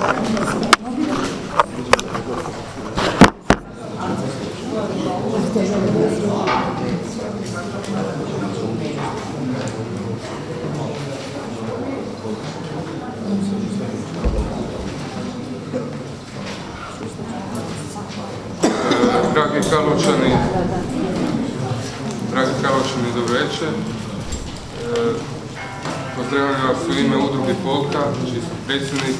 Dragi Karlovčani, dragi Karlovčani, dobro večer. E, Pozdravljam vas u ime udruge Polka, čiji sam predsjednik.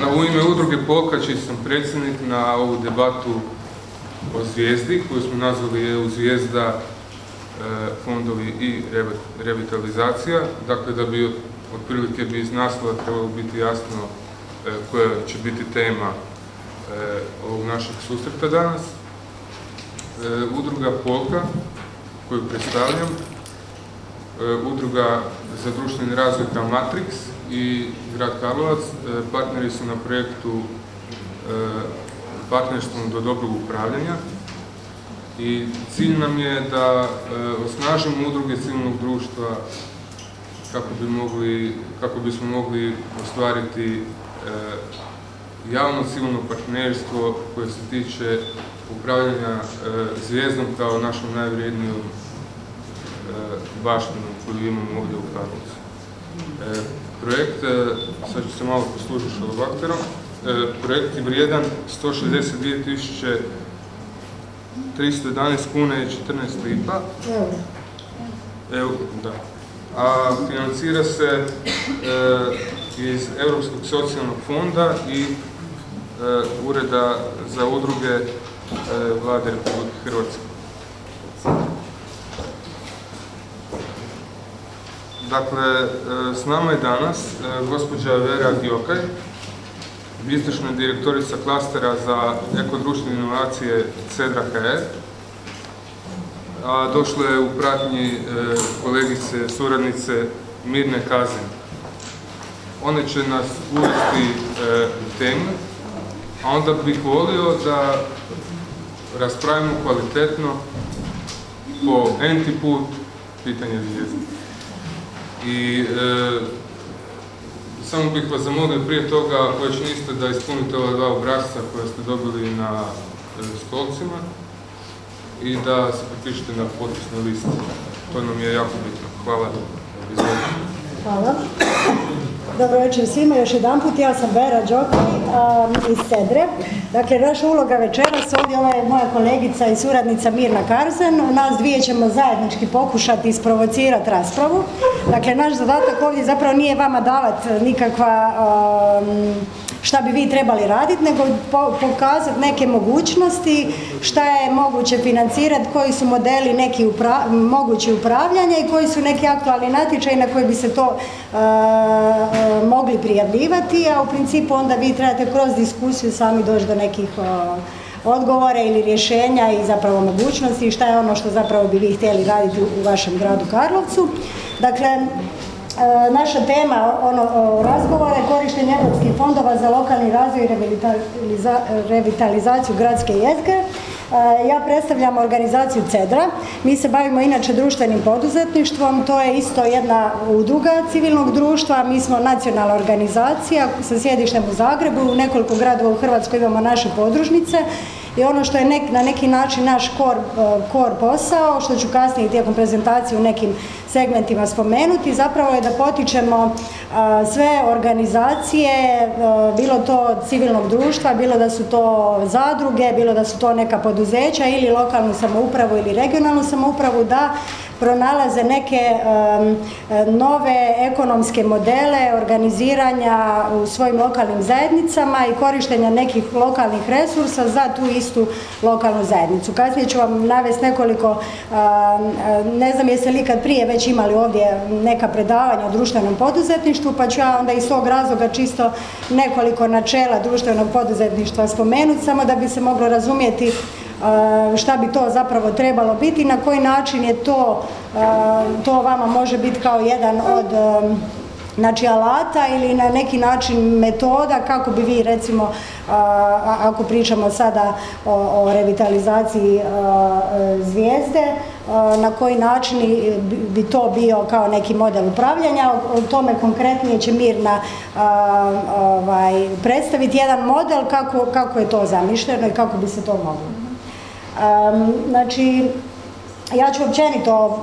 Na u ime udruge Polka, čiji sam predsjednik na ovu debatu o zvijezdi, koju smo nazvali EU zvijezda, e, fondovi i revi- revitalizacija. Dakle, da bi otprilike bi iz naslova trebalo biti jasno e, koja će biti tema e, ovog našeg susreta danas. Udruga Polka, koju predstavljam, Udruga za društveni razvoj kao Matrix i grad Karlovac e, partneri su na projektu e, partnerstvom do dobrog upravljanja i cilj nam je da e, osnažimo udruge civilnog društva kako bi mogli, kako bismo mogli ostvariti javno civilno partnerstvo koje se tiče upravljanja zvijezdom kao našom najvrijednijom baštinom koju imamo ovdje u Karlovcu. Projekt, e, sad ću se malo poslužiti šalobakterom, e, projekt je vrijedan 162.311 kuna i 14 lipa. Evo, da. A financira se e, iz Europskog socijalnog fonda i Ureda za udruge Vlade Republike Hrvatske. Dakle, e, s nama je danas e, gospođa Vera Gjokaj, izvršna direktorica klastera za ekodruštvene inovacije CEDRA HR, a došla je u pratnji e, kolegice, suradnice Mirne Kazin. One će nas uvesti e, u temu, a onda bih volio da raspravimo kvalitetno po enti put pitanje zvijezde. I e, samo bih vas zamolio prije toga, ako već niste, da ispunite ova dva obrazca koja ste dobili na e, stolcima i da se potpišete na potpisnoj listi. To nam je jako bitno. Hvala. Hvala. Dobro večer svima, još jedan put, ja sam Vera Đoki um, iz Sedre. Dakle, naša uloga večeras, ovdje ova je moja kolegica i suradnica Mirna Karzen. Nas dvije ćemo zajednički pokušati isprovocirati raspravu. Dakle, naš zadatak ovdje zapravo nije vama davati nikakva um, šta bi vi trebali raditi, nego po- pokazati neke mogućnosti, šta je moguće financirati, koji su modeli neki upra- mogući upravljanja i koji su neki aktualni natječaji na koji bi se to e, mogli prijavljivati, a u principu onda vi trebate kroz diskusiju sami doći do nekih e, odgovora ili rješenja i zapravo mogućnosti i šta je ono što zapravo bi vi htjeli raditi u, vašem gradu Karlovcu. Dakle, naša tema ono, razgovora je korištenje europskih fondova za lokalni razvoj i revitaliza- revitalizaciju gradske jezgre. E, Ja predstavljam organizaciju CEDRA. Mi se bavimo inače društvenim poduzetništvom. To je isto jedna udruga civilnog društva. Mi smo nacionalna organizacija sa sjedištem u Zagrebu. U nekoliko gradova u Hrvatskoj imamo naše podružnice. I ono što je nek, na neki način naš kor, kor posao, što ću kasnije tijekom prezentacije u nekim segmentima spomenuti, zapravo je da potičemo sve organizacije, bilo to civilnog društva, bilo da su to zadruge, bilo da su to neka poduzeća ili lokalnu samoupravu ili regionalnu samoupravu, da pronalaze neke nove ekonomske modele organiziranja u svojim lokalnim zajednicama i korištenja nekih lokalnih resursa za tu istu lokalnu zajednicu. Kasnije ću vam navesti nekoliko, ne znam jeste li ikad prije već imali ovdje neka predavanja o društvenom poduzetništvu, pa ću ja onda iz tog razloga čisto nekoliko načela društvenog poduzetništva spomenuti, samo da bi se moglo razumjeti uh, šta bi to zapravo trebalo biti i na koji način je to, uh, to vama može biti kao jedan od um, znači alata ili na neki način metoda kako bi vi recimo ako pričamo sada o, revitalizaciji e, zvijezde na koji način bi to bio kao neki model upravljanja. O tome konkretnije će Mirna ovaj, predstaviti jedan model kako, kako je to zamišljeno i kako bi se to moglo. Znači, ja ću općenito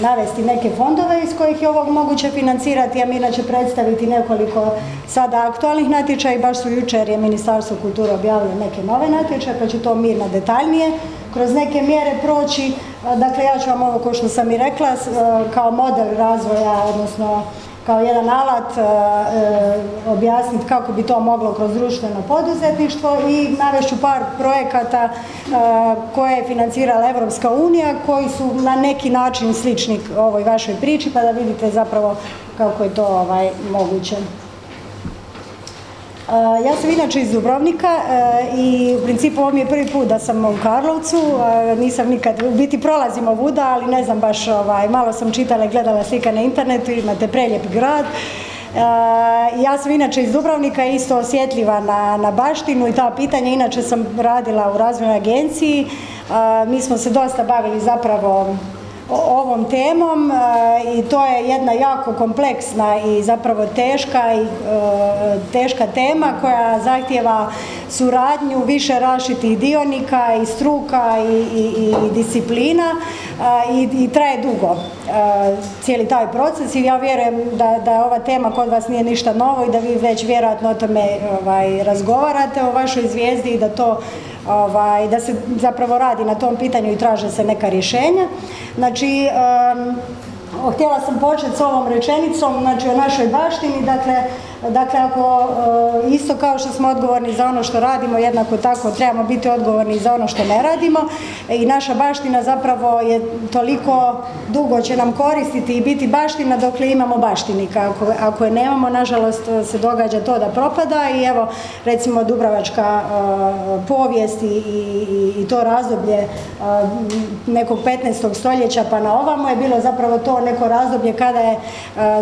navesti neke fondove iz kojih je ovog moguće financirati, a Mirna će predstaviti nekoliko sada aktualnih natječaja i baš su jučer je Ministarstvo kulture objavilo neke nove natječaje, pa će to Mirna detaljnije kroz neke mjere proći. Dakle, ja ću vam ovo, kao što sam i rekla, kao model razvoja, odnosno kao jedan alat e, objasniti kako bi to moglo kroz društveno poduzetništvo i navešću par projekata koje je financirala Evropska unija koji su na neki način slični ovoj vašoj priči pa da vidite zapravo kako je to ovaj, moguće. Ja sam inače iz Dubrovnika i u principu ovo mi je prvi put da sam u Karlovcu, nisam nikad, u biti prolazim ovuda, ali ne znam baš, ovaj, malo sam čitala i gledala slika na internetu, imate preljep grad. Ja sam inače iz Dubrovnika isto osjetljiva na, na baštinu i ta pitanja, inače sam radila u razvojnoj agenciji, mi smo se dosta bavili zapravo ovom temom e, i to je jedna jako kompleksna i zapravo teška i e, teška tema koja zahtjeva suradnju više rašitih dionika i struka i, i, disciplina e, i, i, traje dugo cijeli taj proces i ja vjerujem da, da ova tema kod vas nije ništa novo i da vi već vjerojatno o tome ovaj, razgovarate o vašoj zvijezdi i da to ovaj, da se zapravo radi na tom pitanju i traže se neka rješenja. Znači, htjela sam početi s ovom rečenicom, znači o našoj baštini, dakle, dakle ako e, isto kao što smo odgovorni za ono što radimo, jednako tako trebamo biti odgovorni za ono što ne radimo i naša baština zapravo je toliko dugo će nam koristiti i biti baština dokle imamo baštinika. Ako, ako je nemamo, nažalost se događa to da propada i evo recimo Dubravačka e, povijest i, i, to razdoblje e, nekog 15. stoljeća pa na ovamo je bilo zapravo to neko razdoblje kada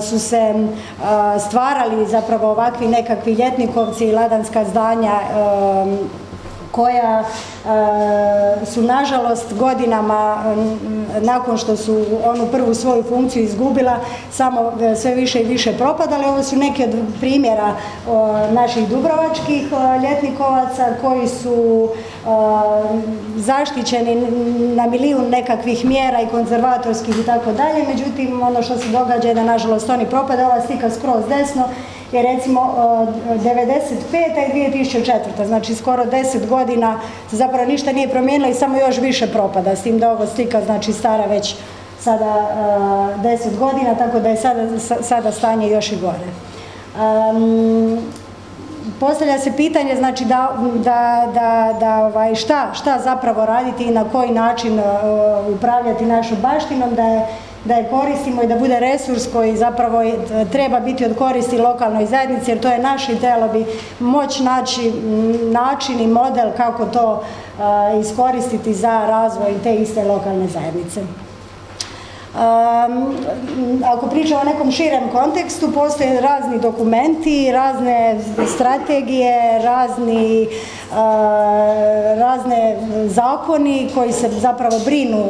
su se stvarali zapravo ovakvi nekakvi ljetnikovci i ladanska zdanja koja su nažalost godinama nakon što su onu prvu svoju funkciju izgubila samo e, sve više i više propadale. Ovo su neki od primjera naših dubrovačkih ljetnikovaca koji su zaštićeni na milijun nekakvih mjera i konzervatorskih i tako dalje. Međutim, ono što se događa je da nažalost oni propade. Ova slika skroz desno je recimo 95. i 2004. Znači skoro 10 godina ništa nije promijenilo i samo još više propada. S tim da ovo slika znači stara već sada 10 godina, tako da je sada, sada stanje još i gore. postavlja se pitanje znači da, da, da, da ovaj, šta, šta zapravo raditi i na koji način upravljati našom baštinom, da je da je koristimo i da bude resurs koji zapravo treba biti od koristi lokalnoj zajednici jer to je naš i bi moć naći način i model kako to iskoristiti za razvoj te iste lokalne zajednice. Ako pričamo o nekom širem kontekstu, postoje razni dokumenti, razne strategije, razni razne zakoni koji se zapravo brinu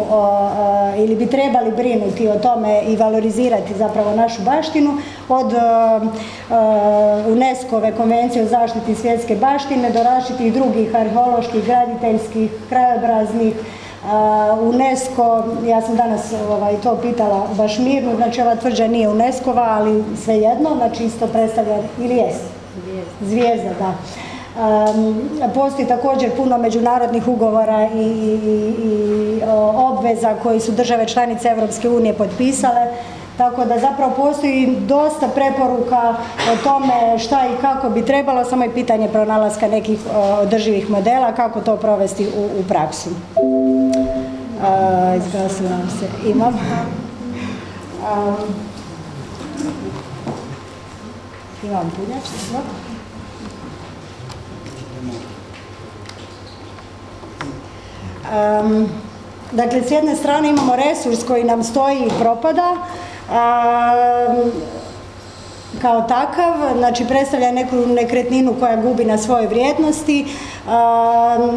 ili bi trebali brinuti o tome i valorizirati zapravo našu baštinu od UNESCO-ve konvencije o zaštiti svjetske baštine do različitih drugih arheoloških, graditeljskih, krajobraznih, UNESCO, ja sam danas ovaj, to pitala baš mirno, znači ova tvrđa nije UNESCO-va, ali svejedno, znači isto predstavlja, ili jest? Zvijezda, da. Postoji također puno međunarodnih ugovora i, i, obveza koji su države članice Europske unije potpisale, tako da zapravo postoji dosta preporuka o tome šta i kako bi trebalo, samo je pitanje pronalaska nekih održivih modela, kako to provesti u, praksu. Izgasila se, imam. imam dakle, s jedne strane imamo resurs koji nam stoji i propada, kao takav, znači predstavlja neku nekretninu koja gubi na svojoj vrijednosti,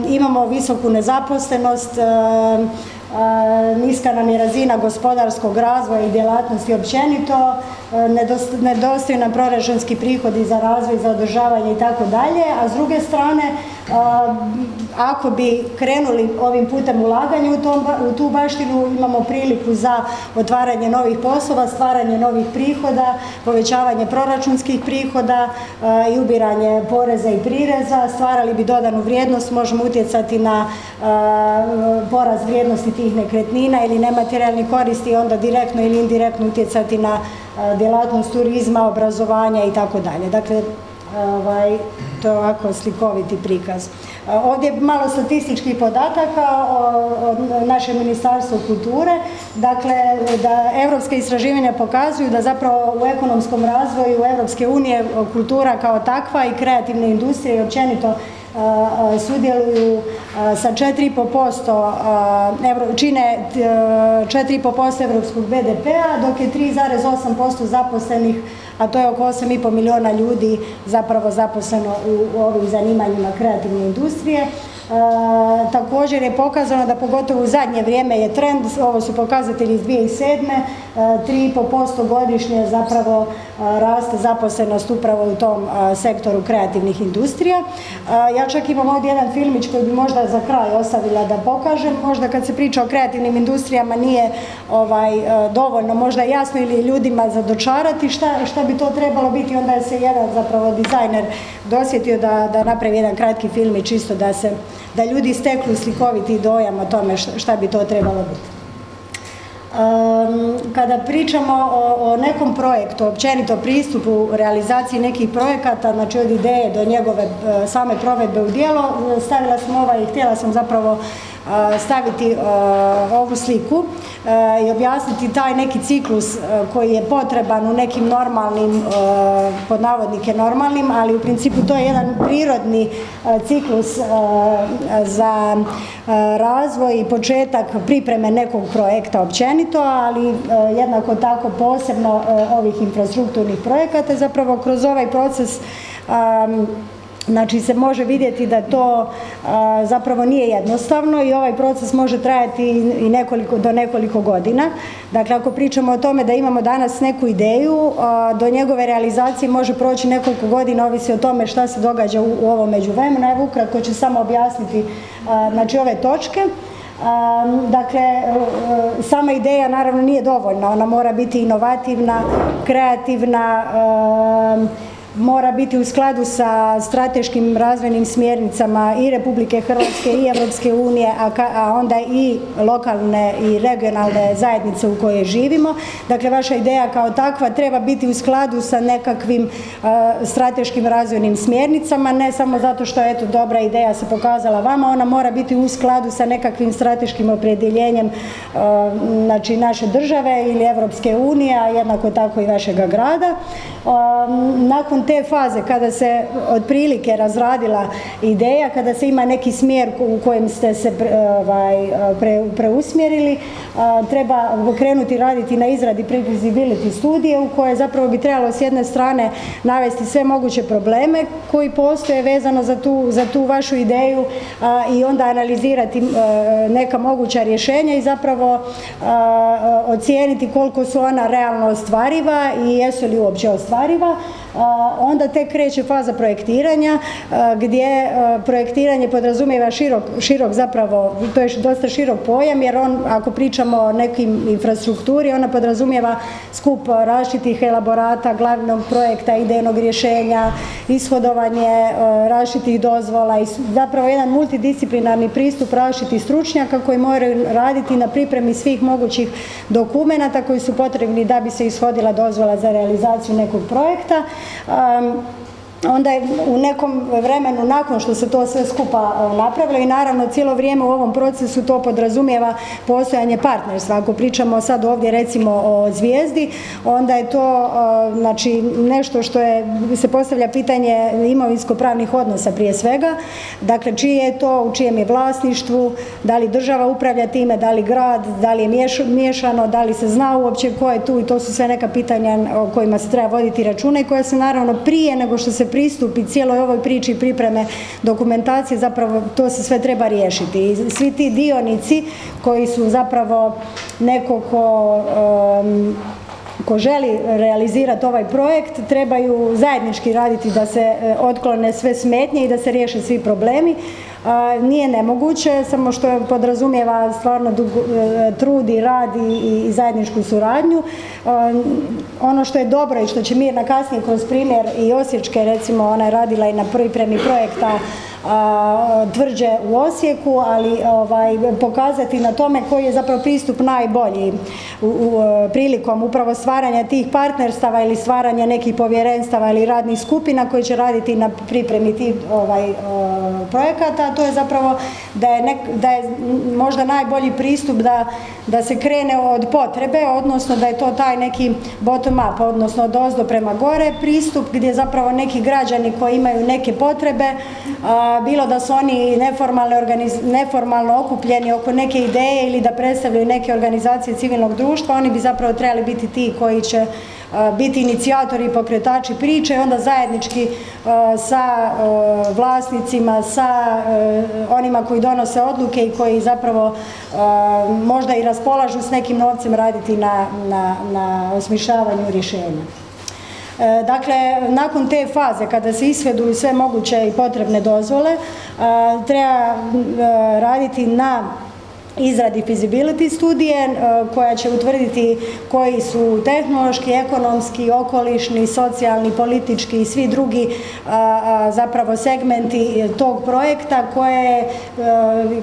imamo visoku nezaposlenost, niska nam je razina gospodarskog razvoja i djelatnosti općenito, nedostaju nam proračunski prihodi za razvoj, za održavanje i tako dalje, a s druge strane ako bi krenuli ovim putem ulaganja u, tu baštinu imamo priliku za otvaranje novih poslova, stvaranje novih prihoda, povećavanje proračunskih prihoda i ubiranje poreza i prireza, stvarali bi dodanu vrijednost, možemo utjecati na porast vrijednosti tih nekretnina ili nematerijalnih koristi onda direktno ili indirektno utjecati na djelatnost turizma, obrazovanja i tako dalje. Dakle, ovaj, to je ovako slikoviti prikaz. Ovdje malo statističkih podataka od našeg ministarstva kulture, dakle da europske istraživanja pokazuju da zapravo u ekonomskom razvoju Europske unije kultura kao takva i kreativne industrije i općenito sudjeluju sa 4,5% čine 4,5% europskog BDP-a dok je 3,8% zaposlenih a to je oko 8,5 milijuna ljudi zapravo zaposleno u ovim zanimanjima kreativne industrije. E, također je pokazano da pogotovo u zadnje vrijeme je trend, ovo su pokazatelji iz 2007. E, 3,5% godišnje zapravo e, raste zaposlenost upravo u tom e, sektoru kreativnih industrija. Ja čak imam ovdje jedan filmić koji bi možda za kraj ostavila da pokažem. Možda kad se priča o kreativnim industrijama nije ovaj, dovoljno možda jasno ili ljudima zadočarati šta, šta bi to trebalo biti. Onda je se jedan zapravo dizajner dosjetio da, da napravi jedan kratki filmić čisto da se da ljudi steklu slikoviti dojam o tome šta bi to trebalo biti. Kada pričamo o, nekom projektu, općenito pristupu realizaciji nekih projekata, znači od ideje do njegove e, same provedbe u djelo, stavila sam ovaj, htjela sam zapravo staviti ovu sliku i objasniti taj neki ciklus koji je potreban u nekim normalnim, pod navodnike normalnim, ali u principu to je jedan prirodni ciklus za razvoj i početak pripreme nekog projekta općenito, ali jednako tako posebno ovih infrastrukturnih projekata. Zapravo kroz ovaj proces Znači se može vidjeti da to zapravo nije jednostavno i ovaj proces može trajati i nekoliko, do nekoliko godina. Dakle, ako pričamo o tome da imamo danas neku ideju, do njegove realizacije može proći nekoliko godina, ovisi o tome šta se događa u, u ovom međuvremenu. Evo ukratko ću samo objasniti znači, ove točke. Dakle, sama ideja naravno nije dovoljna, ona mora biti inovativna, kreativna, mora biti u skladu sa strateškim razvojnim smjernicama i Republike Hrvatske i Europske unije, a, onda i lokalne i regionalne zajednice u kojoj živimo. Dakle, vaša ideja kao takva treba biti u skladu sa nekakvim strateškim razvojnim smjernicama, ne samo zato što eto dobra ideja se pokazala vama, ona mora biti u skladu sa nekakvim strateškim opredjeljenjem znači naše države ili Europske unije, a jednako tako i vašega grada. nakon te faze kada se otprilike razradila ideja, kada se ima neki smjer u kojem ste se ovaj, preusmjerili, treba krenuti raditi na izradi pre-feasibility studije u kojoj zapravo bi trebalo s jedne strane navesti sve moguće probleme koji postoje vezano za tu, za tu vašu ideju i onda analizirati neka moguća rješenja i zapravo ocijeniti koliko su ona realno ostvariva i jesu li uopće ostvariva onda tek kreće faza projektiranja gdje projektiranje podrazumijeva širok, širok zapravo, to je dosta širok pojam jer on ako pričamo o nekim infrastrukturi ona podrazumijeva skup različitih elaborata, glavnog projekta, idejnog rješenja, ishodovanje različitih dozvola i zapravo jedan multidisciplinarni pristup različitih stručnjaka koji moraju raditi na pripremi svih mogućih dokumenata koji su potrebni da bi se ishodila dozvola za realizaciju nekog projekta Um, onda je u nekom vremenu nakon što se to sve skupa e, napravilo i naravno cijelo vrijeme u ovom procesu to podrazumijeva postojanje partnerstva. Ako pričamo sad ovdje recimo o zvijezdi, onda je to e, znači nešto što je, se postavlja pitanje imovinsko-pravnih odnosa prije svega. Dakle, čije je to, u čijem je vlasništvu, da li država upravlja time, da li grad, da li je miješano, da li se zna uopće ko je tu i to su sve neka pitanja o kojima se treba voditi računa i koja se naravno prije nego što se pristupi cijeloj ovoj priči pripreme dokumentacije, zapravo to se sve treba riješiti. I svi ti dionici koji su zapravo neko ko ko želi realizirati ovaj projekt trebaju zajednički raditi da se e, otklone sve smetnje i da se riješe svi problemi. Nije nemoguće, samo što podrazumijeva stvarno e, trud i rad i, zajedničku suradnju. Ono što je dobro i što će Mirna kasnije kroz primjer i Osječke, recimo ona je radila i na pripremi projekta tvrđe u Osijeku, ali ovaj, pokazati na tome koji je zapravo pristup najbolji u, prilikom upravo stvaranja tih partnerstava ili stvaranja nekih povjerenstava ili radnih skupina koji će raditi na pripremi tih ovaj, projekata. To je zapravo da je, da je možda najbolji pristup da, da se krene od potrebe, odnosno da je to taj neki bottom up, odnosno od ozdo prema gore pristup gdje zapravo neki građani koji imaju neke potrebe bilo da su oni neformalno okupljeni oko neke ideje ili da predstavljaju neke organizacije civilnog društva, oni bi zapravo trebali biti ti koji će biti inicijatori i pokretači priče i onda zajednički sa vlasnicima, sa onima koji donose odluke i koji zapravo možda i raspolažu s nekim novcem raditi na, na, na rješenja. E, dakle, nakon te faze kada se isvedu sve moguće i potrebne dozvole, treba raditi na izradi feasibility studije e, koja će utvrditi koji su tehnološki, ekonomski, okolišni, socijalni, politički i svi drugi zapravo segmenti tog projekta koje, e,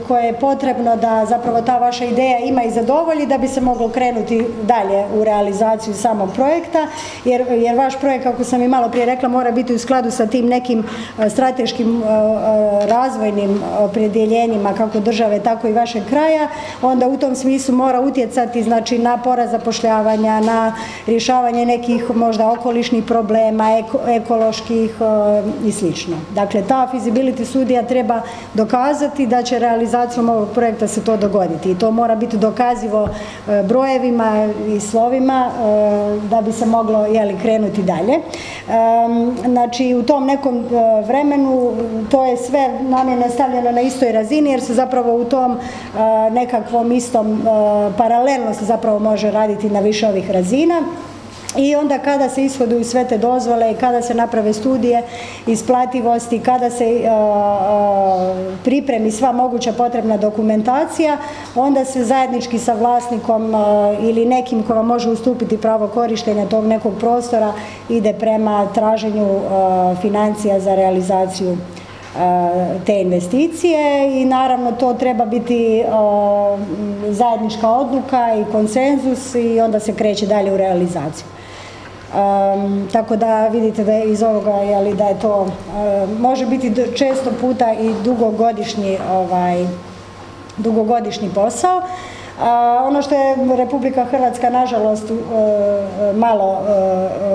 koje je potrebno da zapravo ta vaša ideja ima i zadovolji da bi se moglo krenuti dalje u realizaciju samog projekta jer, jer vaš projekt kako sam i malo prije rekla mora biti u skladu sa tim nekim e, strateškim razvojnim opredjeljenjima kako države tako i vašeg kraja onda u tom smislu mora utjecati znači na porast zapošljavanja, na rješavanje nekih možda okolišnih problema, ekoloških e, i slično. Dakle, ta feasibility studija treba dokazati da će realizacijom ovog projekta se to dogoditi i to mora biti dokazivo e, brojevima i slovima e, da bi se moglo jeli, krenuti dalje. Znači, u tom nekom vremenu to je sve namjerno stavljeno na istoj razini jer se zapravo u tom nekakvom istom e, paralelno se zapravo može raditi na više ovih razina. I onda kada se ishoduju sve te dozvole i kada se naprave studije isplativosti, kada se e, e, pripremi sva moguća potrebna dokumentacija, onda se zajednički sa vlasnikom ili nekim ko vam može ustupiti pravo korištenja tog nekog prostora ide prema traženju financija za realizaciju te investicije i naravno to treba biti zajednička odluka i konsenzus i onda se kreće dalje u realizaciju. tako da vidite da je iz ovoga jeli, da je to može biti često puta i dugogodišnji ovaj dugogodišnji posao ono što je Republika Hrvatska nažalost e, malo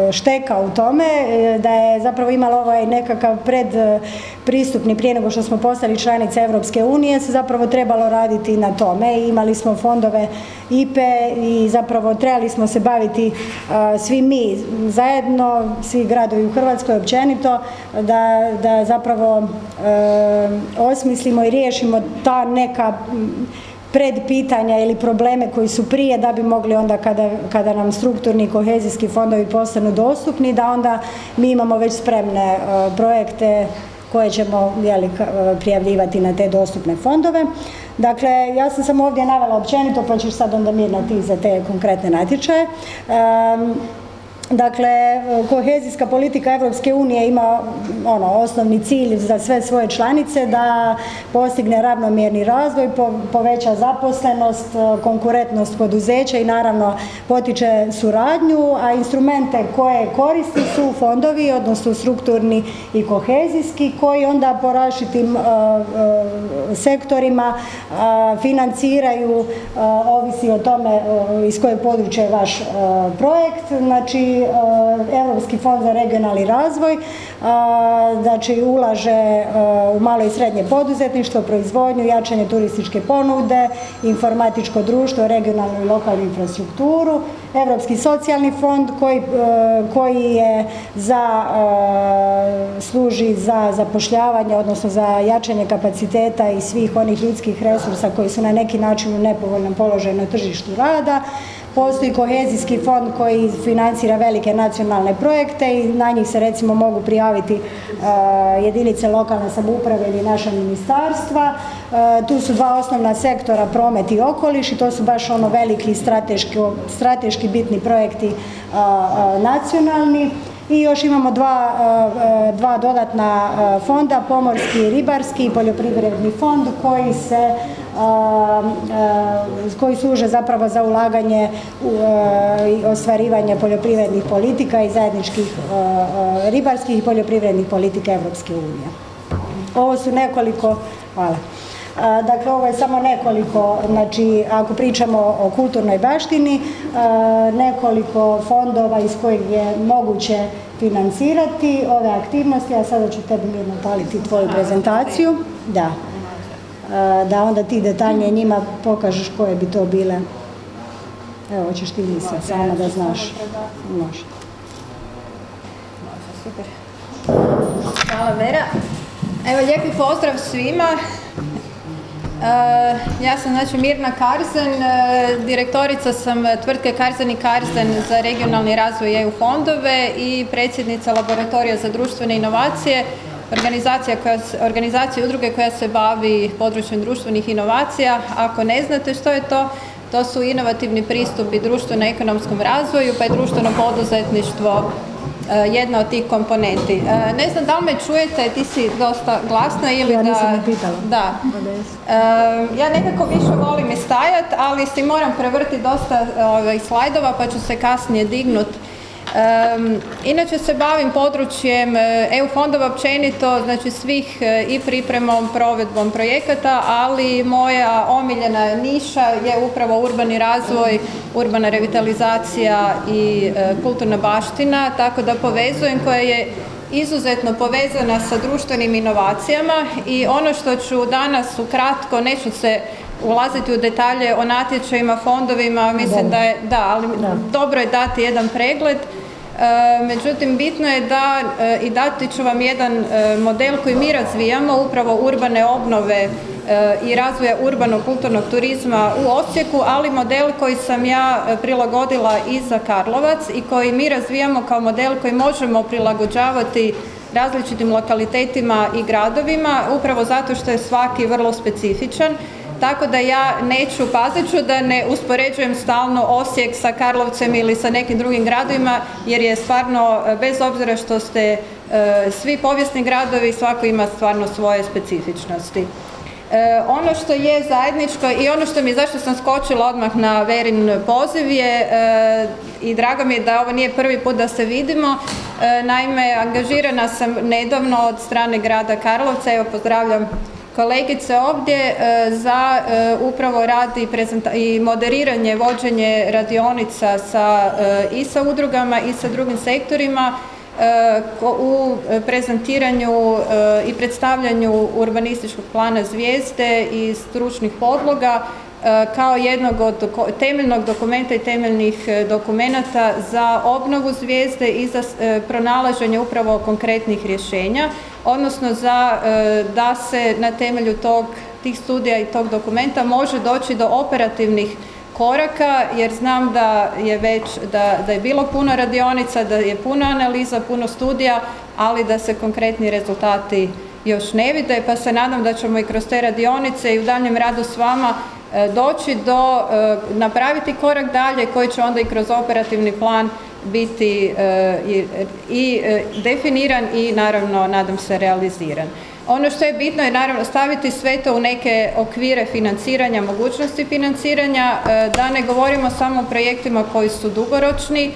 e, šteka u tome, e, da je zapravo imala ovaj nekakav predpristupni prije nego što smo postali članice Europske unije, se zapravo trebalo raditi na tome. Imali smo fondove IPE i zapravo trebali smo se baviti svi mi zajedno, svi gradovi u Hrvatskoj općenito, da, da zapravo osmislimo i riješimo ta neka pred pitanja ili probleme koji su prije da bi mogli onda kada, kada nam strukturni kohezijski fondovi postanu dostupni da onda mi imamo već spremne e, projekte koje ćemo jeli, prijavljivati na te dostupne fondove. Dakle, ja sam samo ovdje navela općenito, pa ćeš sad onda mirno ti za te konkretne natječaje. Dakle, kohezijska politika Europske unije ima ono, osnovni cilj za sve svoje članice da postigne ravnomjerni razvoj, poveća zaposlenost, konkurentnost poduzeća i naravno potiče suradnju, a instrumente koje koristi su fondovi, odnosno strukturni i kohezijski, koji onda po različitim sektorima financiraju, ovisi o tome iz koje područja je vaš projekt, znači Europski fond za regionalni razvoj, znači ulaže u malo i srednje poduzetništvo, proizvodnju, jačanje turističke ponude, informatičko društvo, regionalnu i lokalnu infrastrukturu, Europski socijalni fond koji, koji je za, služi za zapošljavanje, odnosno za jačanje kapaciteta i svih onih ljudskih resursa koji su na neki način u nepovoljnom položaju na tržištu rada. Postoji kohezijski fond koji financira velike nacionalne projekte i na njih se recimo mogu prijaviti jedinice lokalne samouprave ili naša ministarstva. tu su dva osnovna sektora, promet i okoliš i to su baš ono veliki strateški, strateški bitni projekti nacionalni i još imamo dva, e, e, dva dodatna e, fonda, pomorski i ribarski i poljoprivredni fond koji se koji služe zapravo za ulaganje i ostvarivanje poljoprivrednih politika i zajedničkih ribarskih i poljoprivrednih politika Europske unije. Ovo su nekoliko, hvala. Dakle, ovo je samo nekoliko, znači ako pričamo o kulturnoj baštini, nekoliko fondova iz kojih je moguće financirati ove aktivnosti, a sada ću tebi mirno paliti tvoju prezentaciju. Da. Da onda ti detaljnije njima pokažeš koje bi to bile. Evo, hoćeš ti sad samo da znaš. Može. Super. Hvala Vera. Evo, lijepi pozdrav svima. Eh, ja sam znači Mirna Karzen, eh, direktorica sam tvrtke Karzen i Karzen za regionalni razvoj EU fondove i predsjednica laboratorija za društvene inovacije, organizacija, koja, organizacija udruge koja se bavi područjem društvenih inovacija. Ako ne znate što je to, to su inovativni pristupi društveno-ekonomskom razvoju, pa je društveno poduzetništvo E, jedna od tih komponenti. E, ne znam da li me čujete, ti si dosta glasna ili ja da... nisam pitala. Da. E, ja nekako više volim i stajat, ali si moram prevrti dosta ovaj, slajdova pa ću se kasnije dignut inače se bavim područjem e, EU fondova općenito, znači svih e, i pripremom, provedbom projekata, ali moja omiljena niša je upravo urbani razvoj, urbana revitalizacija i e, kulturna baština, tako da povezujem koja je izuzetno povezana sa društvenim inovacijama i ono što ću danas ukratko, neću se ulaziti u detalje o natječajima, fondovima, mislim da je, da, ali dobro je dati jedan pregled. E, međutim, bitno je da e, i dati ću vam jedan e, model koji mi razvijamo, upravo urbane obnove i razvoja urbanog kulturnog turizma u Osijeku, ali model koji sam ja prilagodila i za Karlovac i koji mi razvijamo kao model koji možemo prilagođavati različitim lokalitetima i gradovima, upravo zato što je svaki vrlo specifičan tako da ja neću, pazit ću da ne uspoređujem stalno Osijek sa Karlovcem ili sa nekim drugim gradovima, jer je stvarno, bez obzira što ste e, svi povijesni gradovi, svako ima stvarno svoje specifičnosti. E, ono što je zajedničko i ono što mi, zašto sam skočila odmah na Verin poziv je e, i drago mi je da ovo nije prvi put da se vidimo, naime angažirana sam nedavno od strane grada Karlovca, evo pozdravljam kolegice ovdje e, za e, upravo rad i, moderiranje, vođenje radionica sa, e, i sa udrugama i sa drugim sektorima u prezentiranju i predstavljanju urbanističkog plana zvijezde i stručnih podloga kao jednog od temeljnog dokumenta i temeljnih dokumenata za obnovu zvijezde i za pronalaženje upravo konkretnih rješenja odnosno za da se na temelju tog, tih studija i tog dokumenta može doći do operativnih koraka jer znam da je već, da, da je bilo puno radionica, da je puno analiza, puno studija, ali da se konkretni rezultati još ne vide, pa se nadam da ćemo i kroz te radionice i u daljem radu s vama doći do, e, napraviti korak dalje koji će onda i kroz operativni plan biti e, i e, definiran i naravno nadam se realiziran. Ono što je bitno je naravno staviti sve to u neke okvire financiranja, mogućnosti financiranja, da ne govorimo samo o projektima koji su dugoročni,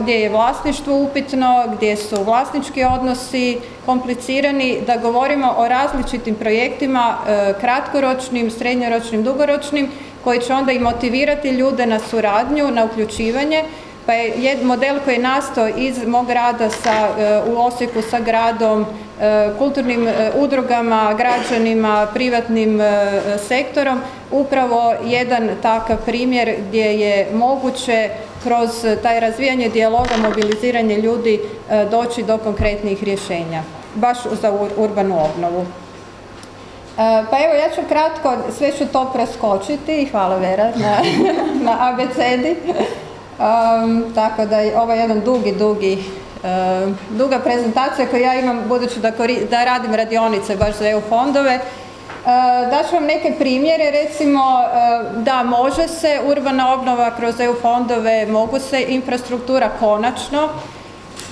gdje je vlasništvo upitno, gdje su vlasnički odnosi komplicirani, da govorimo o različitim projektima, kratkoročnim, srednjoročnim, dugoročnim, koji će onda i motivirati ljude na suradnju, na uključivanje, Pa je model koji je nastao iz mog rada sa, u Osijeku sa gradom, kulturnim udrugama, građanima, privatnim sektorom, upravo jedan takav primjer gdje je moguće kroz taj razvijanje dijaloga, mobiliziranje ljudi doći do konkretnih rješenja, baš za urbanu obnovu. Pa evo ja ću kratko, sve ću to preskočiti, hvala Vera na, na abecedi. Tako da je ovo jedan dugi, dugi, duga prezentacija koju ja imam budući da, da radim radionice baš za EU fondove. Daću vam neke primjere, recimo da može se urbana obnova kroz EU fondove, mogu se infrastruktura konačno,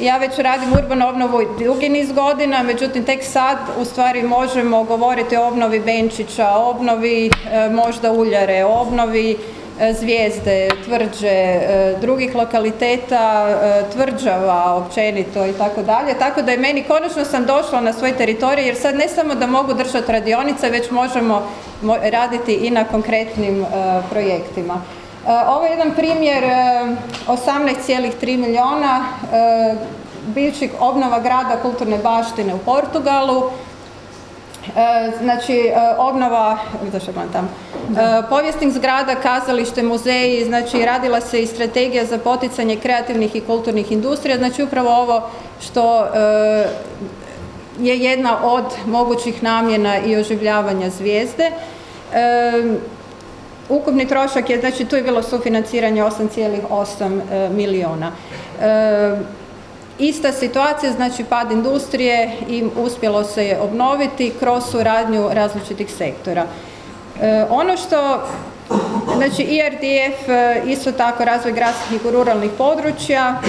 ja već radim urbanu obnovu dugi niz godina, međutim tek sad u stvari možemo govoriti o obnovi Benčića, obnovi možda Uljare, obnovi e, zvijezde, tvrđe, e, drugih lokaliteta, tvrđava općenito i tako dalje. Tako da je meni, konačno sam došla na svoj teritorij jer sad ne samo da mogu držati radionice, već možemo raditi i na konkretnim projektima. Ovo je jedan primjer 18,3 milijuna bivših obnova grada kulturne baštine u Portugalu. Znači, obnova, zašto tam, povijesnih zgrada, kazalište, muzeji, znači radila se i strategija za poticanje kreativnih i kulturnih industrija, znači upravo ovo što je jedna od mogućih namjena i oživljavanja zvijezde. Ukupni trošak je, znači tu je bilo sufinanciranje 8,8 e, milijuna. E, ista situacija, znači pad industrije i uspjelo se je obnoviti kroz suradnju različitih sektora. E, ono što, znači IRDF isto tako razvoj gradskih i ruralnih područja,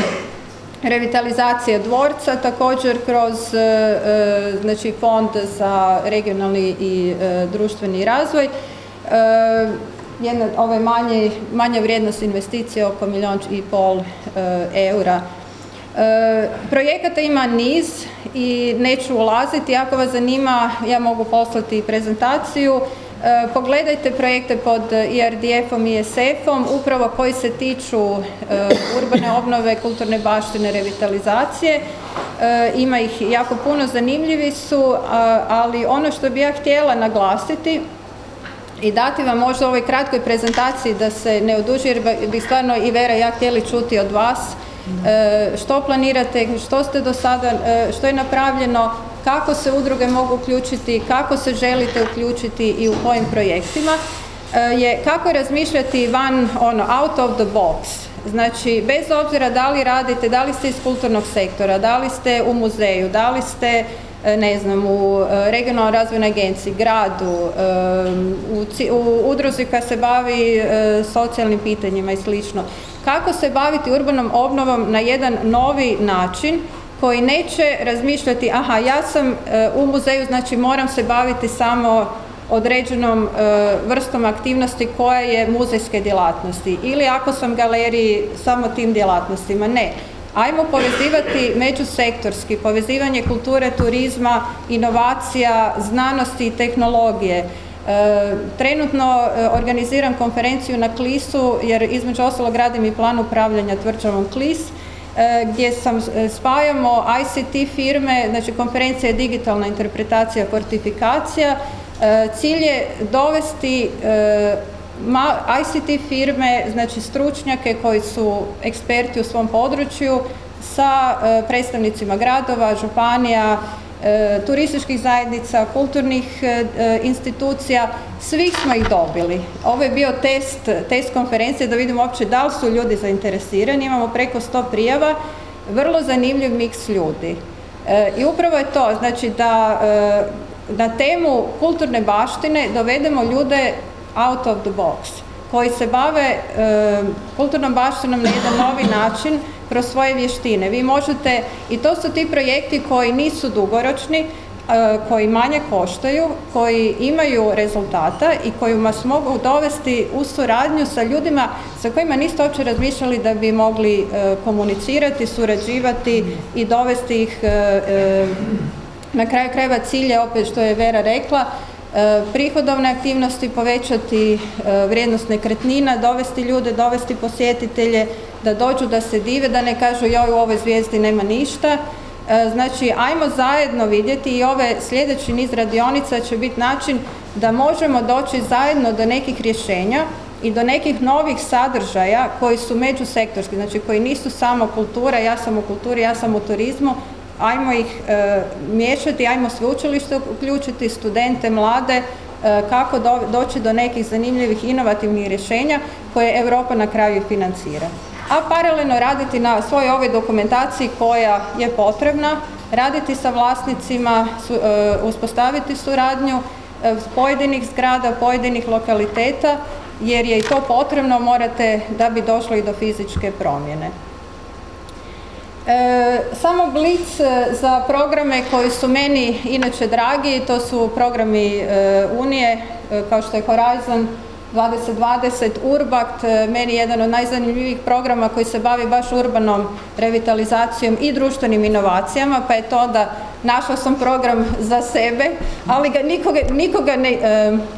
revitalizacija dvorca također kroz znači fond za regionalni i društveni razvoj jedna, ovaj manje, manja vrijednost investicije oko milijun i pol e, eura. E, projekata ima niz i neću ulaziti, ako vas zanima ja mogu poslati prezentaciju. E, pogledajte projekte pod IRDF-om i ESF-om, upravo koji se tiču urbane obnove, kulturne baštine, revitalizacije. Ima ih jako puno, zanimljivi su, ali ono što bi ja htjela naglasiti i dati vam možda u ovoj kratkoj prezentaciji da se ne oduži jer bi stvarno i Vera ja htjeli čuti od vas e, što planirate, što ste do sada, e, što je napravljeno, kako se udruge mogu uključiti, kako se želite uključiti i u kojim projektima, e, je kako razmišljati van, ono, out of the box. Znači, bez obzira da li radite, da li ste iz kulturnog sektora, da li ste u muzeju, da li ste E, ne znam, u e, regionalnoj razvojnoj agenciji, gradu, e, u, udruzi koja se bavi socijalnim pitanjima i slično. Kako se baviti urbanom obnovom na jedan novi način koji neće razmišljati, aha, ja sam u muzeju, znači moram se baviti samo određenom vrstom aktivnosti koja je muzejske djelatnosti ili ako sam galeriji samo tim djelatnostima. Ne, Ajmo povezivati međusektorski, povezivanje kulture, turizma, inovacija, znanosti i tehnologije. E, trenutno e, organiziram konferenciju na Klisu jer između ostalog radim i plan upravljanja tvrđavom Klis e, gdje sam spajamo ICT firme, znači konferencija je digitalna interpretacija fortifikacija. Cilj je dovesti ICT firme, znači stručnjake koji su eksperti u svom području sa e, predstavnicima gradova, županija, e, turističkih zajednica, kulturnih e, institucija, svih smo ih dobili. Ovo je bio test, test konferencije da vidimo uopće da li su ljudi zainteresirani, imamo preko 100 prijava, vrlo zanimljiv miks ljudi. I upravo je to, znači da na temu kulturne baštine dovedemo ljude out of the box, koji se bave e, kulturnom baštinom na jedan novi način kroz svoje vještine. Vi možete, i to su ti projekti koji nisu dugoročni, e, koji manje koštaju, koji imaju rezultata i koji vas mogu dovesti u suradnju sa ljudima sa kojima niste uopće razmišljali da bi mogli e, komunicirati, surađivati i dovesti ih na kraju krajeva cilje, opet što je Vera rekla, prihodovne aktivnosti, povećati e, vrijednost nekretnina, dovesti ljude, dovesti posjetitelje da dođu da se dive, da ne kažu joj u ovoj zvijezdi nema ništa. E, znači, ajmo zajedno vidjeti i ove sljedeći niz radionica će biti način da možemo doći zajedno do nekih rješenja i do nekih novih sadržaja koji su međusektorski, znači koji nisu samo kultura, ja sam u kulturi, ja sam u turizmu, ajmo ih e, miješati, ajmo sveučilište uključiti, studente, mlade, e, kako doći do nekih zanimljivih inovativnih rješenja koje Europa na kraju financira. A paralelno raditi na svojoj ovoj dokumentaciji koja je potrebna, raditi sa vlasnicima, e, uspostaviti suradnju pojedinih zgrada, pojedinih lokaliteta, jer je i to potrebno, morate da bi došlo i do fizičke promjene. E, samo blic e, za programe koji su meni inače dragi, to su programi e, Unije kao što je Horizon 2020, Urbact, meni je jedan od najzanimljivijih programa koji se bavi baš urbanom revitalizacijom i društvenim inovacijama, pa je to da našla sam program za sebe, ali ga nikoga, nikoga ne,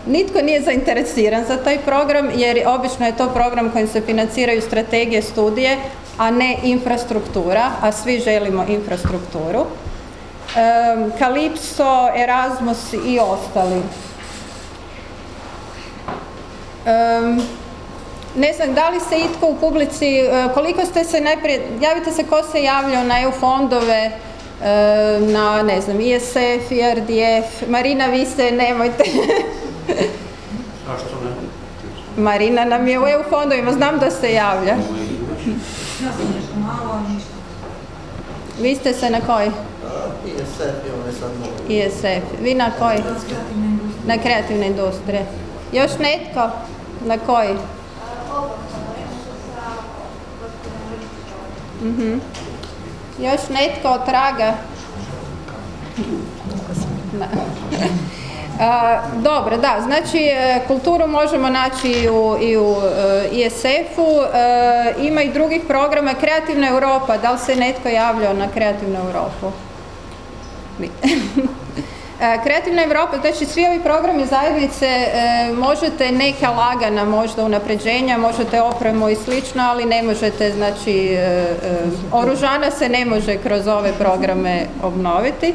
nitko nije zainteresiran za taj program jer obično je to program kojim se financiraju strategije studije, a ne infrastruktura, a svi želimo infrastrukturu. Kalipso, Erasmus i ostali. ne znam, da li se itko u publici, e, koliko ste se najprije, javite se ko se javljao na EU fondove, na, ne znam, ISF, IRDF, Marina, vi se nemojte. Zašto ne? Marina nam je u EU fondovima, znam da se javlja. Vi ste se na koji? ISF, ISF. Vi na koji? Na kreativne industrije. Još netko? Na koji? Mhm. Još netko od traga? Dobro, da, znači e, kulturu možemo naći i u, i u e, ISF-u, e, ima i drugih programa, Kreativna Europa, da li se netko javljao na Kreativnu Europu? Kreativna Europa, znači svi ovi programi zajednice možete neka lagana možda unapređenja, možete opremu i slično, ali ne možete, znači oružana se ne može kroz ove programe obnoviti.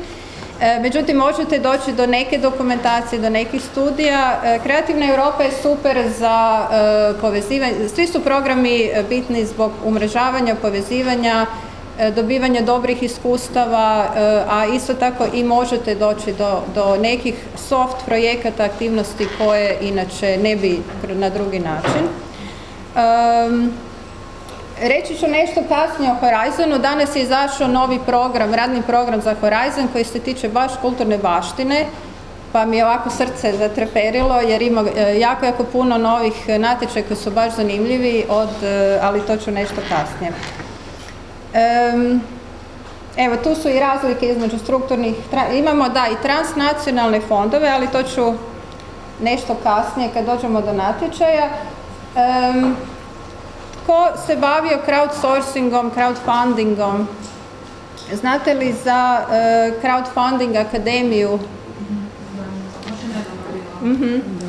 E, međutim, možete doći do neke dokumentacije, do nekih studija. E, Kreativna Europa je super za e, povezivanje, svi su programi bitni zbog umrežavanja, povezivanja, dobivanja dobrih iskustava, a isto tako i možete doći do, do nekih soft projekata, aktivnosti koje inače ne bi na drugi način. Reći ću nešto kasnije o Horizonu. Danas je izašao novi program, radni program za Horizon koji se tiče baš kulturne baštine pa mi je ovako srce zatreperilo jer ima e, jako, jako puno novih natječaja koji su baš zanimljivi, od, e, ali to ću nešto kasnije. evo, tu su i razlike između strukturnih, imamo da i transnacionalne fondove, ali to ću nešto kasnije kad dođemo do natječaja. Ko se bavio crowdsourcingom, crowdfundingom? Znate li za uh, crowdfunding akademiju? Mhm.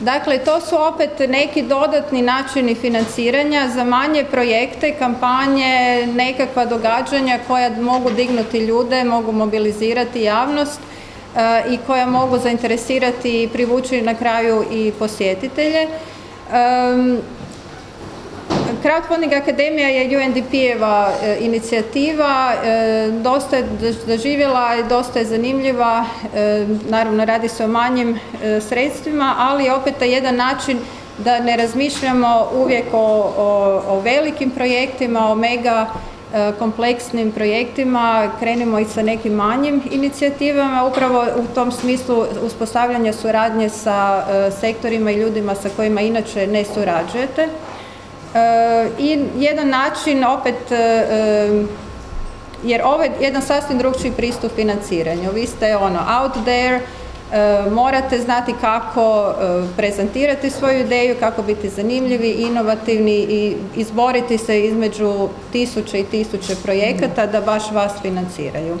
Dakle, to su opet neki dodatni načini financiranja za manje projekte, kampanje, nekakva događanja koja mogu dignuti ljude, mogu mobilizirati javnost e, i koja mogu zainteresirati i privući na kraju i posjetitelje. Crowdfunding Akademija je UNDP-eva e, inicijativa, e, dosta je doživjela i dosta je zanimljiva, e, naravno radi se o manjim sredstvima, ali opet je jedan način da ne razmišljamo uvijek o, o, velikim projektima, o mega kompleksnim projektima, krenemo i sa nekim manjim inicijativama, upravo u tom smislu uspostavljanja suradnje sa sektorima i ljudima sa kojima inače ne surađujete. I jedan način opet, e, e, jer ovo je jedan sasvim drugčiji pristup financiranju. Vi ste ono out there, e, morate znati kako prezentirati svoju ideju, kako biti zanimljivi, inovativni i izboriti se između tisuće i tisuće projekata da baš vas financiraju.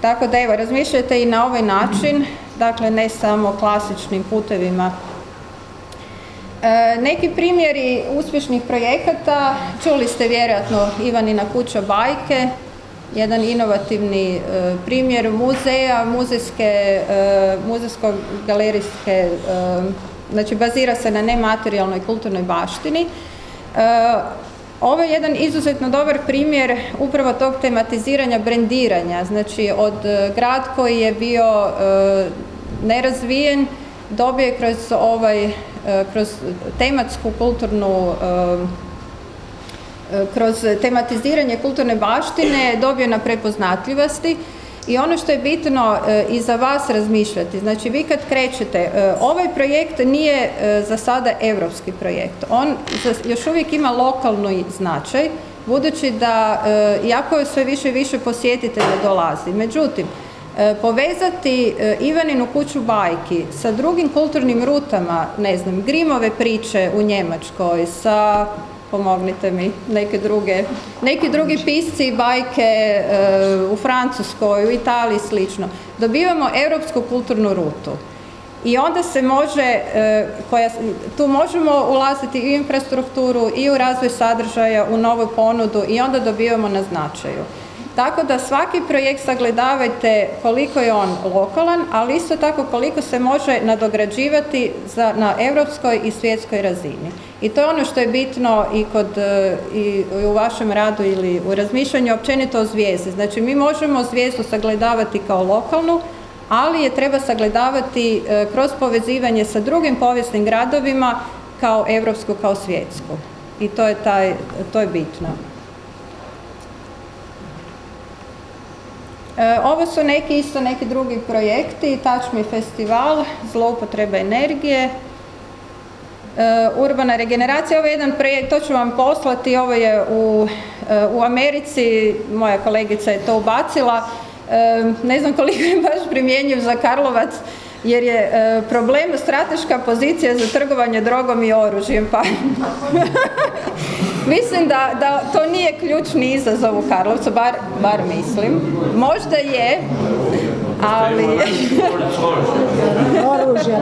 Tako da evo, razmišljajte i na ovaj način, dakle ne samo klasičnim putevima Neki primjeri uspješnih projekata, čuli ste vjerojatno Ivanina kuća bajke, jedan inovativni e, primjer muzeja, muzejske, e, muzejsko-galerijske, e, znači bazira se na nematerijalnoj kulturnoj baštini. Ovo je jedan izuzetno dobar primjer upravo tog tematiziranja brendiranja, znači od grad koji je bio nerazvijen dobije kroz ovaj, kroz tematsku kulturnu kroz tematiziranje kulturne baštine dobio na prepoznatljivosti i ono što je bitno e, i za vas razmišljati, znači vi kad krećete, e, ovaj projekt nije e, za sada europski projekt, on još uvijek ima lokalni značaj, budući da jako sve više i više posjetitelja dolazi. Međutim, povezati Ivaninu kuću bajki sa drugim kulturnim rutama, ne znam, Grimove priče u Njemačkoj, sa pomognite mi, neke druge, neki drugi pisci, bajke e, u Francuskoj, u Italiji slično. Dobivamo europsku kulturnu rutu. I onda se može, e, koja, tu možemo ulaziti i u infrastrukturu i u razvoj sadržaja, u novu ponudu i onda dobivamo na značaju. Tako da svaki projekt sagledavajte koliko je on lokalan, ali isto tako koliko se može nadograđivati za, na europskoj i svjetskoj razini. I to je ono što je bitno i, kod, e, i u vašem radu ili u razmišljanju općenito o zvijezdi. Znači mi možemo zvijezdu sagledavati kao lokalnu, ali je treba sagledavati e, kroz povezivanje sa drugim povijesnim gradovima kao europsku, kao svjetsku. I to je, taj, to je bitno. Ovo su neki isto neki drugi projekti, Me Festival, zloupotreba energije, e, urbana regeneracija. Ovo je jedan projekt, to ću vam poslati, ovo je u, e, u Americi, moja kolegica je to ubacila, ne znam koliko je baš primjenjiv za Karlovac, jer je problem strateška pozicija za trgovanje drogom i oružjem. Pa Mislim da, da to nije ključni izazov u Karlovcu, bar, bar mislim. Možda je, ali... Oružje.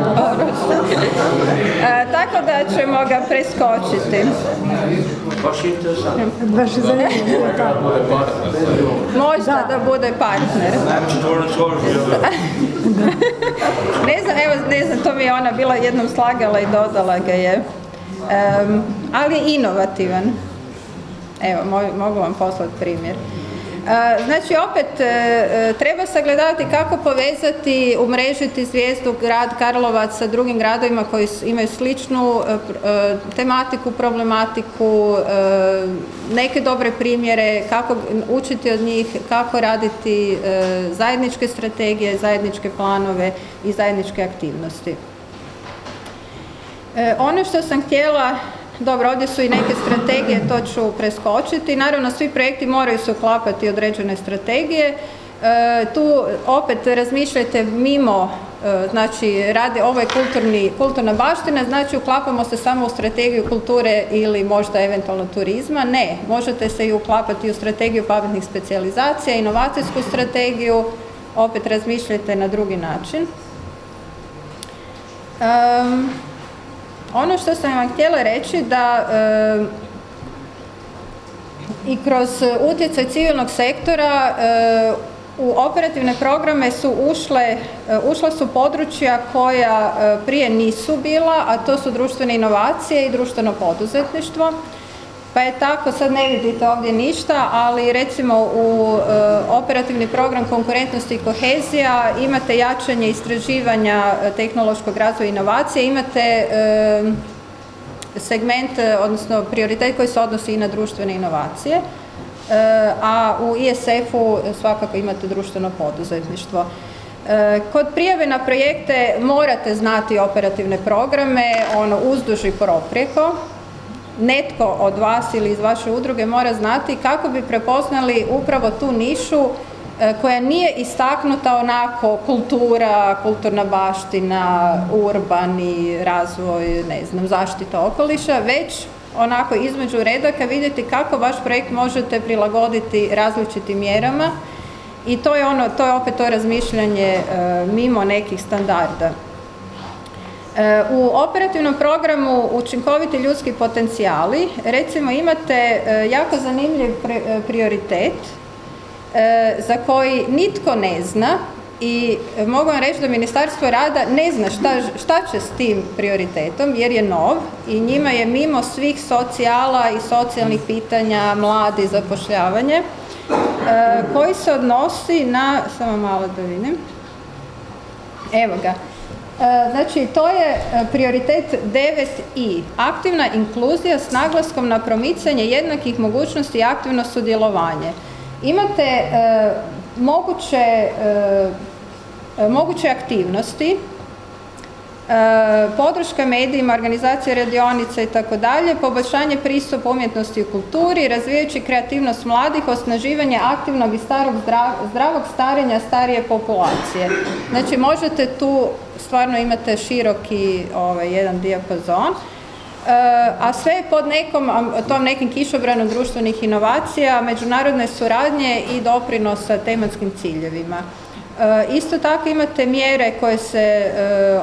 E, tako da ćemo ga preskočiti. Baš zanimljivo. Možda da. bude partner. ne znam, evo, ne znam, to mi je ona bila jednom slagala i dodala ga je ali inovativan. Evo, mogu vam poslati primjer. E, znači opet e, treba sagledati kako povezati, umrežiti zvijezdu grad Karlovac sa drugim gradovima koji imaju sličnu e, tematiku, problematiku, neke dobre primjere, kako učiti od njih, kako raditi zajedničke strategije, zajedničke planove i zajedničke aktivnosti. E, ono što sam htjela, dobro, ovdje su i neke strategije, to ću preskočiti. Naravno, svi projekti moraju se uklapati određene strategije. E, tu opet razmišljajte mimo, e, znači radi ovo je kulturni, kulturna baština, znači uklapamo se samo u strategiju kulture ili možda eventualno turizma. Ne, možete se i uklapati u strategiju pametnih specijalizacija, inovacijsku strategiju, opet razmišljajte na drugi način. Ono što sam vam htjela reći da e, i kroz utjecaj civilnog sektora e, u operativne programe su ušle, e, ušla su područja koja prije nisu bila, a to su društvene inovacije i društveno poduzetništvo. Pa je tako, sad ne vidite ovdje ništa, ali recimo u e, operativni program konkurentnosti i kohezija imate jačanje istraživanja e, tehnološkog razvoja i inovacije, imate e, segment, odnosno prioritet koji se odnosi i na društvene inovacije, a u ISF-u svakako imate društveno poduzetništvo. Kod prijave na projekte morate znati operativne programe, ono uzduž i proprijeko, netko od vas ili iz vaše udruge mora znati kako bi prepoznali upravo tu nišu e, koja nije istaknuta onako kultura, kulturna baština, urbani razvoj, ne znam, zaštita okoliša, već onako između redaka vidjeti kako vaš projekt možete prilagoditi različitim mjerama i to je ono, to je opet to razmišljanje e, mimo nekih standarda. U operativnom programu učinkoviti ljudski potencijali, recimo imate jako zanimljiv prioritet za koji nitko ne zna i mogu vam reći da Ministarstvo rada ne zna šta, šta će s tim prioritetom jer je nov i njima je mimo svih socijala i socijalnih pitanja, mladi, zapošljavanje, koji se odnosi na, samo malo da vidim, evo ga, Znači, to je prioritet 9i. Aktivna inkluzija s naglaskom na promicanje jednakih mogućnosti i aktivno sudjelovanje. Imate moguće, moguće aktivnosti, podrška medijima, organizacija radionica i tako dalje, poboljšanje pristupa umjetnosti i kulturi, razvijajući kreativnost mladih, osnaživanje aktivnog i starog zdravog starenja starije populacije. Znači možete tu, stvarno imate široki ovaj, jedan dijapazon, a sve je pod nekom, tom nekim kišobranom društvenih inovacija, međunarodne suradnje i doprinosa tematskim ciljevima. Isto tako imate mjere koje se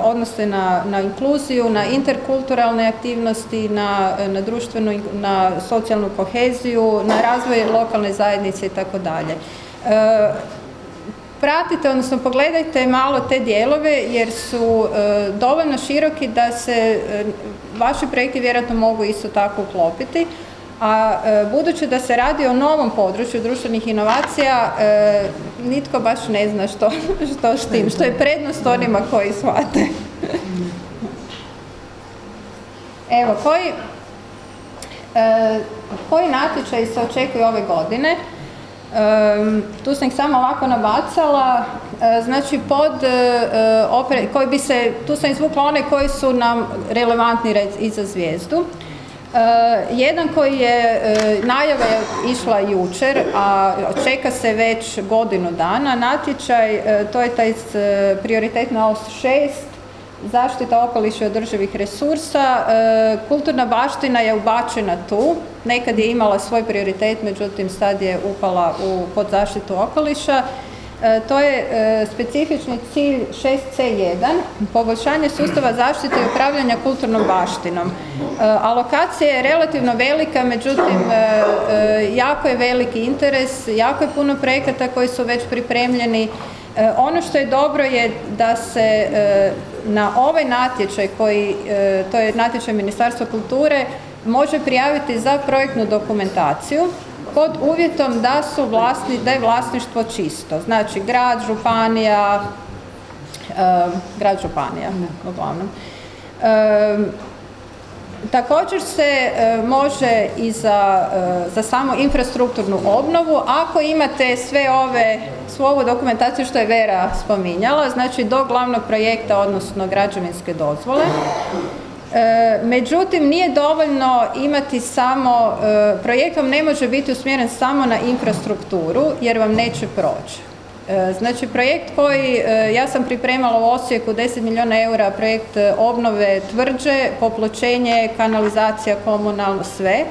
odnose na, na inkluziju, na interkulturalne aktivnosti, na, na društvenu, na socijalnu koheziju, na razvoj lokalne zajednice i. Pratite, odnosno pogledajte malo te dijelove jer su dovoljno široki da se vaši projekti vjerojatno mogu isto tako uklopiti a budući da se radi o novom području društvenih inovacija, nitko baš ne zna što, što s tim, što je prednost onima koji shvate. Evo, koji, koji se očekuju ove godine? Tu sam ih samo ovako nabacala, znači pod koji bi se, tu sam izvukla one koji su nam relevantni i za zvijezdu. Jedan koji je, najava je išla jučer, a čeka se već godinu dana, natječaj, to je taj prioritetna os 6, zaštita okoliša i održivih resursa. Kulturna baština je ubačena tu, nekad je imala svoj prioritet, međutim sad je upala u, pod zaštitu okoliša. To je specifični cilj 6C1, poboljšanje sustava zaštite i upravljanja kulturnom baštinom. Alokacija je relativno velika, međutim jako je veliki interes, jako je puno projekata koji su već pripremljeni. Ono što je dobro je da se na ovaj natječaj koji, to je natječaj Ministarstva kulture, može prijaviti za projektnu dokumentaciju pod uvjetom da su vlasni, da je vlasništvo čisto. Znači grad, županija, grad županija uglavnom. Također se može i za, za samo infrastrukturnu obnovu, ako imate sve ove, svu ovu dokumentaciju što je Vera spominjala, znači do glavnog projekta, odnosno građevinske dozvole, Međutim, nije dovoljno imati samo, projekt vam ne može biti usmjeren samo na infrastrukturu jer vam neće proći. Znači projekt koji, ja sam pripremala u Osijeku 10 milijuna eura, projekt obnove tvrđe, popločenje, kanalizacija komunalno, sve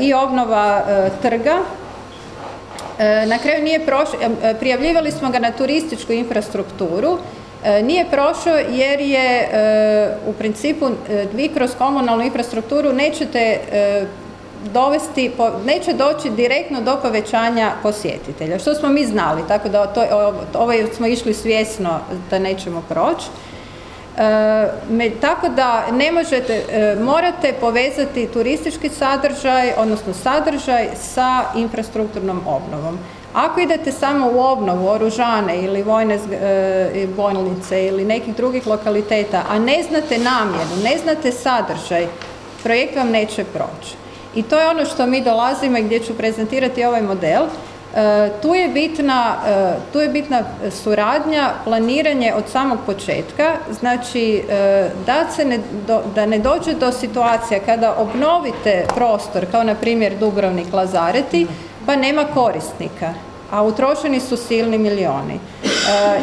i obnova trga. Na kraju nije prošlo, prijavljivali smo ga na turističku infrastrukturu, nije prošao jer je u principu vi kroz komunalnu infrastrukturu nećete dovesti, neće doći direktno do povećanja posjetitelja, što smo mi znali, tako da to, ovaj smo išli svjesno da nećemo proći. tako da ne možete, morate povezati turistički sadržaj, odnosno sadržaj sa infrastrukturnom obnovom. Ako idete samo u obnovu oružane ili vojne bolnice ili nekih drugih lokaliteta, a ne znate namjenu, ne znate sadržaj, projekt vam neće proći. I to je ono što mi dolazimo i gdje ću prezentirati ovaj model. Tu je, bitna, tu je bitna suradnja, planiranje od samog početka, znači da, se ne, da ne dođe do situacija kada obnovite prostor, kao na primjer Dubrovnik Lazareti, pa nema korisnika, a utrošeni su silni milioni.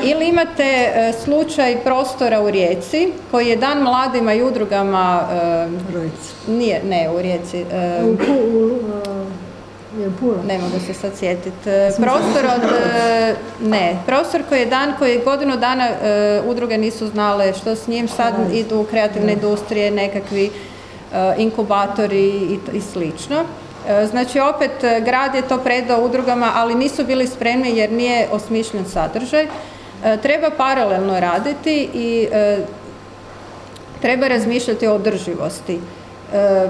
Ili imate slučaj prostora u Rijeci koji je dan mladima i udrugama nije, ne u Rijeci Je u ne mogu se sad sjetiti. Prostor od, ne, prostor koji je dan, koji godinu dana udruge nisu znale što s njim, sad idu kreativne industrije, nekakvi inkubatori i, i slično. E, Znači opet e, grad je to predao udrugama, ali nisu bili spremni jer nije osmišljen sadržaj. E, Treba paralelno raditi i treba razmišljati o održivosti.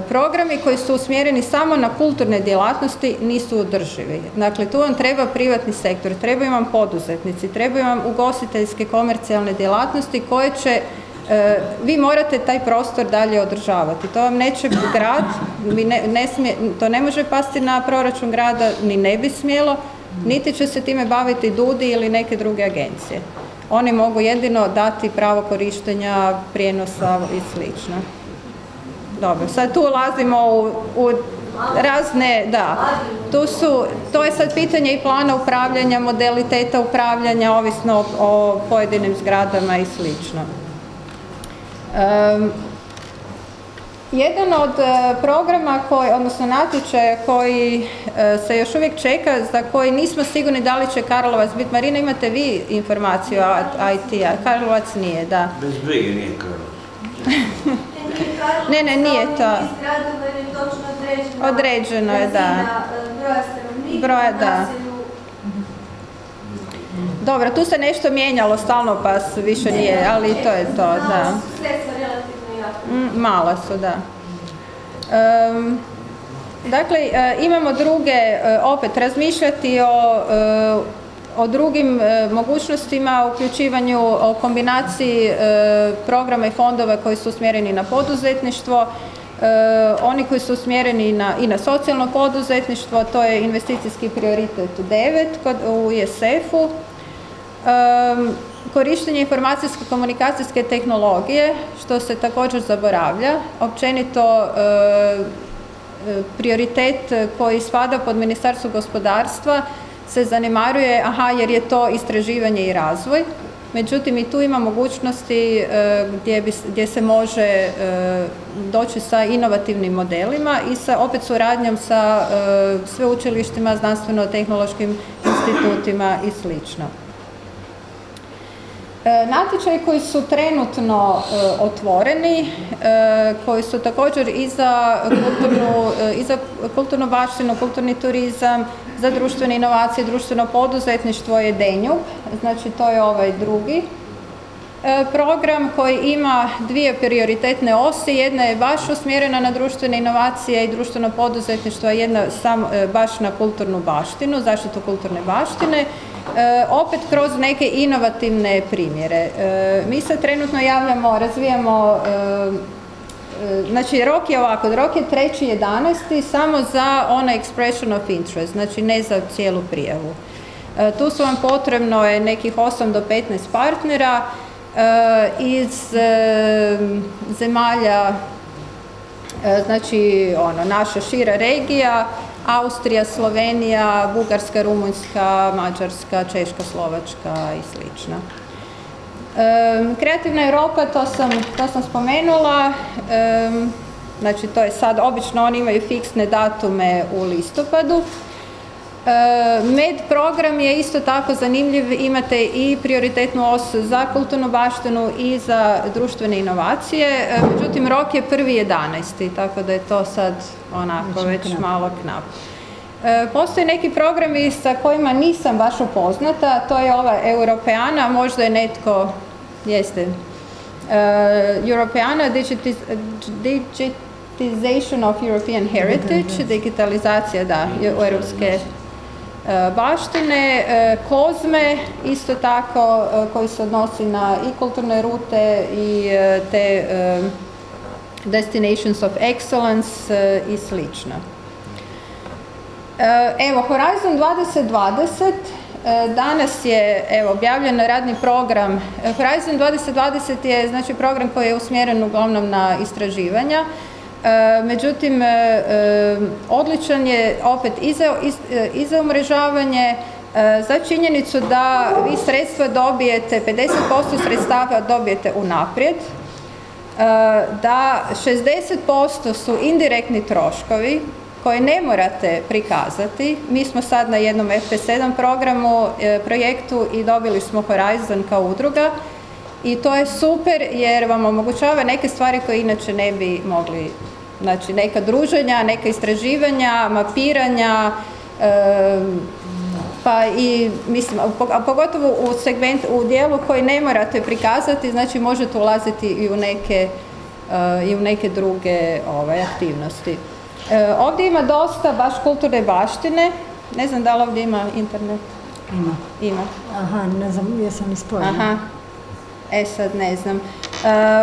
Programi koji su usmjereni samo na kulturne djelatnosti nisu održivi. Dakle, tu vam treba privatni sektor, trebaju vam poduzetnici, trebaju vam ugostiteljske komercijalne djelatnosti koje će vi morate taj prostor dalje održavati. To vam neće grad, ne, ne smije, to ne može pasti na proračun grada, ni ne bi smjelo, niti će se time baviti DUDI ili neke druge agencije. Oni mogu jedino dati pravo korištenja, prijenosa i slično. Dobro, sad tu ulazimo u, razne, da, tu su, to je sad pitanje i plana upravljanja, modaliteta upravljanja, ovisno o pojedinim zgradama i slično. Jedan od e, programa koji, odnosno natječaja koji e, se još uvijek čeka, za koji nismo sigurni da li će Karlovac biti. Marina, imate vi informaciju o IT-a? Karlovac nije, da. Bez brige nije Karlovac. Ne, ne, nije to. Određeno. Određeno je, da. e. Broja, da. Dobro, tu se nešto mijenjalo stalno pa više nije, ali to je to, da. Mala su. Mm, Mala su, da. Em, dakle, e, imamo druge, e, opet razmišljati o, e, o drugim mogućnostima, uključivanju, o kombinaciji programa i fondova koji su usmjereni na poduzetništvo, oni koji su usmjereni na, i na socijalno poduzetništvo, to je investicijski prioritet 9 kod, u ISF-u. Korištenje informacijske komunikacijske tehnologije, što se također zaboravlja. Općenito e, e, prioritet koji spada pod Ministarstvo gospodarstva se zanemaruje, aha, jer je to istraživanje i razvoj. Međutim, i tu ima mogućnosti e, gdje, bi, gdje se može doći sa inovativnim modelima i sa opet suradnjom sa sveučilištima, znanstveno-tehnološkim institutima i slično. E, Natječaji koji su trenutno e, otvoreni, e, koji su također i za kulturnu, i za kulturnu baštinu, kulturni turizam, za društvene inovacije, društveno poduzetništvo je Denjub, znači to je ovaj drugi program koji ima dvije prioritetne osi. Jedna je baš usmjerena na društvene inovacije i društveno poduzetništvo, a jedna sam e, baš na kulturnu baštinu, zaštitu kulturne baštine. E, opet kroz neke inovativne primjere. E, mi se trenutno javljamo, razvijamo e, e, Znači, rok je ovako, rok je 3.11. samo za onaj expression of interest, znači ne za cijelu prijavu. E, Tu su vam potrebno je nekih 8 do 15 partnera e, iz e, zemalja E, znači ono, naša šira regija, Austrija, Slovenija, Bugarska, Rumunjska, Mađarska, Češka, Slovačka i slično. E, Kreativna Europa, to sam, to sam spomenula, e, znači to je sad, obično oni imaju fiksne datume u listopadu. E, Med program je isto tako zanimljiv, imate i prioritetnu os za kulturnu baštinu i za društvene inovacije, E, međutim rok je 1.11. tako da je to sad onako već malo knap. E, Postoje neki programi sa kojima nisam baš upoznata, to je ova Europeana, možda je netko, jeste, Europeana Digitiz- Digitization of European Heritage, digitalizacija da, europske baštine, e, Kozme isto tako e, koji se odnosi na i kulturne rute i e, te e, Destinations of Excellence e, i slično. E, Evo, Horizon 2020, e, danas je evo, objavljen radni program. E, Horizon 2020 je znači, program koji je usmjeren uglavnom na istraživanja. E, Međutim, e, e, odličan je opet i za, umrežavanje, za činjenicu da vi sredstva dobijete, 50% sredstava dobijete unaprijed, da 60% su indirektni troškovi, koje ne morate prikazati. Mi smo sad na jednom FP7 programu, projektu i dobili smo Horizon kao udruga i to je super jer vam omogućava neke stvari koje inače ne bi mogli, znači neka druženja, neka istraživanja, mapiranja, pa i mislim, a pog- a pogotovo u segment, u dijelu koji ne morate prikazati, znači možete ulaziti i u neke, e, i u neke druge ovaj, aktivnosti. E, ovdje ima dosta baš kulturne baštine, ne znam da li ovdje ima internet. Ima. Ima. Aha, ne znam, jesam li spojena. Aha. E sad ne znam. E,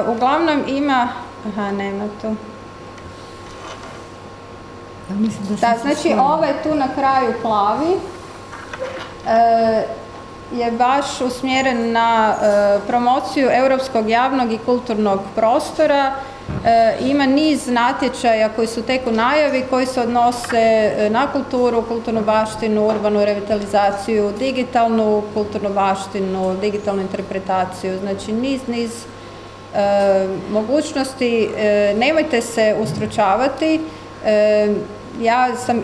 uglavnom ima, aha nema tu. Ja mislim da, Da, znači ovaj tu na kraju plavi e, je baš usmjeren na e, promociju europskog javnog i kulturnog prostora. E, ima niz natječaja koji su tek u najavi, koji se odnose e, na kulturu, kulturnu baštinu, urbanu revitalizaciju, digitalnu kulturnu baštinu, digitalnu interpretaciju, znači niz, niz e, mogućnosti. Nemojte se ustručavati. Ja sam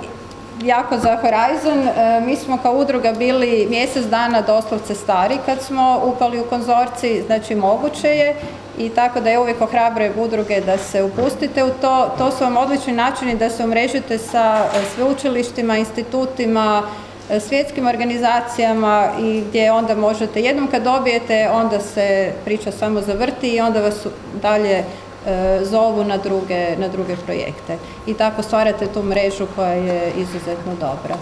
jako za Horizon. E, mi smo kao udruga bili mjesec dana doslovce stari kad smo upali u konzorcij, znači moguće je i tako da je uvijek ohrabrujem udruge da se upustite u to. To su vam odlični načini da se umrežite sa e, sveučilištima, institutima, e, svjetskim organizacijama i gdje onda možete, jednom kad dobijete, onda se priča samo zavrti i onda vas dalje zovu na druge, na druge projekte. I tako stvarate tu mrežu koja je izuzetno dobra.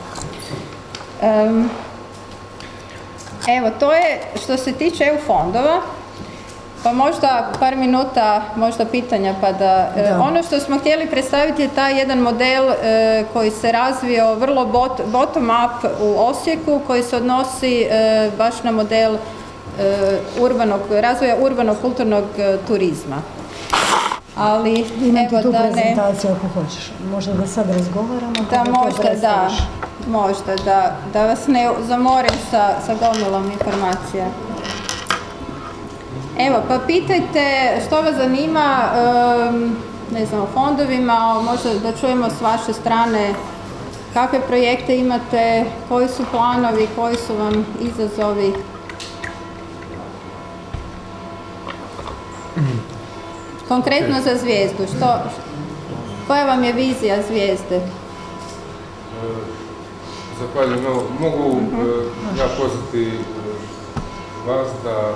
Em, evo, to je što se tiče EU fondova. Pa možda par minuta, možda pitanja pa da... e, ono što smo htjeli predstaviti je taj jedan model e, koji se razvio vrlo bot- bottom up u Osijeku koji se odnosi e, baš na model e, urbanog, razvoja urbanog kulturnog e, turizma. Ali Imam evo tu da ne... prezentaciju ako hoćeš. Možda da sad razgovaramo. pa Da, možda da, možda da, da vas ne zamorim sa, sa gomilom informacija. Evo, pa pitajte što vas zanima, em, ne znam, o fondovima, možda da čujemo s vaše strane kakve projekte imate, koji su planovi, koji su vam izazovi. Konkretno za zvijezdu, što, koja vam je vizija zvijezde? E, Zahvaljujem. Evo, mogu e, ja pozvati e, vas da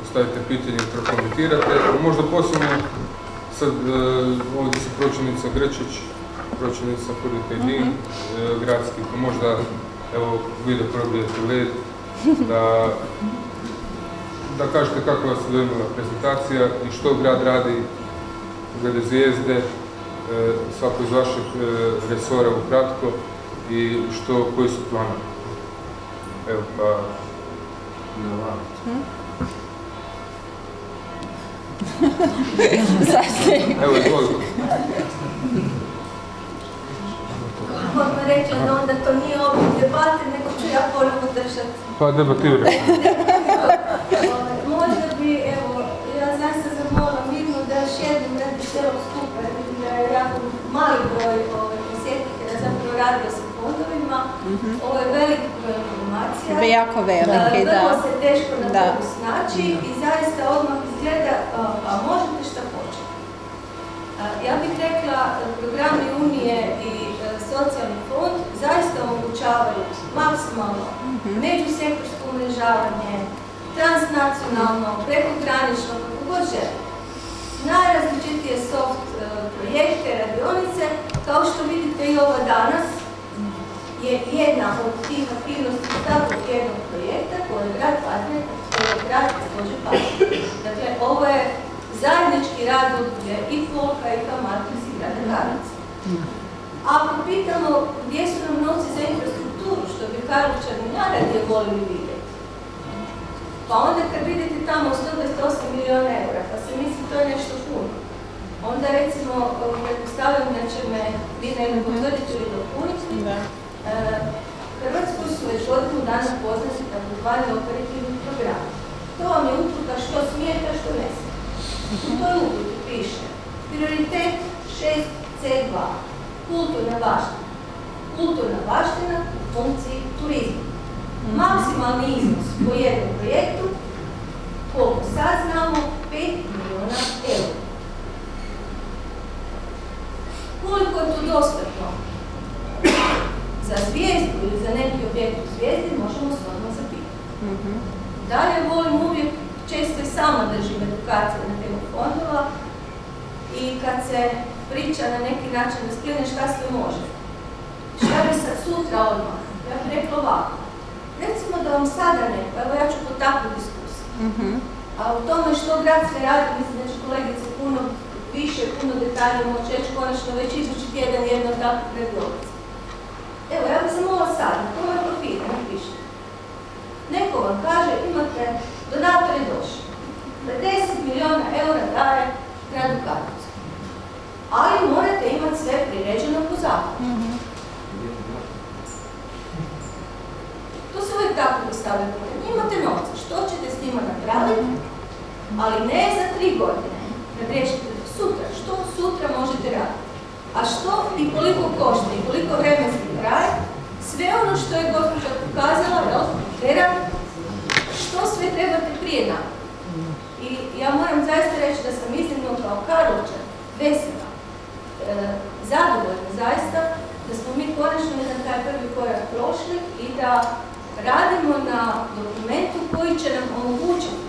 postavite pitanje i prokomentirate. Možda posebno sad ovdje se pročelnica Grčić, pročelnica prvi Hajdin, e, gradski, pa možda evo vi da probijete led, da da kažete kako vas je dojmila prezentacija i što grad radi glede zvijezde, e, svako iz vašeg e, resora ukratko i što, koji su planovi. Evo pa, evo izvolite. Odmah rekla da onda to nije oblik debate, nego ću ja ponovo držati. Pa debatirajte. fondovima. Ovo je velik broj informacija. Jako veliki, E, da. Vrlo se teško na Da. togu snaći i zaista odmah izgleda, a, a možete šta početi. Ja bih rekla, programi Unije i e, socijalni fond zaista omogućavaju maksimalno međusektorsko umrežavanje, transnacionalno, prekogranično, kako god žele. Najrazličitije soft e, projekte, radionice, kao što vidite i ova danas, je jedna od tih aktivnosti takvog jednog projekta koje je grad partner, koje je grad također partner. Dakle, ovo je zajednički rad udruge i Folka i Kamatis i grada Karlovca. Ako pitamo gdje su nam novci za infrastrukturu, što bi Karlovčani najradije volili vidjeti, pa onda kad vidite tamo 128 milijuna eura, pa se misli to je nešto puno, onda recimo, pretpostavljam da će me vi ne potvrditi ili dopuniti, Hrvatsku su već godinu dana poznati takozvani operativni program. To vam je uputa što smijete, što ne smijete. U toj uputi piše prioritet šest C2. Kulturna baština. Kulturna baština u funkciji turizma. Maksimalni iznos po jednom projektu, koliko sad znamo, 5 milijuna eura. Koliko je to dostatno za zvijezdu ili za neki objekt u zvijezdi, možemo se odmah zapitati. Dalje volim uvijek, često i sama držim edukacije na temu fondova i kad se priča na neki način da spline šta sve može. Šta bi sad sutra odmah? Ja bih rekla ovako. Recimo da vam sada neko, evo ja ću potaknuti diskusiju. A u tome što grad sve radi, mislim da će kolegice puno više, puno detaljnije moći reći konačno već idući tjedan jedno tako predlogice. Evo, ja bih zamolila sad, na kome profile napišite. Neko vam kaže, imate, donator je došao. 50 milijuna eura daje gradu Karlovcu. Ali morate imati sve priređeno po zakonu. To se uvijek tako postavlja pitanje. Imate novca, što ćete s njima napraviti? Ali ne za tri godine. Ne riješite sutra. Što sutra možete raditi? A što i koliko košta i koliko vremenski traje? Sve ono što je gospođa pokazala, jel? Vera, što sve trebate prije nam? I ja moram zaista reći da sam iznimno kao Karlovčan vesela, e, zadovoljna zaista da smo mi konačno jedan taj prvi korak prošli i da radimo na dokumentu koji će nam omogućiti.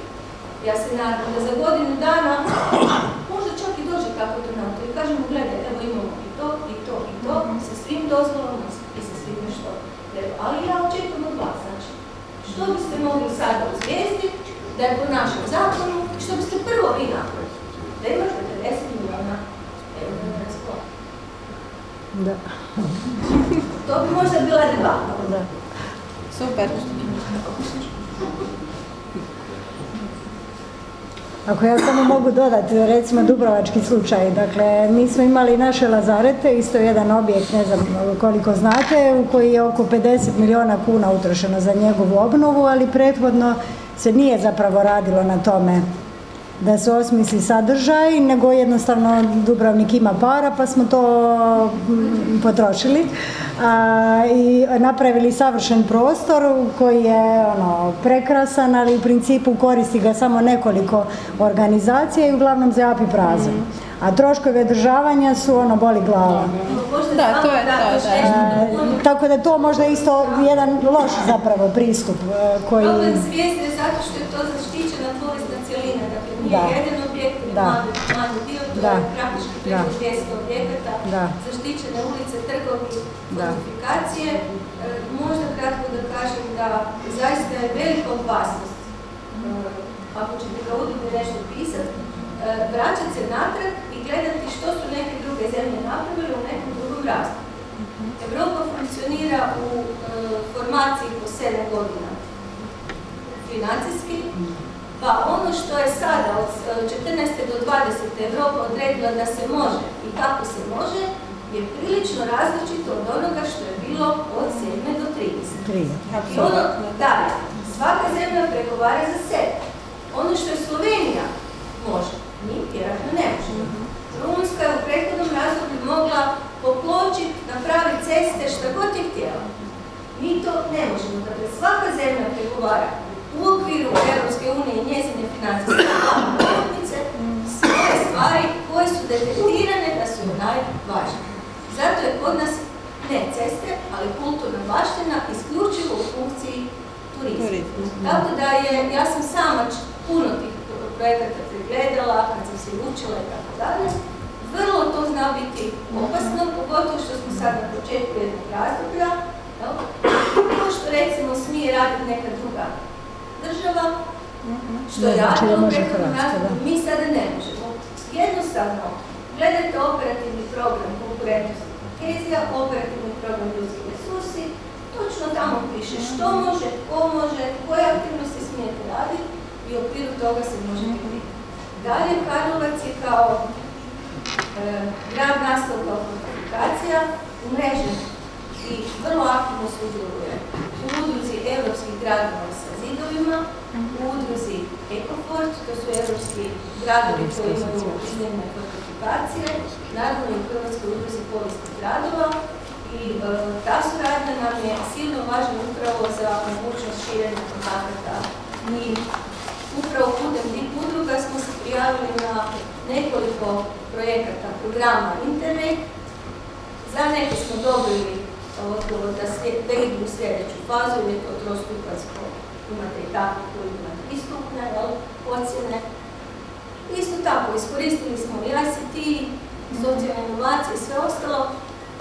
Ja se nadam da za godinu dana možda čak i dođe kako to nam to i kažemo gledaj, evo imamo i to, i to, i to, sa svim dozvolama i sa svim što treba. Ali ja očekujem od vas, znači, što biste mogli sada uzvijestiti da je po našem zakonu, i što biste prvo vi napravili? Da imate 50 milijuna eura na raspolaganju. Da. To bi možda bila debata. Da. Super. Ako ja samo mogu dodati, recimo Dubrovački slučaj, dakle, mi smo imali naše lazarete, isto jedan objekt, ne znam koliko znate, u koji je oko 50 milijuna kuna utrošeno za njegovu obnovu, ali prethodno se nije zapravo radilo na tome da se osmisli sadržaj, nego jednostavno Dubrovnik ima para pa smo to mm, potrošili a, i napravili savršen prostor koji je ono, prekrasan, ali u principu koristi ga samo nekoliko organizacija i uglavnom zjapi prazan. A troškovi održavanja su ono boli glava. Da, to je to, da. E, tako da to možda isto jedan loš zapravo pristup e, koji... Problem je zato što je to zaštićena Da. jedan objekt, mali, dio, to Da. je praktički preko 200 objekata, Da. zaštićene ulice, trgovi, fortifikacije. E, možda kratko da kažem da zaista je velika opasnost, e, ako ćete ga udruge nešto pisati, e, vraćati se natrag i gledati što su neke druge zemlje napravile u nekom drugom razdoblju. Europa funkcionira u e, formaciji po 7 godina financijski, pa ono što je sada od e, 14. do 20. Europa odredila da se može i kako se može, je prilično različito od onoga što je bilo od 7. do 30. Tri. I ono dalje, svaka zemlja pregovara za sebe. Ono što je Slovenija može, mi vjerojatno ne možemo. Rumunjska je u prethodnom razdoblju mogla popločiti, napraviti ceste, šta god je htjela. Mi to ne možemo. Dakle, svaka zemlja pregovara u okviru Europske unije i njezine financijske omotnice svoje stvari koje su detektirane da su najvažnije. Zato je kod nas ne ceste, ali kulturna baština isključivo u funkciji turizma. Tako da je, ja sam sama puno tih projekata pregledala, kad sam se učila i tako dalje. Vrlo to zna biti opasno, pogotovo što smo sad na početku jednog razdoblja. To što recimo smije raditi neka druga država, što je razdoblju, mi sada ne možemo. Jednostavno, gledajte operativni program konkurentnosti. Kohezija, operativni program ljudski resursi, točno tamo piše što može, ko može, koje aktivnosti smijete raditi i u okviru toga se možete vidjeti. Dalje, Karlovac je kao e, grad nastao kao u mreži i vrlo aktivno sudjeluje u udruzi europskih gradova sa zidovima, u udruzi Ecofort, to su europski gradovi koji imaju iznimne fortifikacije, naravno i u Hrvatskoj udruzi povijesnih gradova i e, ta suradnja nam je silno važna upravo za mogućnost širenja kontakata. Mi upravo putem tih udruga smo se prijavili na nekoliko projekata programa Internet. Za neke smo dobili odgovor da, da idu u sljedeću fazu, jer je to trostupansko, imate i tako koji ima tri stupnja, jel, ocjene. Isto tako, iskoristili smo i ICT, socijalne inovacije i sve ostalo,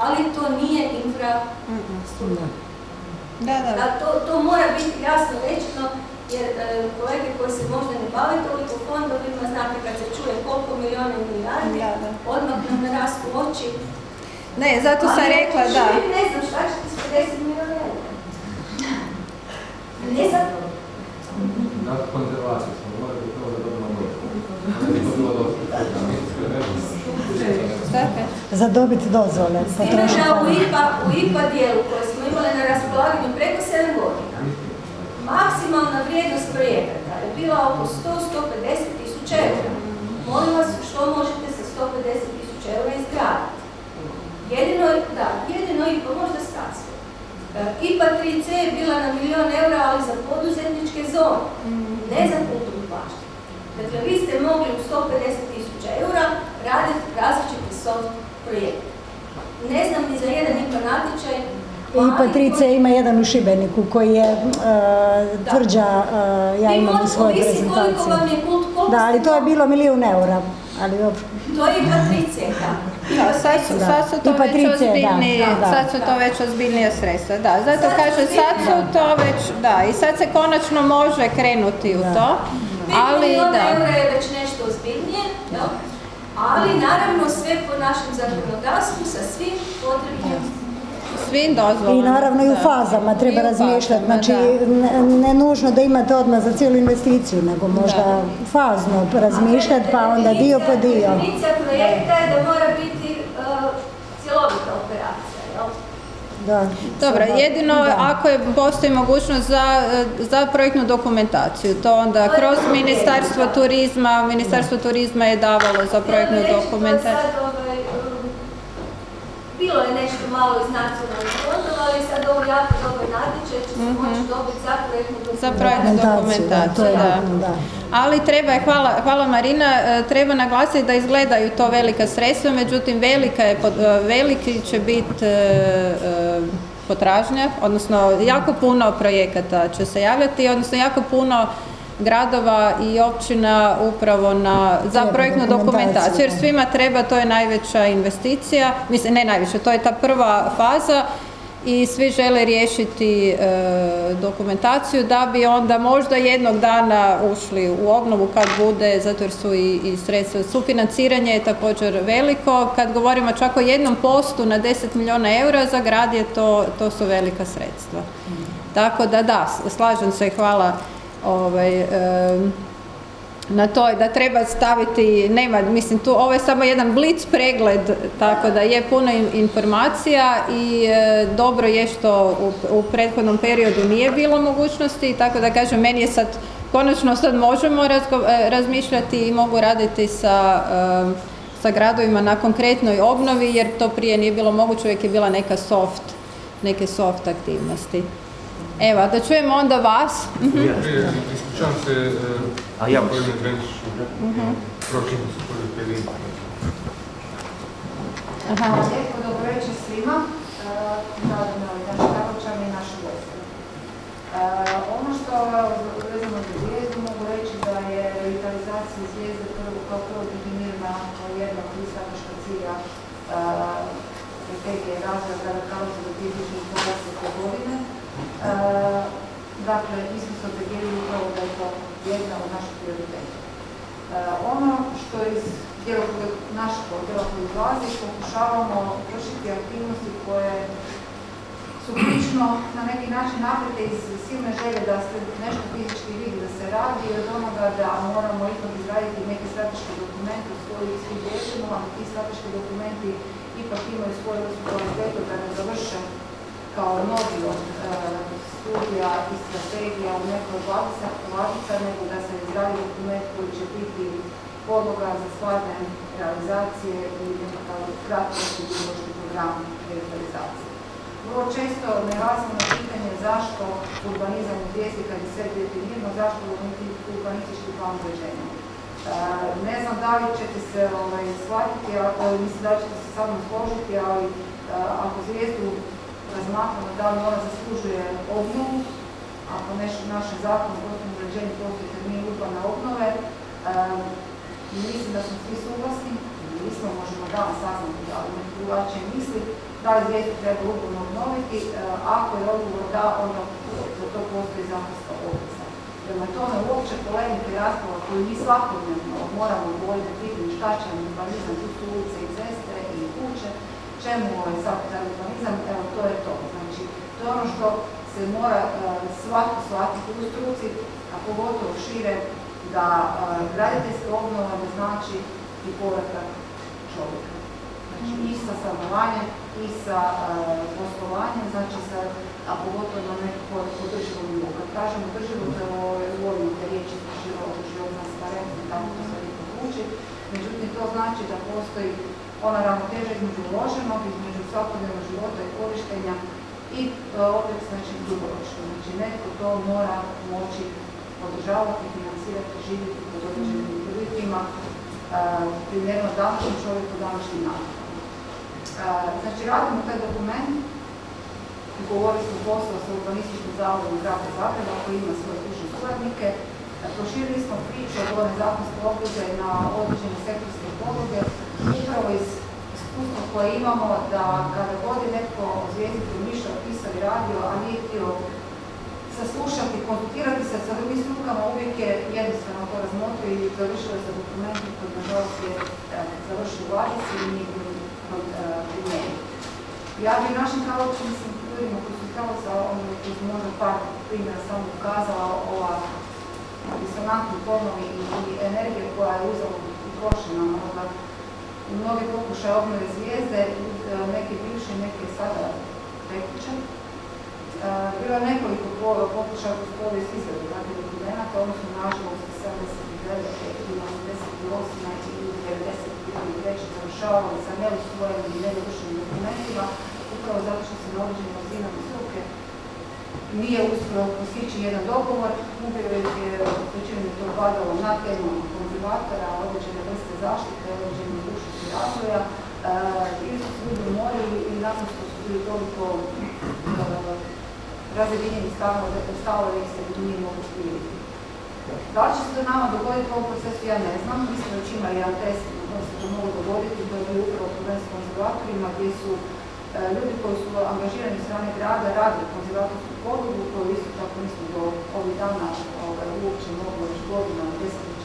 ali to nije infrastruktura. Da, da. Da, to, to mora biti jasno rečeno, jer e, kolege koji se možda ne bave toliko fondovima, znate kad se čuje koliko milijuna i milijardi, odmah nam narastu oči. Ne, zato sam rekla da. ne znam šta ćete s 50 milijuna eura. Ne znam, Na konzervaciju smo morali da dobimo to? Za dobiti dozvole, s time da u IPA, u IPA dijelu koje smo imali na raspolaganju preko 7 godina, maksimalna vrijednost projekata je bila oko 100-150 tisuća eura. Molim vas, što možete sa 150 tisuća eura izgraditi? Jedino, da, jedino IPA, možda stasno. IPA 3C je bila na milion eura, ali za poduzetničke zone, ne za kulturnu baštinu. Dakle, vi ste mogli u 150 tisuća eura raditi različite soft projekte. Ne znam ni za jedan IPA natječaj. I Patrice ima jedan u Šibeniku koji je e, tvrđa, e, ja imam u svojoj prezentaciji. Da, ali to je bilo milijun eura. Ali dobro. To je IPA 3C, da. Da, sad su, Da. sad su to već ozbiljnije, da. sad su to već ozbiljnije sredstva, da. Zato kaže, sad su to već, da, i sad se konačno može krenuti u to, ali milijuna da. eura je već nešto ozbiljnije, ali naravno sve po našem zakonodavstvu sa svim potrebnim Svim dozvolama. I naravno i u fazama treba razmišljati. Znači, da. ne, nužno da imate odmah za cijelu investiciju, nego možda fazno razmišljati, pa onda dio po dio. Definicija projekta je da mora biti uh, cjelovita operacija, jel? Da. Dobro, jedino da. ako je, postoji mogućnost za, za projektnu dokumentaciju, to onda kroz Ministarstvo turizma, Ministarstvo turizma je davalo za projektnu dokumentaciju. Bilo je nešto malo iz nacionalnih fondova, ali sad ovo jako dobar natječaj će se moći dobiti za projektnu Mhm. Za projektnu dokumentaciju. da, to je dokumentaciju, da. bitno, da. Ali treba je, hvala, hvala Marina, e, treba naglasiti da izgledaju to velika sredstva, međutim velika je, e, veliki će biti potražnja, odnosno jako puno projekata će se javljati, odnosno jako puno gradova i općina upravo na, za Treba projektnu dokumentaciju, jer svima treba, to je najveća investicija, mislim ne najveća, to je ta prva faza i svi žele riješiti e, dokumentaciju da bi onda možda jednog dana ušli u obnovu kad bude, zato jer su i, i sredstva. Sufinanciranje je također veliko, kad govorimo čak o jednom postu na 10 milijuna eura za grad je to, to su velika sredstva. Tako da da, slažem se, hvala ovaj, na to da treba staviti, nema, mislim tu, ovo je samo jedan blic pregled, tako da je puno in- informacija i e, dobro je što u, u prethodnom periodu nije bilo mogućnosti, tako da kažem, meni je sad, konačno sad možemo razgo- e, razmišljati i mogu raditi sa, e, sa gradovima na konkretnoj obnovi, jer to prije nije bilo moguće, uvijek je bila neka soft, neke soft aktivnosti. Evo, da čujemo onda vas. Prije, ispričavam se, A ja- gospodine Benčiću, prošli su. Hvala lijepo, dobro večer svima. Drago mi je naši Karlovčani i naši gosti. E, Ono što vezano za zvijezdu mogu reći da je revitalizacija zvijezde prvo kao prvo definirana kao jedna od strateška cilja e, strategije razvoja grada Karlovca do 2020. godine. E, Dakle, mi smo se opredijelili upravo da je to jedna od naših prioriteta. E, Ono što iz našeg djelokruga izlazi, pokušavamo vršiti aktivnosti koje su prilično na neki način napete iz silne želje da se nešto fizički vidi, da se radi i od onoga da moramo ipak izraditi neke strateške dokumente uz koje ih svi dijelimo, ali ti strateški dokumenti ipak imaju svoju kvalitetu da ne završe kao novi od e, studija i strategija u nekoj ladica, nego da se izradi dokument koji će biti podloga za stvarne realizacije i nekakav kratkoročni dugoročni program revitalizacije. Vrlo često nerazumno pitanje zašto urbanizam izvijesti kad je sve definirano, zašto urbanistički plan uređenja. E, ne znam da li ćete se ovaj, shvatiti, ali mislim da ćete se sa mnom složiti, ali e, ako zvijezdu razmatramo da li ona zaslužuje obnovu, nešto naše zakon o prostornom uređenju postoji termin urbane obnove, e, mislim da smo svi suglasni, nismo možemo danas saznati da li neki drugačije misli, da li zvijezdu treba urbano obnoviti, ako je odgovor da, onda za to postoji zakonska obveza. Prema tome, uopće polemike rasprava koju mi svakodnevno moramo pitanje šta će nam urbanizam, tu su ulice i ceste i kuće, čemu ovaj urbanizam, evo to je to. Znači, to je ono što se mora uh, svatko shvatiti u struci, a pogotovo šire da uh, graditeljska obnova ne znači i povratak čovjeka. Znači i sa stanovanjem i sa uh, poslovanjem, znači sa, a pogotovo na nekako održivom nivou. Kad kažemo održivo, to je voljno te riječi održivo, održivo, transparentno, tako to se lijepo zvuči. Međutim, to znači da postoji ona ravnoteža između uloženog, između svakodnevnog života i korištenja i uh, opet znači dugoročno. Znači netko to mora moći održavati, financirati, živjeti pod određenim uvjetima, primjerno današnjem čovjeku današnjim navikama. Znači, radimo taj dokument, govorili smo posao sa urbanističkim zavodom grada Zagreba koji ima svoje duže suradnike, proširili smo priču od ove zakonske obveze na određene sektorske podloge, upravo iz iskustva koje imamo da kada god je netko o zvijezdi promišljao, pisao i radio, a nije htio saslušati, konsultirati se sa drugim strukama, uvijek je jednostavno to razmotrio i završilo sa dokumentom koji nažalost je završio u Vladici i nije primijenio. Ja bih našim kalovčim ljudima koji su kao sa ono koji su možda par primjera samo ukazala ova disonantni tonovi i, i energije koja je uzela i prošljena možda u mnoge pokušaje obnove zvijezde, neke bivše, neke sada tekuće. Bilo je nekoliko pokušaja kroz povijest izrade takvih dokumenta, odnosno nažalost 79. i 88. i 93. završavali sa neusvojenim i nedovršenim dokumentima, upravo zato što se na određenim razinama struke nije uspio postići jedan dogovor, uvijek je većinom je to padalo na temu konzervatora, određene vrste zaštite, određene mogućnosti razvoja, ili su se ljudi umorili i naprosto su bili toliko razjedinjeni stavove da ih se nije mogu smiriti. Da li će se to nama dogoditi u ovom procesu, ja ne znam. Mislim da već ima jedan test da se to mogu dogoditi, to je upravo problem s konzervatorima, gdje su e, ljudi koji su angažirani strane grada radili konzervatorsku podlogu, koju isto tako nismo do ovih dana ovaj, uopće mogli već godina,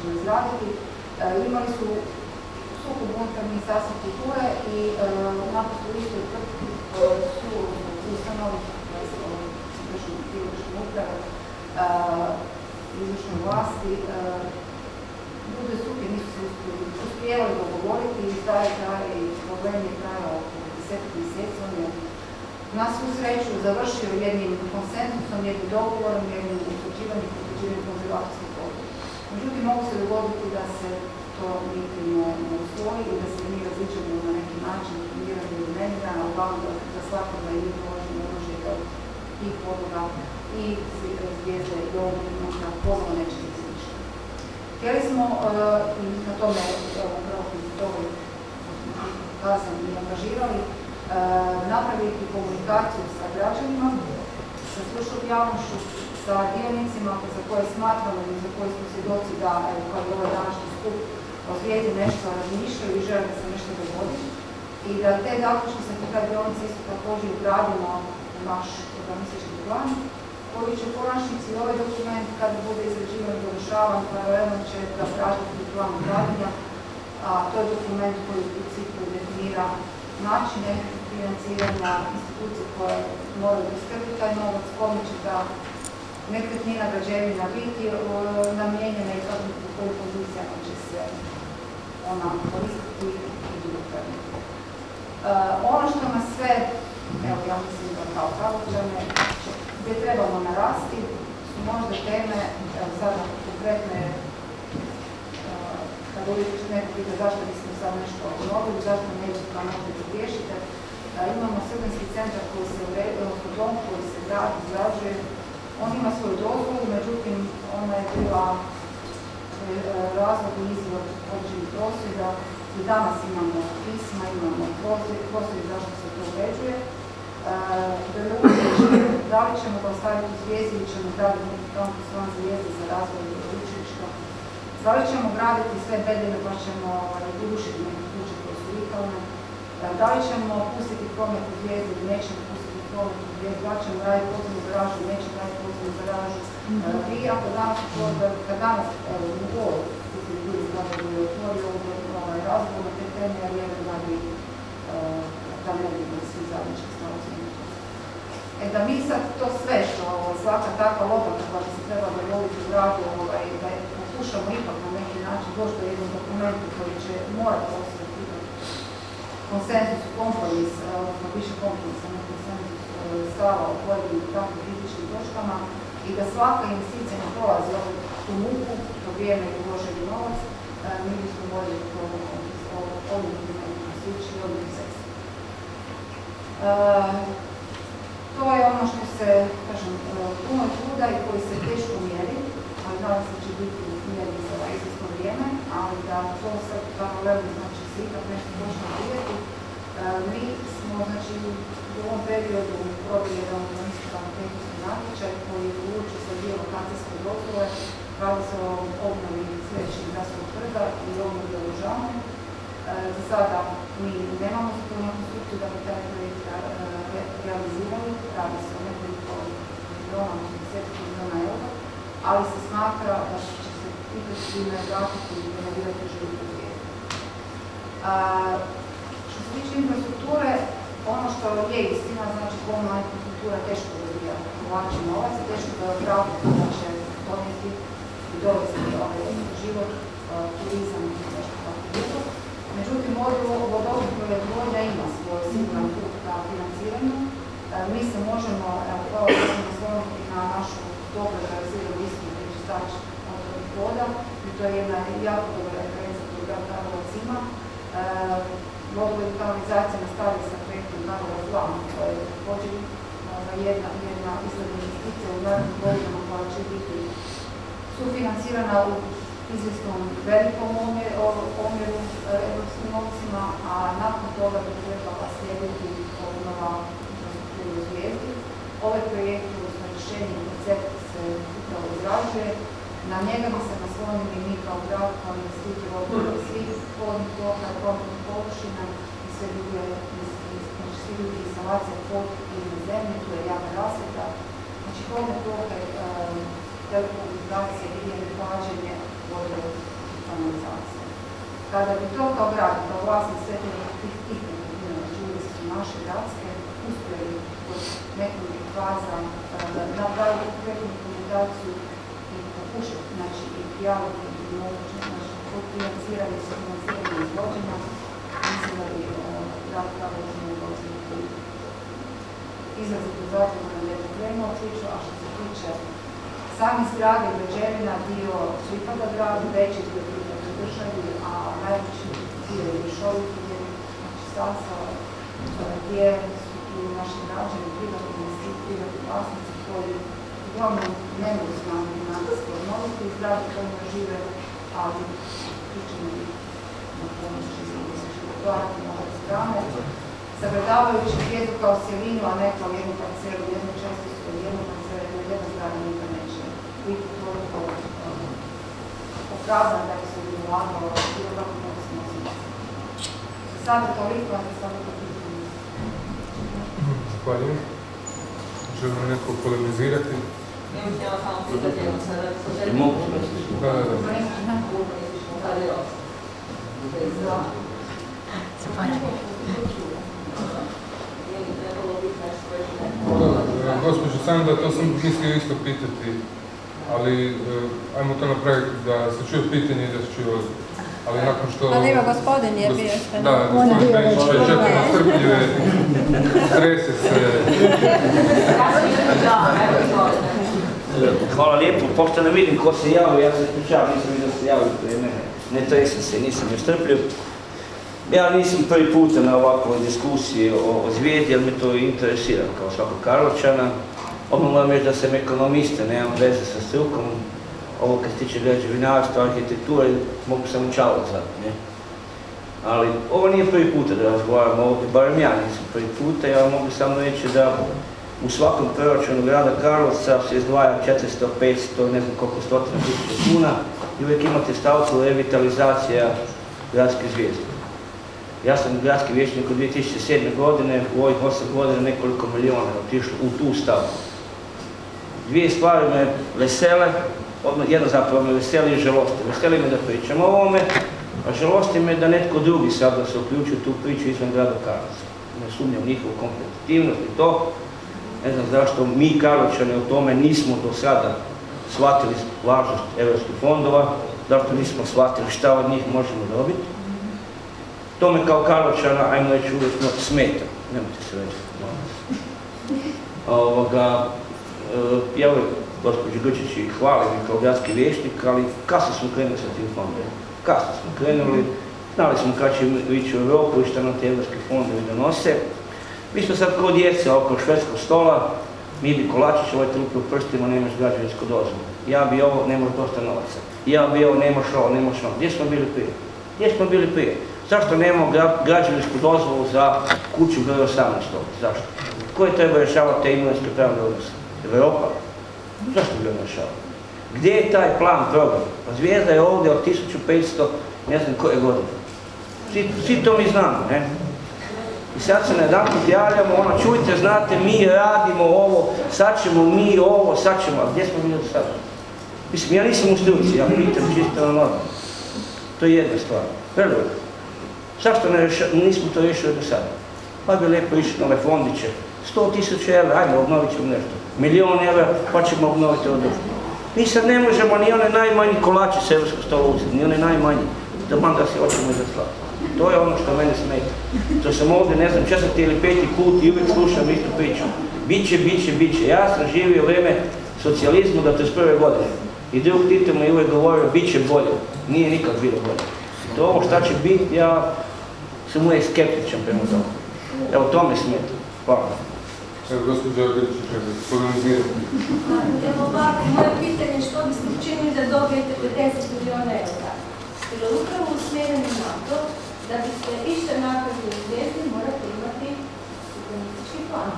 desetljećima izraditi. E, imali su sukob unutar ministarstva kulture i e, naprosto u istoj tvrtki su ustanovi izvršne uprave, izvršne vlasti, ljude struke nisu se uspjevali dogovoriti i taj, taj problem je trajao oko desetak mjeseci, on je na svu sreću završio jednim konsensusom, jednim dogovorom, jednim utvrđivanjem utvrđivanjem konzervatorskih. Međutim, mogu se dogoditi da se to niti ne, ne usvoji i da se mi različimo na neki način definirani ili nemirano, uglavnom da, da svakoga i mi položimo oružje od tih podloga i zvijezde i ovdje da ponovo neće biti ništa. Htjeli smo i na tome upravo toga kazam i angažirali napraviti komunikaciju sa građanima, sa slušnom javnošću, sa dionicima za koje smatramo i za koje smo svjedoci da, kao ovaj današnji skup, o zvijezdi nešto razmišljaju i žele da se nešto dogodi. I da te zaključke sa te dionice isto također ugradimo u naš urbanistički plan, koji će konačnici ovaj dokument kada bude izrađivan i dovršavan, paralelno će da pratiti plan upravljanja, a to je dokument koji u principu definira načine financiranja institucije koje moraju iskrbiti taj novac, kome će ta nekretnina građevina biti namijenjena i kako u kojim pozicijama će se ona koristiti i drugo. Ono što nas sve evo ja mislim da kao Karlovčane, gdje trebamo narasti, su možda teme, evo konkretne, eh, kad uvijek neko pita zašto nismo sad nešto obnovili, zašto ne bi kao možda riješite, imamo srednjski centar koji se uredio, dom koji se on ima svoju dozvolu, međutim ona je bila e, razlog i izvor određenih prosvjeda i danas imamo pisma, imamo prosvjed zašto se to uređuje. Da li ćemo ga ostaviti u zvijezdi ili ćemo graditi kampus van zvijezde za razvoj učilišta? Da li ćemo graditi sve bedine pa ćemo rušiti neke kuće koje su vikalne? Da li ćemo pustiti promet u zvijezdi ili nećemo pustiti promet u zvijezdi? Da li ćemo raditi posebnu garažu nećemo raditi posebnu garažu? Vi ako danas, kad danas, evo, u ovo, ljudi da bi otvorio ovaj razgovor na te teme, ja vjerujem da bi da ne bi bili svi zajednički stavili E da mi sad to sve što svaka takva lopata koja bi se trebala dogoditi u gradu, ovaj, da je pokušamo ipak na neki način doći do jednog dokumenta koji će morati ostati konsensus, kompromis, odnosno više kompromisa, stava o pojedinim takvim kritičnim točkama i da svaka investicija ne prolazi ovdje tu muku, to vrijeme i uloženi novac, mi bismo voljeli to ovim dokumentima sliči i ovim sredstva. To je ono što se, kažem, puno truda i koji se teško mjeri, ali nadam se će biti mjeri za izvjesno vrijeme, ali da to sad paralelno znači se ipak nešto počne vidjeti. Mi smo, znači, u ovom periodu proveli jedan urbanističan tehnički natječaj koji je uvučio sa dvije lokacijske dozvole, radi se o obnovi sljedećeg gradskog trga i obnovi održavanja. Za sada mi nemamo to konstrukciju da bi taj projekt realizirali, radi se o nekoliko miliona, desetki miliona eura, ali se smatra da će se ipak svime vratiti i renovirati životnu svijetu. Što se tiče infrastrukture, ono što je istina, znači komunalna infrastruktura teško razvija povlači novac, teško da opravdati da će donijeti i dovesti ovaj život, turizam i nešto tako drugo. Međutim, vodovodna odvodnja ima svoj siguran put ka financiranju. Mi se možemo, evo, nasloniti na našu dobro realiziranu listu prečistač otvornih voda i to je jedna jako dobra referenca koju grad Karlovac ima. Vodovod i kanalizacija nastavlja sa projektom Karlovac 2, to je također jedna, jedna izgledna investicija u narednim godinama koja će biti sufinancirana u izvjesnom velikom omjeru evropskim novcima, a nakon toga bi trebala slijediti obnova infrastrukture u zvijezdi. Ovaj projekt, odnosno rješenje koncept se upravo izražuje. Na njega bi se naslonili mi kao grad, kao investitor obnova svih vodnih toka, prometnih površina i sve druge, znači svi drugi instalacije pod i na zemlji, tu je javna rasvjeta. Znači vodne toke, telekomunikacije, vidjene plađenje, vode i kanalizacije. Kada bi to kao grad, kao vlasnik sve tih tih nekretnina, znači uvijek su naše gradske, uspjeli kod nekoliko faza napraviti konkretnu dokumentaciju i pokušati, znači i prijaviti i moguće, znači kod financiranja i financiranja izvođenja, mislim da bi grad kao mogao biti izrazito zadovoljno da je pokrenuo priču, a što se tiče Sami zgrade i građevina dio pripada gradu, veći dio pripada državi, a najveći dio je mješoviti dio, znači sasao gdje su tu naši građani, privatni investitori, privatni vlasnici koji uglavnom ne mogu znati financijski obnoviti zgrade kojima žive, ali ih na pomoći za otvarati nove strane, sagledavajući zvijezdu kao sjelinu, a ne kao jednu parcelu, jednu česticu, jednu parcelu, jedna zgrada nikad neće biti toliko opravdan da bi se ulagalo bilo kako to smo Sada toliko, a se sada pitanje. Zahvaljujem. Želi li netko polemizirati? Da. Da, Gospođo Sandra, to sam mislio isto pitati, ali eh, ajmo to napraviti da se čuje pitanje i da se čuje odgovor. ali nakon što... Ali ima gospodin je bio što. Da, On je bio gospodin je četiri strpljive, strese se. Hvala lijepo, pošto ne vidim ko se javio, ja se ispričavam, nisam vidio se javio prije mene. Ne tresem se, nisam još strpljiv. Ja nisam prvi puta na ovakvoj diskusiji o, o zvijezdi, jer me to interesira kao svakog Karlovčana. Odmah moram da sam ekonomista, nemam veze sa strukom. Ovo kad se tiče građevinarstva, arhitekture, mogu sam učavati za ne? Ali ovo nije prvi puta da razgovaramo ovdje, barem ja nisam prvi puta, ja mogu samo reći da u svakom proračunu grada Karlovca se izdvaja 400, 500, ne znam koliko stotina tisuća kuna i uvijek imate stavku revitalizacija gradske zvijezde. Ja sam gradski vijećnik od 2007. godine, u ovih 8 godina nekoliko milijuna je otišlo u tu stavku. Dvije stvari me vesele, jedna zapravo me veseli i žalosti. Veseli me da pričam o ovome, a žalosti me da netko drugi sad da se uključi tu priču izvan grada Karlovca. Ne sumnjam njihovu kompetitivnost i to. Ne znam zašto mi Karlovčani o tome nismo do sada shvatili važnost europskih fondova, zašto nismo shvatili šta od njih možemo dobiti. To me kao Karlovčana, ajmo reći uvjetno, smeta. Nemojte se reći. Ovoga, e, ja uvijek gospođi hvalim i kao gradski vješnik, ali kasno smo krenuli sa tim fondovima. Kasno smo krenuli, znali smo kad ćemo ići u Europu i šta nam te evropski fondovi donose. Mi smo sad kao djeca oko švedskog stola, mi bi kolačić, ovaj trup u prstima, nemaš građevinsku dozvolu. Ja bi ovo, nemaš dosta novaca. Ja bi ovo, nemaš ovo, nemaš ovo. Gdje smo bili prije? Gdje smo bili prije? Zašto nemamo gra- građevinsku dozvolu za kuću broj 18 ovdje? Zašto? Ko je treba rješavati te imovinske pravne odnose? Europa? Zašto bi on rješavao? Gdje je taj plan, program? Pa zvijezda je ovdje od 1500, ne znam koje godine. Svi to mi znamo, ne? I sad se jedan javljamo, ono, čujte, znate, mi radimo ovo, sad ćemo mi ovo, sad ćemo, a gdje smo mi do sada? Mislim, ja nisam u struci, ja pitam čisto normalno. To je jedna stvar. Prvo, zašto nismo to riješili do sada? Pa bi lijepo išli na ove fondiće. 100 tisuća eura, ajde, obnovit ćemo nešto. Milion eura, pa ćemo obnoviti ovo. Mi sad ne možemo ni one najmanji kolači s evropskog stola uzeti, ni one najmanji. Da man se hoćemo i zaslati. To je ono što mene smeta. To sam ovdje, ne znam, četvrti ili peti put i uvijek slušam istu priču. Biće, biće, biće. Ja sam živio u vrijeme socijalizmu do 31. godine. I drug Tito mi je uvijek govorio, bit će bolje. Nije nikad bilo bolje. To ovo šta će biti, ja sam uvijek skeptičan prema tome. Evo to me smeta. Hvala. Evo, gospođa polemizirati. Evo ovako, moje pitanje je što biste učinili da dobijete 50 milijuna eura? Jer upravo usmjereni na to da biste išta napravili u zvijezdi morate imati urbanistički plan.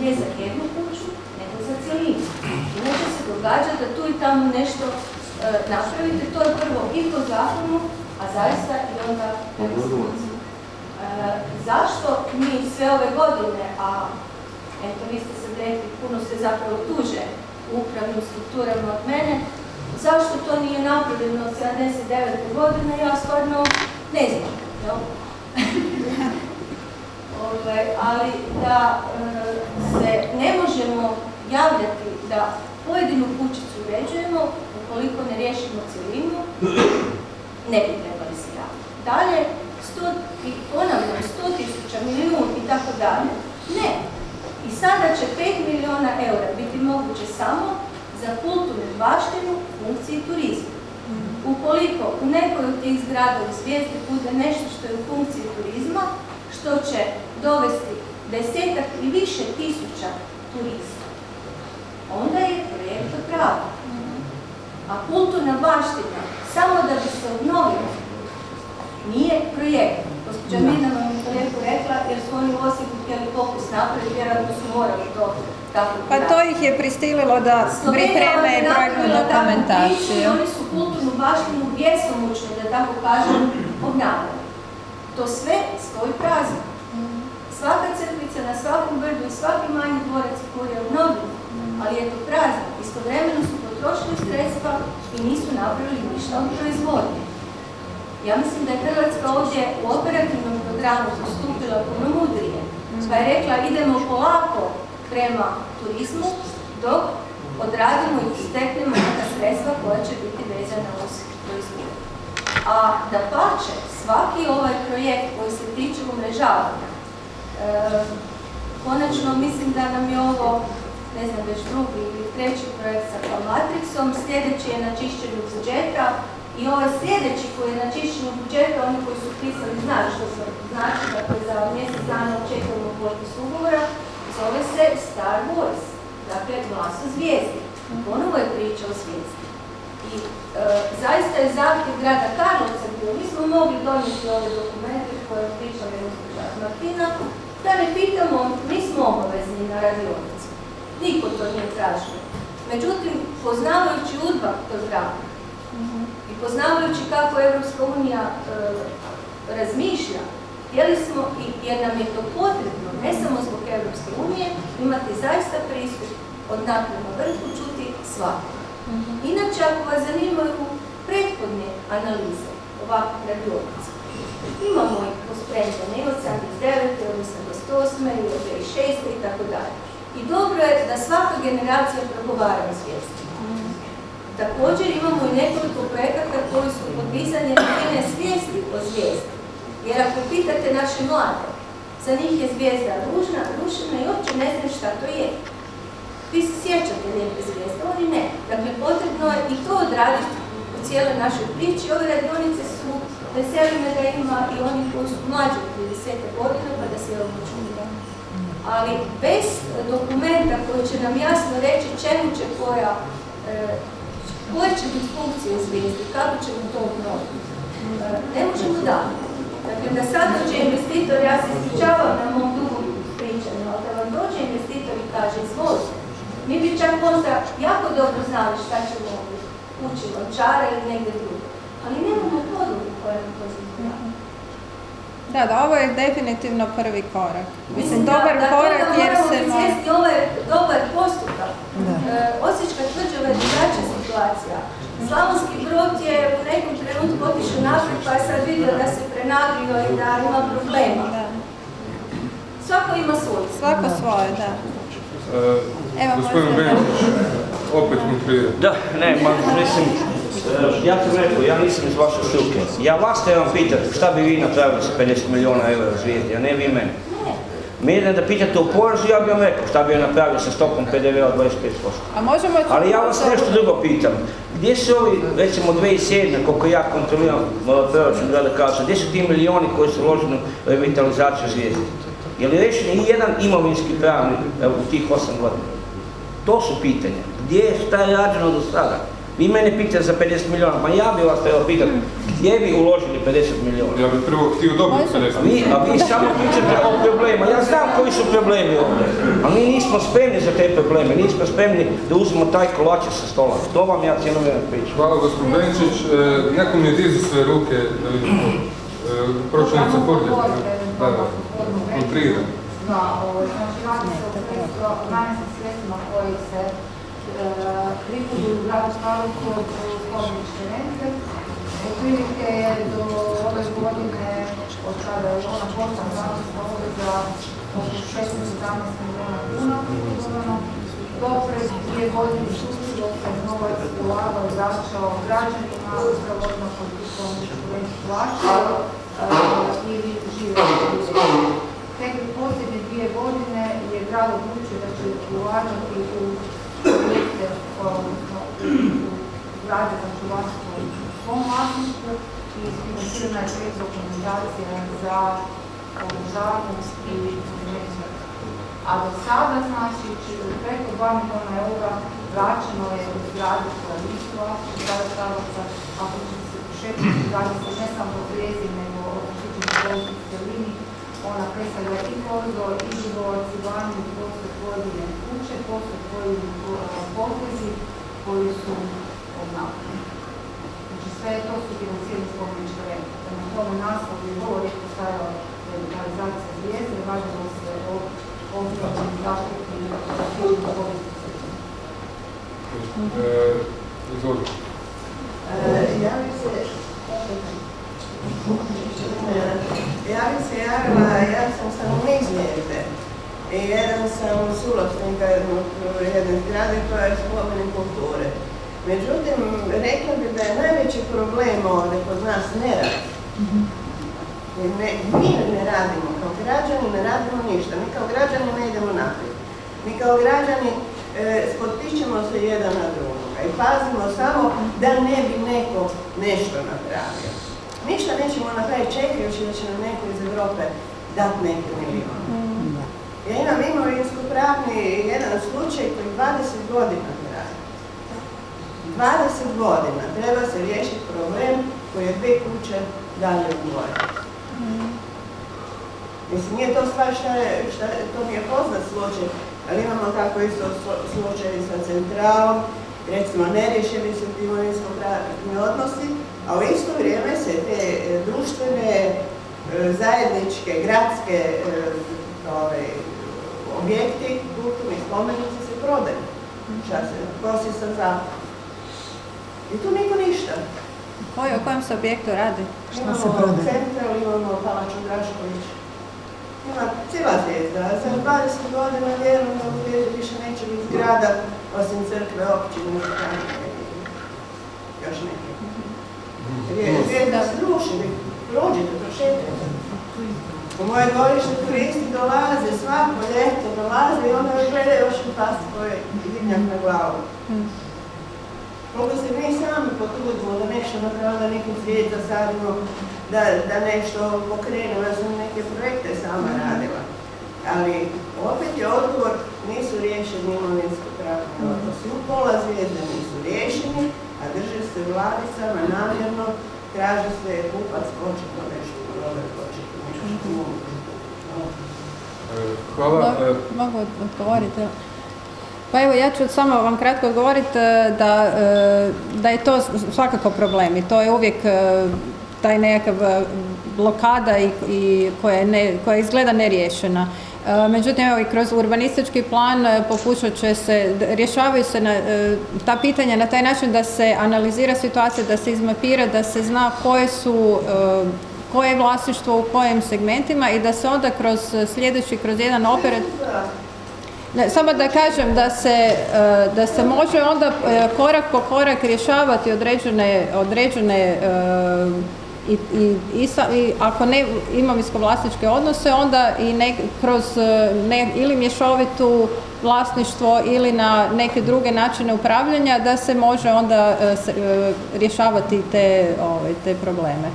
Ne za jednu kuću, nego za cijelinu. Inače se događa da tu i tamo nešto e, napravite, to je prvo i po zakonu, a zaista i onda po. E, zašto mi sve ove godine, a eto vi ste sad rekli, puno se zapravo tuže u upravnim strukturama od mene, zašto to nije napravljeno od 79. godine, ja stvarno ne znam. Ovaj, ali da e, se ne možemo javljati da pojedinu kućicu uređujemo ukoliko ne riješimo cjelinu, ne bi trebali se javiti. Dalje, sto, i ponavljam, 100 tisuća, milijun i tako dalje, ne. I sada će 5 milijuna eura biti moguće samo za kulturnu baštinu funkciji turizma. Ukoliko u nekoj od tih zgrada u zvijezdi bude nešto što je u funkciji turizma, što će dovesti desetak i više tisuća turista, onda je projekt opravdan. A kulturna baština, samo da bi se obnovila, nije projekt. Gospođa Mirna vam je to lijepo rekla, jer su oni u Osijeku htjeli popis napraviti, vjerojatno su morali to tako Pa to ih je pristililo da pripreme projektnu dokumentaciju. Oni su kulturnu baštinu bjesomučno, da tako kažem, obnavljali. To sve stoji prazno. Svaka crkvica na svakom brdu i svaki manji dvorac koji je obnovljen, ali je to prazno. Istovremeno su potrošili sredstva i nisu napravili ništa od proizvodnje. Ja mislim da je Hrvatska ovdje u operativnom programu postupila puno mudrije. Pa je rekla idemo polako prema turizmu dok odradimo i steknemo neka sredstva koja će biti vezana uz proizvodnju. A da pače, svaki ovaj projekt koji se tiče umrežavanja, e, konačno mislim da nam je ovo, ne znam, već drugi ili treći projekt sa Matrixom, sljedeći je na čišćenju budžeta i ovaj sljedeći koji je na čišćenju budžeta, oni koji su pisali znaju što se znači, dakle za mjesec dana očekujemo potpis ugovora, zove se Star Wars, dakle glas o zvijezdi. Ponovo je priča o zvijezdi. I e, zaista je zahtjev grada Karlovca bio, mi smo mogli donijeti ove dokumente koje je pričala gospođa Martina, da ne pitamo, mi smo obavezni na radionicu. Niko to nije tražio. Međutim, poznavajući udba programa i poznavajući kako Evropska unija e, razmišlja, htjeli smo, i, jer nam je to potrebno, ne samo zbog Evropske unije, imati zaista pristup od naprema vrhu čuti svako. Inače, ako vas zanimaju prethodne analize ovakvih radionica, imamo ih pospremljene i od 79. od 88. i od 2006. i tako dalje. I dobro je da svaka generacija progovara o zvijezdi. Također imamo i nekoliko projekata koji su podizanje razine svijesti o zvijezdi. Jer ako pitate naše mlade, za njih je zvijezda ružna, rušena i uopće ne znaju šta to je. Vi se sjećate lijepe zvijezde, oni ne. Dakle, potrebno je i to odraditi u cijeloj našoj priči. Ove radionice su, veseli me da ima i oni koji su mlađi od 30 godina, pa da se ovo čuli. Ali bez dokumenta koji će nam jasno reći čemu će koja, e, koje će biti funkcije zvijezde, kako ćemo to obnoviti, e, ne možemo dati. Dakle, da sad dođe investitor, ja se ispričavam na mom dugom pričanju, ali da vam dođe investitor i kaže, izvolite, mi bi čak možda jako dobro znali šta ćemo ući lončara ili negdje drugo. Ali nemamo podlogu koja nam to zadovoljava. Da, da, ovo je definitivno prvi korak. Mislim, da- dobar da korak jer se... svjesni, ovo je dobar postupak. E, Osječka tvrđava je drugačija situacija. Slavonski brod je u nekom trenutku otišao naprijed pa je sad vidio da se prenagrio i da ima problema. Svako ima svoj. Svako svoje, da. E, Evo, Gospodin Benčić, opet kontrira. Da, ne, ma, mislim, ja sam rekao, ja nisam iz vaše struke. Ja vas trebam pitati šta bi vi napravili sa 50 milijuna eura zvijezdi, a ne vi mene. Mene da pitate o porezu, ja bih vam rekao šta bi napravio sa stopom PDV-a od 25%. A možemo... Ali ja vas nešto drugo pitam. Gdje su ovi, recimo 2007. koliko ja kontroliram proračun grada Karlovca, gdje su ti milijoni koji su uloženi u revitalizaciju zvijezde? Je li rešen i jedan imovinski pravni e, u tih 8 godina? To su pitanja. Gdje je, šta je rađeno do sada? Vi mene pitate za 50 milijuna, pa ja bih vas trebao pitati gdje bi uložili 50 milijuna? Ja bih prvo htio dobiti Može. 50 A vi, a vi samo pričate o problema. Ja znam koji su problemi ovdje. Ali mi nismo spremni za te probleme. Nismo spremni da uzmemo taj kolač sa stola. To vam ja cijelo vrijeme pričam. Hvala gospodin Benčić. E, neko mi je dizu sve ruke da vidim to. E, Pročelnica. Da, da. Kontrira. Da, znači radi se o sredstvima koji se gradu Karlovcu od spomeničke rente. Otprilike je do ove godine, od kada je ona postala zakonska obveza, oko 16-17 milijuna kuna prihodovano. Do pred dvije godine dok se novac ulagao i vraćao građanima, upravo odmah kod spomeničku rentu plaćao ili žive Tek u posljednje dvije godine je grad odlučio da će ulagati u projekte, odnosno u grade za čuvarstvo u svom vlasništvu i financirana je projekt dokumentacija za održavanje i konzumaciju. A do sada, znači, či- preko 2 milijuna eura vraćeno je u zgrade koja nisu vlasništvo grada Karlovca, ako će se pošetiti zgrade se ne samo zvijezdi, nego otići u cjelini, ona predstavlja i koridor, i život, i vani, postoje pojedine kuće, postoje pojedini potezi koji su obnavljeni. Znači sve to su financirani spomeničke rente. Prema tome naslov je vrlo rijetko stajala revitalizacija zvijezde, radilo se o obnovi zaštiti i zaštićenim korisnicima. E, Izvolite. Ja bi se ja bi se javila, ja sam stanovnik Zvijezde i jedan sam suvlasnika jednog jedne zgrade koja je spomenik kulture. Međutim, rekla bi da je najveći problem ovdje kod nas nerad. Jer ne, mi ne radimo, kao građani ne radimo ništa, mi kao građani ne idemo naprijed. Mi kao građani e, spotičemo se jedan na drugoga i pazimo samo da ne bi neko nešto napravio. Ništa nećemo napraviti čekajući da će nam neko iz Europe dati neki milijon. Ja imam imovinsko pravni jedan slučaj koji 20 godina traje. 20 godina treba se riješiti problem koji je dvije kuće dalje u dvoje. Mislim, nije to stvar šta je, to mi je poznat slučaj, ali imamo tako isto slu- slučajevi sa centralom, recimo neriješeni su imovinsko-pravni odnosi, a u isto vrijeme se te e, društvene, e, zajedničke, gradske e, ovaj, objekti, kulturni spomenici se prodaju. Šta se, kosi sa zakon. I tu niko ništa. Koji, o kojem se objektu radi? Šta se Imamo prodaje? central, imamo Palaču Drašković. Ima cijela zvijezda. Za 20 godina vjerujem da u više neće biti zgrada osim crkve, općine, još neke. Jer je zvijezda vi prođite, prošetajte. U moje dvorište turisti dolaze, svako ljeto dolaze i onda gledaju još u pasti koji dimnjak na glavu. Koliko se mi sami potrudimo da nešto napravimo, da neki svijet zasadimo, da, da nešto pokrenemo, ja sam neke projekte sama radila. Ali opet je odgovor, nisu riješeni imovinsko pravni odnosi. U pola zvijezde nisu riješeni, a drže se u ladicama namjerno, traži se kupac, hoće to nešto prodati, hoće Hvala. E, Mo- Mogu odgovoriti? Pa evo, ja ću samo vam kratko odgovoriti e, da, e, da je to svakako problem i to je uvijek taj nekakav blokada i, i koja, je ne, koja izgleda neriješena. Međutim, evo i kroz urbanistički plan pokušat će se, rješavaju se na, ta pitanja na taj način da se analizira situacija, da se izmapira, da se zna koje su koje je vlasništvo u kojim segmentima i da se onda kroz sljedeći, kroz jedan operat... Ne, samo da kažem da se, e, da se može onda e, korak po korak rješavati određene, određene i, i, i i ako ne imovinsko-vlasničke odnose, onda i ne, kroz ne, ili mješovitu vlasništvo ili na neke druge načine upravljanja da se može onda rješavati te, ovaj, te probleme.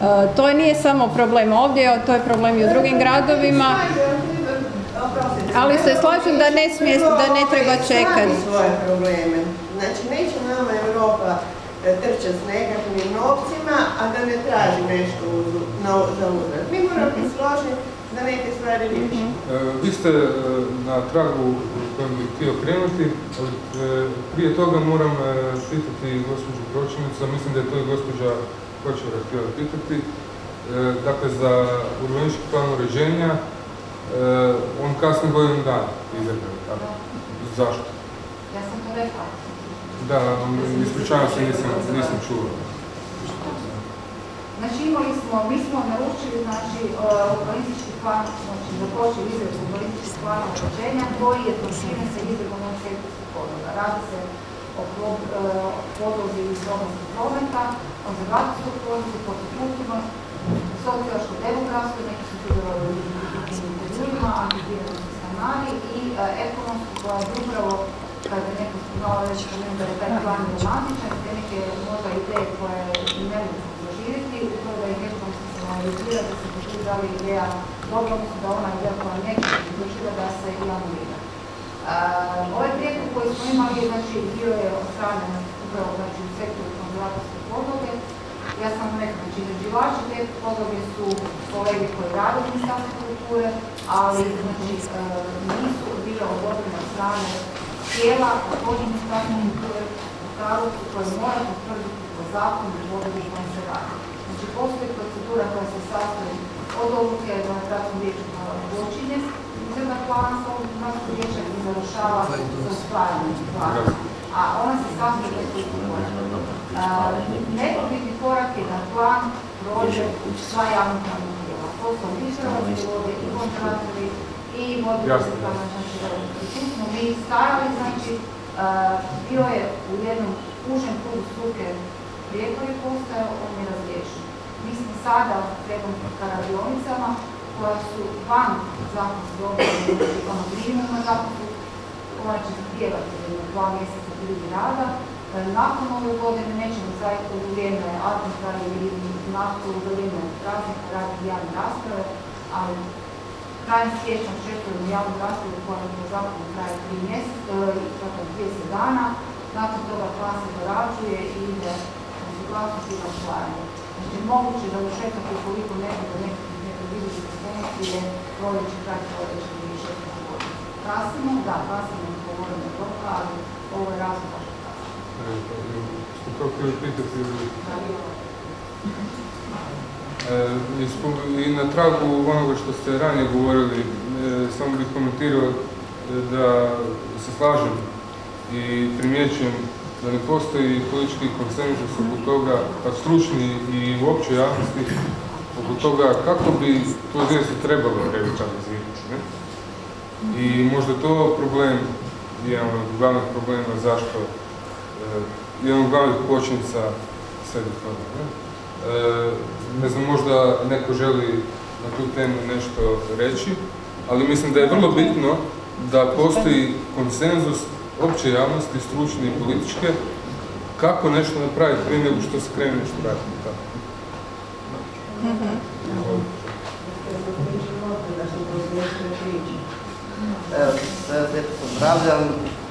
E, to nije samo problem ovdje, to je problem i u drugim gradovima. Ali se slažem da ne smije, da ne treba čekati. Svoje probleme. Znači, neće nama Europa e, trčati s nekakvim novcima, a da ne traži nešto za uzvrat. Mi moramo biti složni da neke stvari riješimo. E, Vi ste na tragu kojem bih htio krenuti, ali prije toga moram pitati gospođu pročelnicu, a mislim da je to i gospođa Kočara htjela pitati. E, Dakle, za urbanistički plan uređenja, e, on kasni godinu dana izabran. tako? Zašto? Ja sam to rekla. Da, ispričavam se, nisam, nisam čuo. Znači imali smo, mi smo naručili znači e, urbanistički plan, znači započeli izradu urbanističkog plana uređenja koji je proširen sa izradom sektorskog podloga. Radi se o e, podlozi iz slobodnog prometa, konzervacijskog podlozi, kulturno, sociološko-demografskoj, neki su sudjelovali u intervjuima, anketirani su stanari i e, ekonomsku koja je upravo kada je neko malo reći da je taj plan romantičan, te neke možda ideje koje ne mogu zaživjeti, u to da ekonomski se analizira, da se poželi da li je ideja odnosno da ona ideja koja neće zaživjeti da se i anulira. Uh, ovaj prijedlog koji smo imali, znači, bio je od strane upravo znači, u sektoru konzervatorske podloge. Ja sam rekla, znači, izrađivači te podloge su kolege koji rade u kulture, ali znači, uh, nisu bile odobrene od strane tijela također Ministarstva kulture Karlovcu koje mora potvrditi po zakonu i podlogu radi. Znači, postoji procedura koja se sastoji od odluke na gradsko vijeće počinje izrada plana sa gradskog vijeća i završava sa usvajanjem plana. A ona se od tih koraka. Nepobitni korak je da plan prođe sva javna pravna tijela. To su i Hrvatske vode, i kontratori, i Jasno. znači, i tu smo mi stajali, znači, bio je u jednom užem krugu struke prijepori postoje, on je razriješen. Mi smo sada trebamo ka radionicama koja su van zakonske obveze, ono minimuma zakonske, ona će zahtijevati dva mjeseca prije rada. E, Nakon ove godine nećemo zaista u vrijeme atentara ili nakon u vrijeme praznika raditi javne rasprave, ali krajem siječnja očekujemo javnu raspravu koja po zakonu traje tri mjeseca, dakle 30 dana, nakon toga plan se dorađuje i ide na suglasnost i na usvajanje. Znači moguće da dočekati ukoliko ne bude nekakvih nepredviđenih funkcije, proljeće, kraj proljeće ili 16 godina. Kasimo, da, kasimo govorimo od toga, ali ovo je razlog zašto kasimo. Što to htio pitati, e, i i na tragu onoga što ste ranije govorili, samo bih komentirao da se slažem i primjećujem da ne postoji politički konsenzus oko toga, pa stručni i u općoj javnosti, oko toga kako bi to djecu trebalo revitalizirati. Ne? I možda to problem, jedan od glavnih problema zašto, e, jedan od glavnih kočnica svega toga. Ne? E, ne znam, možda neko želi na tu temu nešto reći, ali mislim da je vrlo bitno da postoji konsenzus opće javnosti, stručne i političke, kako nešto napraviti prije nego što se krene nešto raditi. Pozdravljam.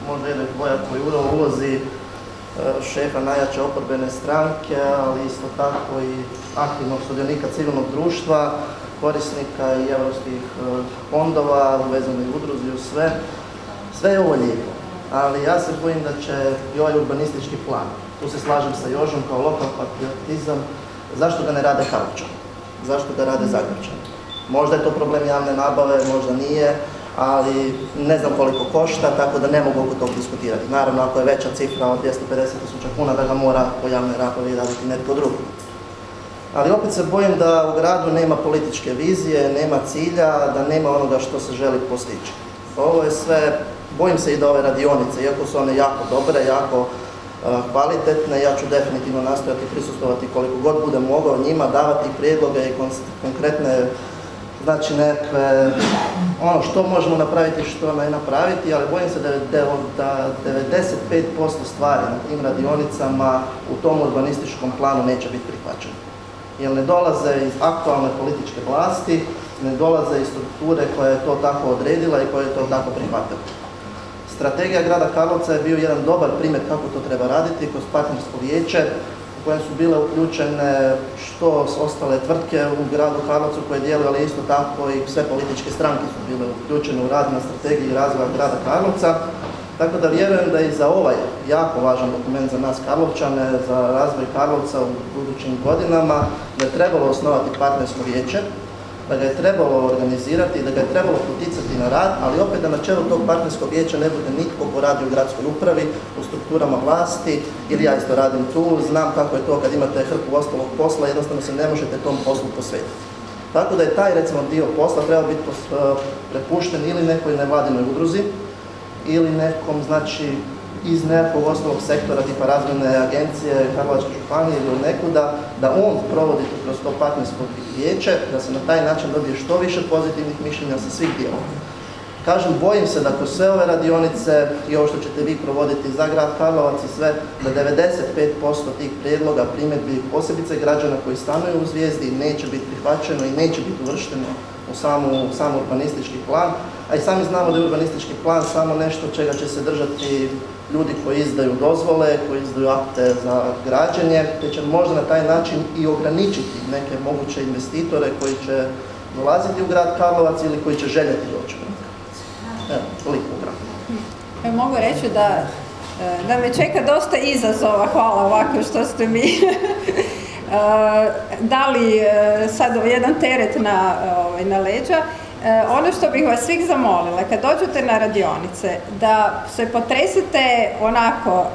Možda jedan dvoja koji ulozi e, šefa najjače oporbene stranke, ali isto tako i aktivnog sudionika civilnog društva, korisnika i europskih e, fondova, vezano i udruzi u sve. Sve je ovo lijepo, ali ja se bojim da će i ovaj urbanistički plan, tu se slažem sa Jožom kao lokal patriotizam, zašto ga ne rade Karlovčani? Zašto ga rade Zagrebčani? Možda je to problem javne nabave, možda nije, ali ne znam koliko košta, tako da ne mogu oko tog diskutirati. Naravno, ako je veća cifra od 250 tisuća kuna, da ga mora po javnoj nabavi raditi netko drugi. Ali opet se bojim da u gradu nema političke vizije, nema cilja, da nema onoga što se želi postići. Ovo je sve, bojim se i da ove radionice, iako su one jako dobre, jako kvalitetne, ja ću definitivno nastojati prisustovati koliko god budem mogao njima, davati prijedloge i kon- konkretne znači nekakve, ono što možemo napraviti, što ne napraviti, ali bojim se da 95% stvari na tim radionicama u tom urbanističkom planu neće biti prihvaćeno. Jer ne dolaze iz aktualne političke vlasti, ne dolaze iz strukture koja je to tako odredila i koja je to tako prihvatila. Strategija grada Karlovca je bio jedan dobar primjer kako to treba raditi kroz partnersko vijeće u kojem su bile uključene što s ostale tvrtke u gradu Karlovcu koje djeluju, ali isto tako i sve političke stranke su bile uključene u rad na strategiji razvoja grada Karlovca. Tako da vjerujem da i za ovaj jako važan dokument za nas Karlovčane, za razvoj Karlovca u budućim godinama, da je trebalo osnovati partnersko vijeće, da ga je trebalo organizirati, da ga je trebalo poticati na rad, ali opet da na čelu tog partnerskog vijeća ne bude nitko ko radi u gradskoj upravi, u strukturama vlasti, ili ja isto radim tu, znam kako je to kad imate hrpu ostalog posla, jednostavno se ne možete tom poslu posvetiti. Tako da je taj recimo dio posla treba biti eh, prepušten ili nekoj nevladinoj udruzi, ili nekom, znači, iz nekakvog osnovnog sektora, tipa razvojne agencije, Karlovačke županije ili nekuda, da on provodi kroz to partnersko vijeće, da se na taj način dobije što više pozitivnih mišljenja sa svih dijelova. Kažem, bojim se da kroz sve ove radionice i ovo što ćete vi provoditi za grad Karlovac i sve, da 95% tih prijedloga, primjedbi, posebice građana koji stanuju u zvijezdi, neće biti prihvaćeno i neće biti uvršteno u samu, sam urbanistički plan. A i sami znamo da je urbanistički plan samo nešto čega će se držati ljudi koji izdaju dozvole, koji izdaju akte za građenje, te će možda na taj način i ograničiti neke moguće investitore koji će dolaziti u grad Karlovac ili koji će željeti doći u grad Karlovac. Evo, toliko. Ja mogu reći da, e, da me čeka dosta izazova, hvala ovako što ste mi e, dali e, sad jedan teret na, ovaj, na leđa. E, Ono što bih vas svih zamolila, kad dođete na radionice, da se potresete onako,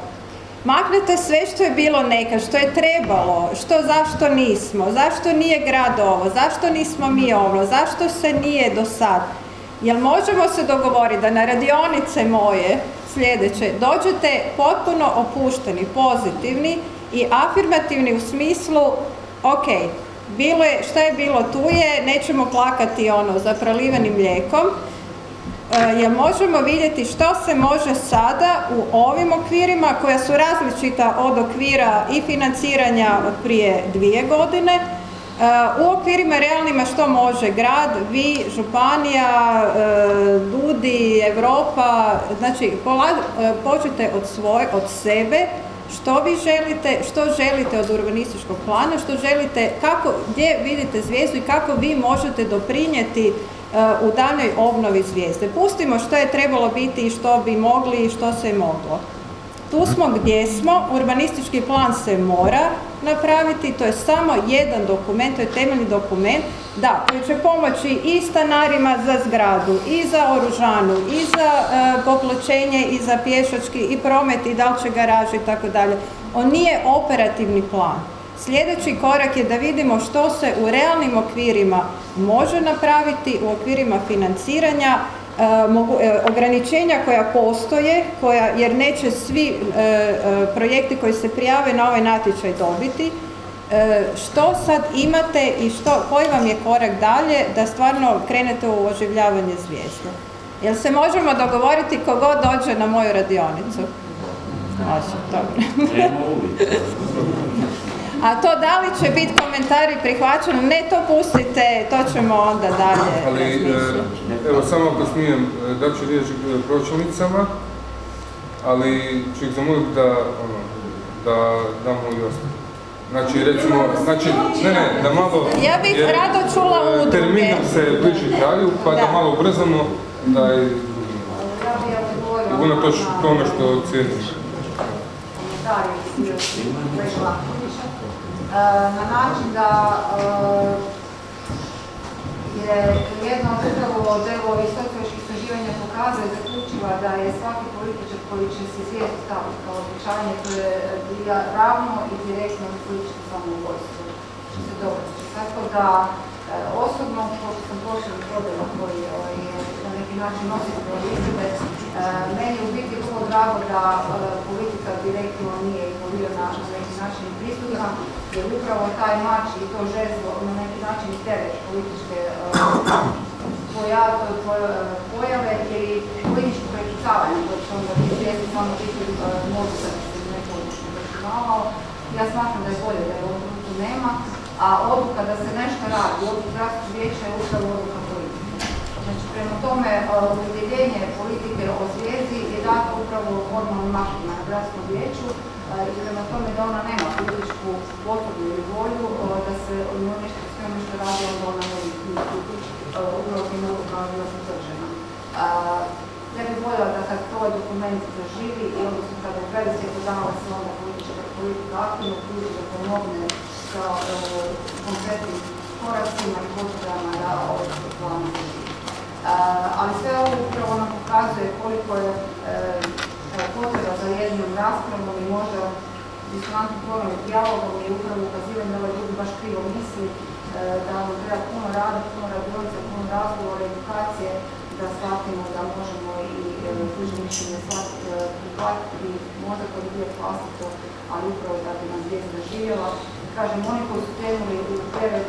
maknete sve što je bilo nekad, što je trebalo, što zašto nismo, zašto nije grad ovo, zašto nismo mi ovo, zašto se nije do sad. Jel možemo se dogovoriti da na radionice moje sljedeće. Dođete potpuno opušteni, pozitivni i afirmativni u smislu ok, bilo je, šta je bilo? Tu je, nećemo plakati ono za prolivenim mlijekom, E, jer možemo vidjeti što se može sada u ovim okvirima koja su različita od okvira i financiranja od prije dvije godine, e, u okvirima realnima što može grad, vi, županija, e, DUDI, Europa, znači počete od svoje, od sebe, što vi želite, što želite od urbanističkog plana, što želite, kako, gdje vidite zvijezdu i kako vi možete doprinijeti u danoj obnovi zvijezde. Pustimo što je trebalo biti i što bi mogli i što se je moglo. Tu smo gdje smo, urbanistički plan se mora napraviti, to je samo jedan dokument, to je temeljni dokument, da, koji će pomoći i stanarima za zgradu, i za oružanu, i za e, popločenje, i za pješački, i promet, i da li će garaži, i tako dalje. On nije operativni plan. Sljedeći korak je da vidimo što se u realnim okvirima može napraviti, u okvirima financiranja, e, e, ograničenja koja postoje, koja, jer neće svi e, projekti koji se prijave na ovaj natječaj dobiti, što sad imate i što, koji vam je korak dalje da stvarno krenete u oživljavanje zvijezde? Jel se možemo dogovoriti kogod dođe na moju radionicu? Može, dobro. A to da li će biti komentari prihvaćeno, ne to pustite, to ćemo onda dalje. Ali, e, evo samo ako smijem, e, da ću riječ e, pročelnicama, ali ću ih zamoliti da, ono, da damo i ostalo. Znači, recimo, znači, ne, ne, da malo... Ja bih rado čula udruge. Termin se bliži kraju, pa da, malo ubrzamo, da i unatoč tome što cijeniš. E, na način da e, je jedno od upravo delo istraživanja pokazuje zaključiva da je svaki političar koji će se svijest staviti kao običanje, to je ravno i direktno političko samoubojstvo. Što se. Tako da e, osobno, pošto sam prošla podjela koji ovaj, je na neki način nosi izglede, meni je u biti vrlo drago da politika direktno nije involvirana način pristupa, jer upravo taj mač i to žezlo na neki način teret političke pojave ili političko prepucavanje koje će onda biti svjesni samo biti mogu da se nepolitično prepucavao. Ja smatram da je bolje da je ovom nema, a odluka da se nešto radi, odluka zdravstvenog vijeća je upravo odluka politike. Znači, prema tome, udjeljenje politike o zvijezdi je dato upravo formalnim aktima na gradskom vijeću, i prema tome da ona nema političku potrebu ili volju da se njoj nešto sve ono što radi onda ona ne biti upravo tim odlukama bila potržena. Ja bih voljela da kad ovaj dokument zaživi i odnosno kada u 20 dana se onda politička politika aktivno uključi da pomogne sa konkretnim koracima i potrebama da ovaj plan zaživi. Ali sve ovo upravo nam pokazuje koliko je za jednom raspravom i možda disonantnim formom dijalogom i upravo ukazivanje da ovaj ljudi baš krivo misli, e, da nam treba puno rada, puno radionica, puno razgovora, edukacije, da shvatimo da možemo i tužno e, mišljenje e, prihvatiti, možda podbijati vlastito, ali upravo da bi nam zvijezda zaživjela. Kažem, oni koji su krenuli u teret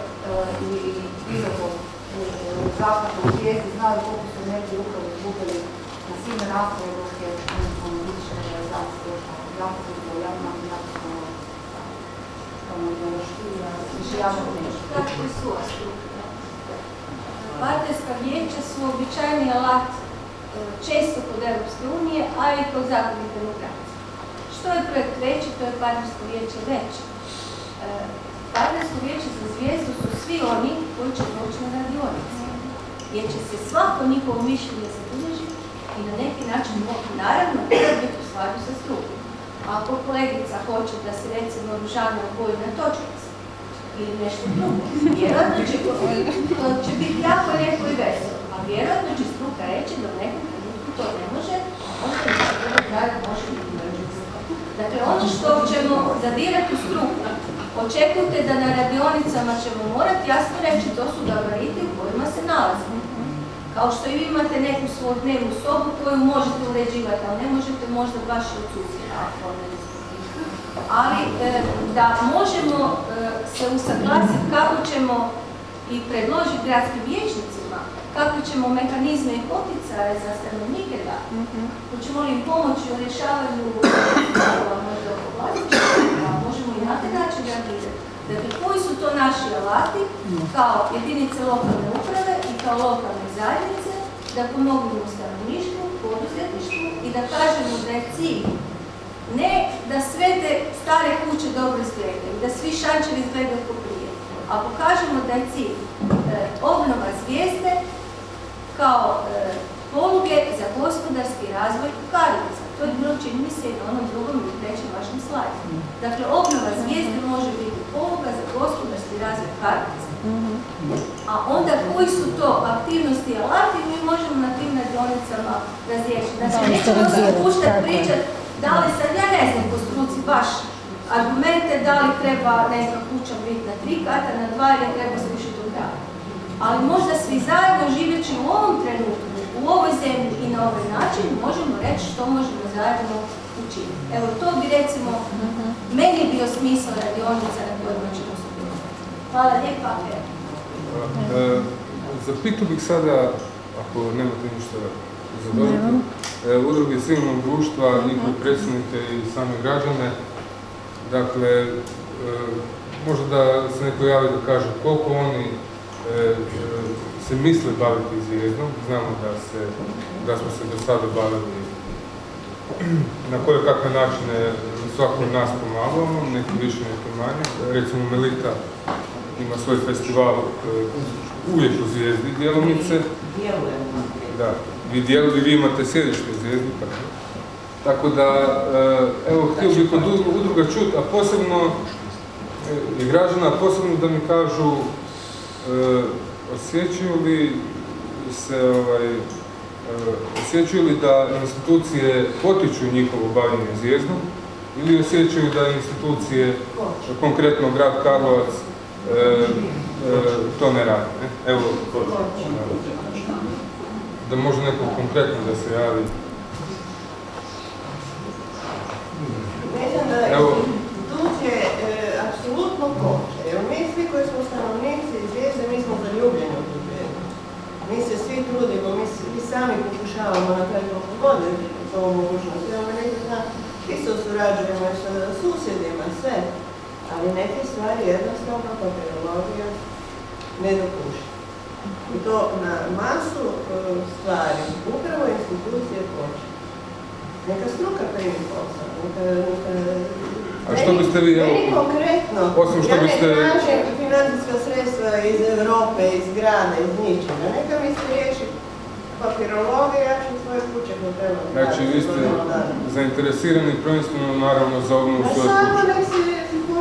i izazov u zapadu u znaju koliko su neki upravo izgubili na svim raspravi dok je Partnerska vijeća su običajni alat e, često kod Europske unije, a i kod zakonnih demokracije. Što je projekt veći, to je partnersko vijeće veće. E, partnersko vijeće za zvijezdu su svi oni koji će doći na radionice. Jer će se svako njihovo mišljenje zabilježiti i na neki način, naravno, treba biti u skladu sa strukom. Ako kolegica hoće da se recimo ružana boji na točkice ili nešto drugo, vjerojatno će to će biti jako lijepo i veselo, a vjerojatno će struka reći da nekom trenutku to ne može, onda će kraj može biti Dakle, ono što ćemo zadirati u struku, očekujte da na radionicama ćemo morati jasno reći to su gabariti u kojima se nalazimo. Kao što i vi imate neku svoju dnevnu sobu koju možete uređivati, ali ne možete možda baš i ako ne ali e, da možemo e, se usaglasiti kako ćemo i predložiti gradskim vijećnicima kakve ćemo mehanizme i poticaje za stanovnike dati. Hoćemo li im pomoći u rješavanju stavova možda vlasništva, možemo i na taj način reagirati. Dakle, koji su to naši alati kao jedinice lokalne uprave kao lokalne zajednice da pomognemo stanovništvu, poduzetništvu i da kažemo da je cilj ne da sve te stare kuće dobro izgledaju, da svi šančevi izgledaju kao prije. Ako kažemo da je cilj e, obnova zvijezde kao e, poluge za gospodarski razvoj Karlovca. To je bilo čini mi se i na onom drugom ili trećem vašem slajdu. Dakle, obnova zvijezde može biti poluga za gospodarski razvoj Karlovca. A onda koji su to aktivnosti i alati mi možemo na tim radionicama razriješiti. Znači, Da, nećemo se puštati je. pričat da li sad, ja ne znam po struci baš argumente da li treba neka kuća biti na tri kata, na dva ili treba srušiti u gradu. Ali možda svi zajedno živeći u ovom trenutku, u ovoj zemlji i na ovaj način možemo reći što možemo zajedno učiniti. Evo to bi recimo meni bio smisao radionica na kojima. Hvala lijepa. E, Zapitao bih sada, ako nemate ništa za dodati, e, udruge civilnog društva, njihove predsjednike i same građane, dakle, e, možda da se neko javi da kaže koliko oni e, e, se misle baviti zvijezdom, znamo da, se, da smo se do sada bavili na koje kakve načine svako od nas pomagamo, neki više, neki manje. Recimo Melita ima svoj festival e, uvijek u zvijezdi djelomice. Da, vi vi imate sjedište u zvijezdi, tako. Tako da, e, evo, htio bih od ud- udruga čuti, a posebno e, i građana, posebno da mi kažu e, osjećaju li se ovaj, e, osjećaju li da institucije potiču njihovo bavljenje zvijezdom ili osjećaju da institucije, konkretno grad Karlovac, e, e, to ne radi. Ne? Evo, da može neko konkretno da se javi. Mislim da Evo. institucije e, apsolutno koče. Evo mi svi koji smo stanovnici zvijezde, mi smo zaljubljeni u tu zvijezdu. Mi se svi trudimo, mi, s- mi sami pokušavamo na kraju koliko god je to mogućnost. Evo neki zna, isto surađujemo i sa susjedima, sve. Ali neke stvari jednostavno papirologija ne dopušta. I to na masu e, stvari, upravo institucije koče. Neka struka primi posao, neka... A što biste vi, Meni konkretno, osim što ja biste- ne tražim financijska sredstva iz Europe, iz grada, iz ničega. Neka mi se riješi papirologija, ja ću svoje kuće hotelom. Znači, vi ste zainteresirani prvenstveno naravno za obnovu Pa svoje samo nek se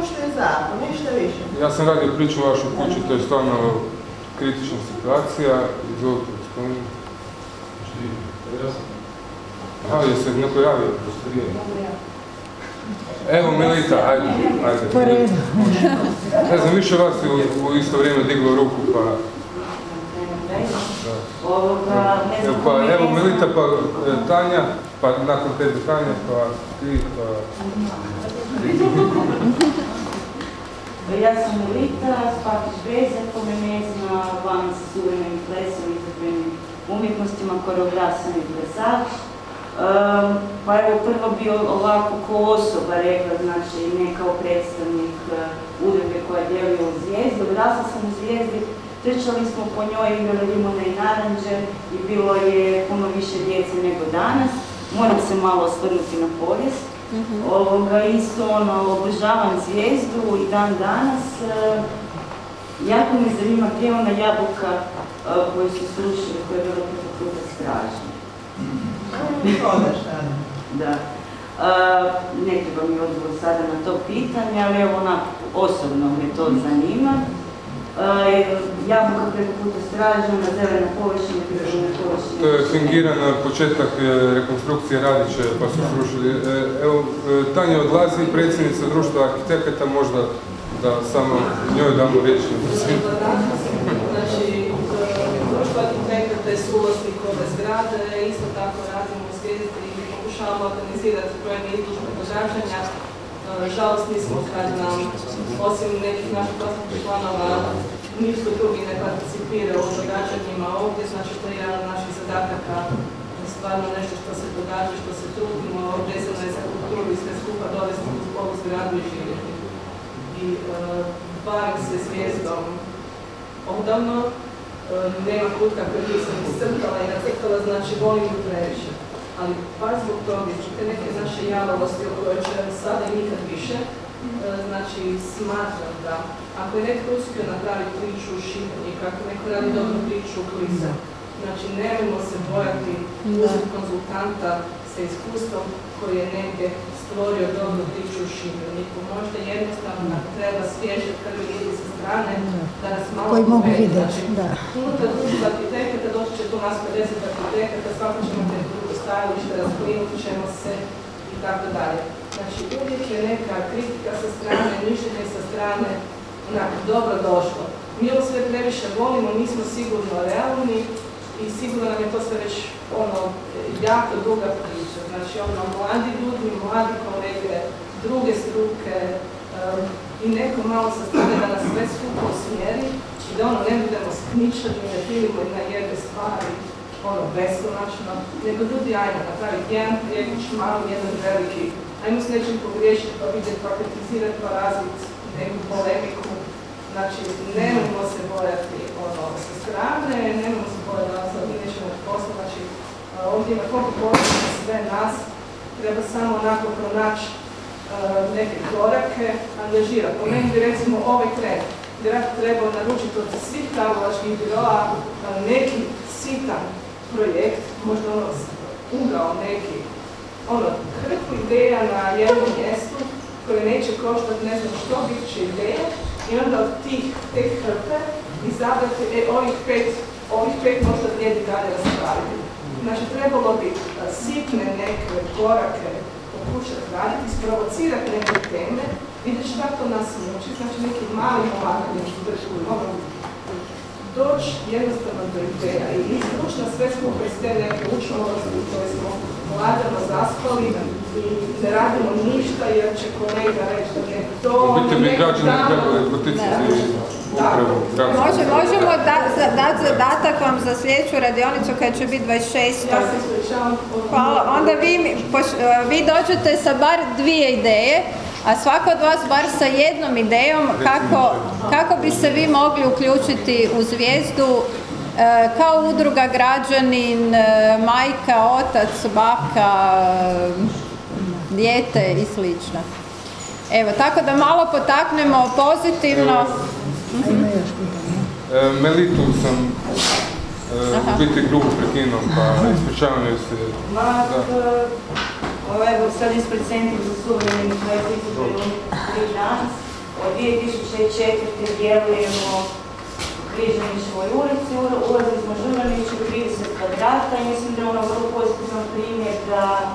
poštuje zakon, ništa više. Ja sam radio priču o vašoj kući, to je stvarno kritična situacija. Izvolite, gospodine. A, je se neko javio? Evo, Melita, ajde, ajde. Po redu. Ne znam, više vas je u, u isto vrijeme diglo ruku, pa... Ovoga, ne Evo, znam pa, evo, Melita, pa e, Tanja, pa nakon tebe Tanja, pa ti, pa... Ja sam Melita, Spakić ne zna, van sa suvremenim plesom i izvedbenim umjetnostima, koreograf sam i plesač. Pa evo prvo bi ovako ko osoba rekla, znači ne kao predstavnik udruge koja djeluje u zvijezdi. Odrasla sam u zvijezdi, trčali smo po njoj, igrali limone i naranđe i bilo je puno više djece nego danas. Moram se malo osvrnuti na povijest. Ovoga, isto ono, obožavam zvijezdu i dan danas. e, jako me zanima gdje je ona jabuka e, koju su srušili, koja je bila preko puta stražna. Da. E, ne treba mi odgovor sada na to pitanje, ali evo onako osobno me to zanima. E, jabuka preko puta stražna, zelena površina, državne površine. To je fingirana početak e, rekonstrukcije Radiće, pa su srušili. E, Evo, Tanja odlazi, predsjednica društva arhitekata, možda da samo njoj damo riječ. Znači, društvo arhitekata je suvlasnik ove zgrade, isto tako radimo u svijesti i pokušavamo organizirati brojne izložbe događanja. E, Žalostni smo kad nam, osim nekih naših poslovnih članova, nitko drugi ne participira u događanjima ovdje, znači to je jedan od naših zadataka, stvarno nešto što se događa, što se trudimo, vezano je za kulturu i sve skupa dovesti u ovu zgradu i živjeti. I e, bavim se zvijezdom odavno, e, nema kutka koju nisam iscrtala i nacrtala, znači volim ju previše. Ali baš zbog toga, te neke naše javolosti o kojoj će sada i nikad više, e, znači smatram da ako je netko uspio napraviti priču u Šibeniku, ako neko radi dobru priču u Klisa, znači nemojmo se bojati uzeti konzultanta sa iskustvom koji je negdje stvorio dobru priču u Šibeniku. Možda jednostavno ako treba svježe krvi ljudi sa strane da. nas malo Koji mogu vidjeti, Znači, da. unutar društva arhitekata doći će tu nas 50 arhitekata, svako ćemo te stajalište, razklinuti ćemo se i tako dalje. Znači uvijek je neka kritika sa strane, mišljenje sa strane, onako, dobro došlo. Mi ovo sve previše volimo, nismo sigurno realni i sigurno nam je to sve već ono, jako duga priča. Znači ono, mladi ljudi, mladi kolege, druge struke um, i neko malo sa strane da nas sve skupo usmjeri i da ono ne budemo skničani, ne pilimo na jedne stvari, ono, beskonačno, nego ljudi ajmo napraviti jedan prijekić, mali, jedan veliki, ajmo s nečim pogriješiti pa vidjeti, pa kritizirati, pa razviti neku polemiku, Znači, nemojmo se bojati ono, sa strane, nemojmo se bojati da nas ovdje nećemo posla, znači, ovdje ima koliko posla sve nas, treba samo onako pronaći a, neke korake, angažirati. Po meni bi recimo ovaj tren, grad trebao naručiti od svih karlovačkih biroa a, neki sitan projekt, možda ono ugao neki, ono, hrpu ideja na jednom mjestu koje neće koštati ne znam što, bit će ideje i onda od tih, te hrpe izabrati, e, ovih pet, ovih pet možda vrijedi dalje raspraviti. Znači, trebalo bi a, sitne neke korake pokušati raditi, isprovocirati neke teme, vidjeti šta to nas muči, znači neki mali u državu, ono, doći jednostavno do ideja i izvući na sve skupa iz te neke učmalosti u koje smo mladano zaspali i ne radimo ništa jer će kolega reći da ne to, građani tamo. gradske. Može, možemo da- za- dati zadatak vam za sljedeću radionicu kad će biti 26. Ja se ispričavam. Hvala. Onda vi, poš- vi dođete sa bar dvije ideje, a svako od vas bar sa jednom idejom kako, kako bi se vi mogli uključiti u zvijezdu e, kao udruga građanin, e, majka, otac, baka, e, dijete i slično. Evo, tako da malo potaknemo pozitivno. Pitanja. E, Melitu sam e, u biti grubo prekinuo, pa ispričavam joj se. Da. Ovo evo sad ispred Centra za suvremeni tri danas. Od 2004. djelujemo u Križanićevoj ulici, ula- ulazili smo Žuganiću 30 kvadrata i mislim da je ono vrlo pozitivan primjer da e,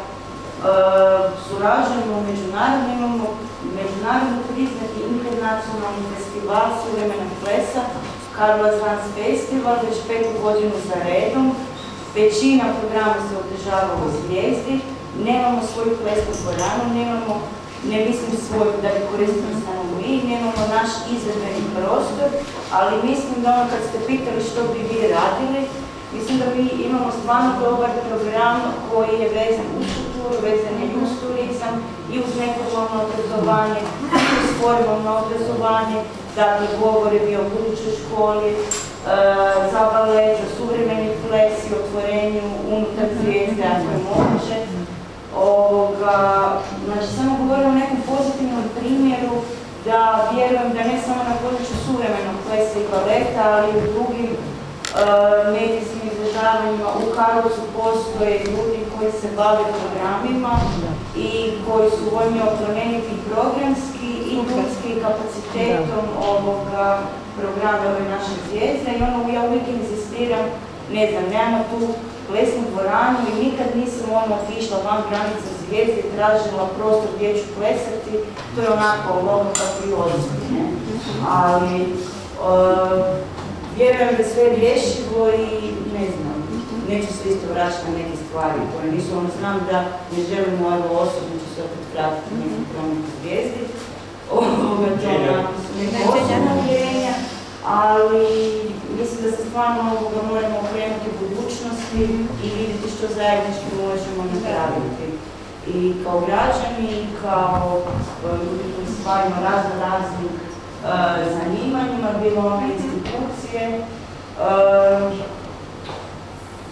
surađujemo međunarodno, imamo međunarodno priznati internacionalni festival suvremenog plesa, Karlovac Dance Festival, već petu godinu za redom. Većina programa se održava u Zvijezdi, nemamo svoju plesnu dvoranu, nemamo, ne mislim svoju da bi koristili samo mi, nemamo naš izvedbeni prostor, ali mislim da ono kad ste pitali što bi vi radili, mislim da mi imamo stvarno dobar program koji je vezan uz kulturu, vezan je uz turizam i uz neformalno obrazovanje, i uz formalno obrazovanje, dakle govore o budućoj školi, e, za balet, za suvremeni ples i otvorenju unutar zvijezde, ako je moguće. Ovoga, znači, samo govorim o nekom pozitivnom primjeru da vjerujem da ne samo na području suvremenog plesa i baleta, ali i u drugim medijskim izražavanjima u Karlovcu postoje ljudi koji se bave programima i koji su voljni oplemeniti programski i ljudski kapacitetom ovoga programa ove naše zvijezde. I ono ja uvijek inzistiram, ne znam, nemamo tu plesnu dvoranu i nikad nisam ono otišla van granica zvijezde i tražila prostor gdje ću plesati, to je onako lovno patriotski, ne? Ali, e, vjerujem da je sve rješivo i ne znam, neću se isto vraćati na neke stvari koje nisu, ono znam da ne želimo, evo osobno ću se opet vratiti na neku promjenu zvijezdi, ovoga to onako su neke uvjerenja, ali mislim da se stvarno ovoga moramo okrenuti u budućnosti i vidjeti što zajednički možemo napraviti. I kao građani, i kao e, ljudi koji se razno raznim e, zanimanjima, bilo one institucije, e,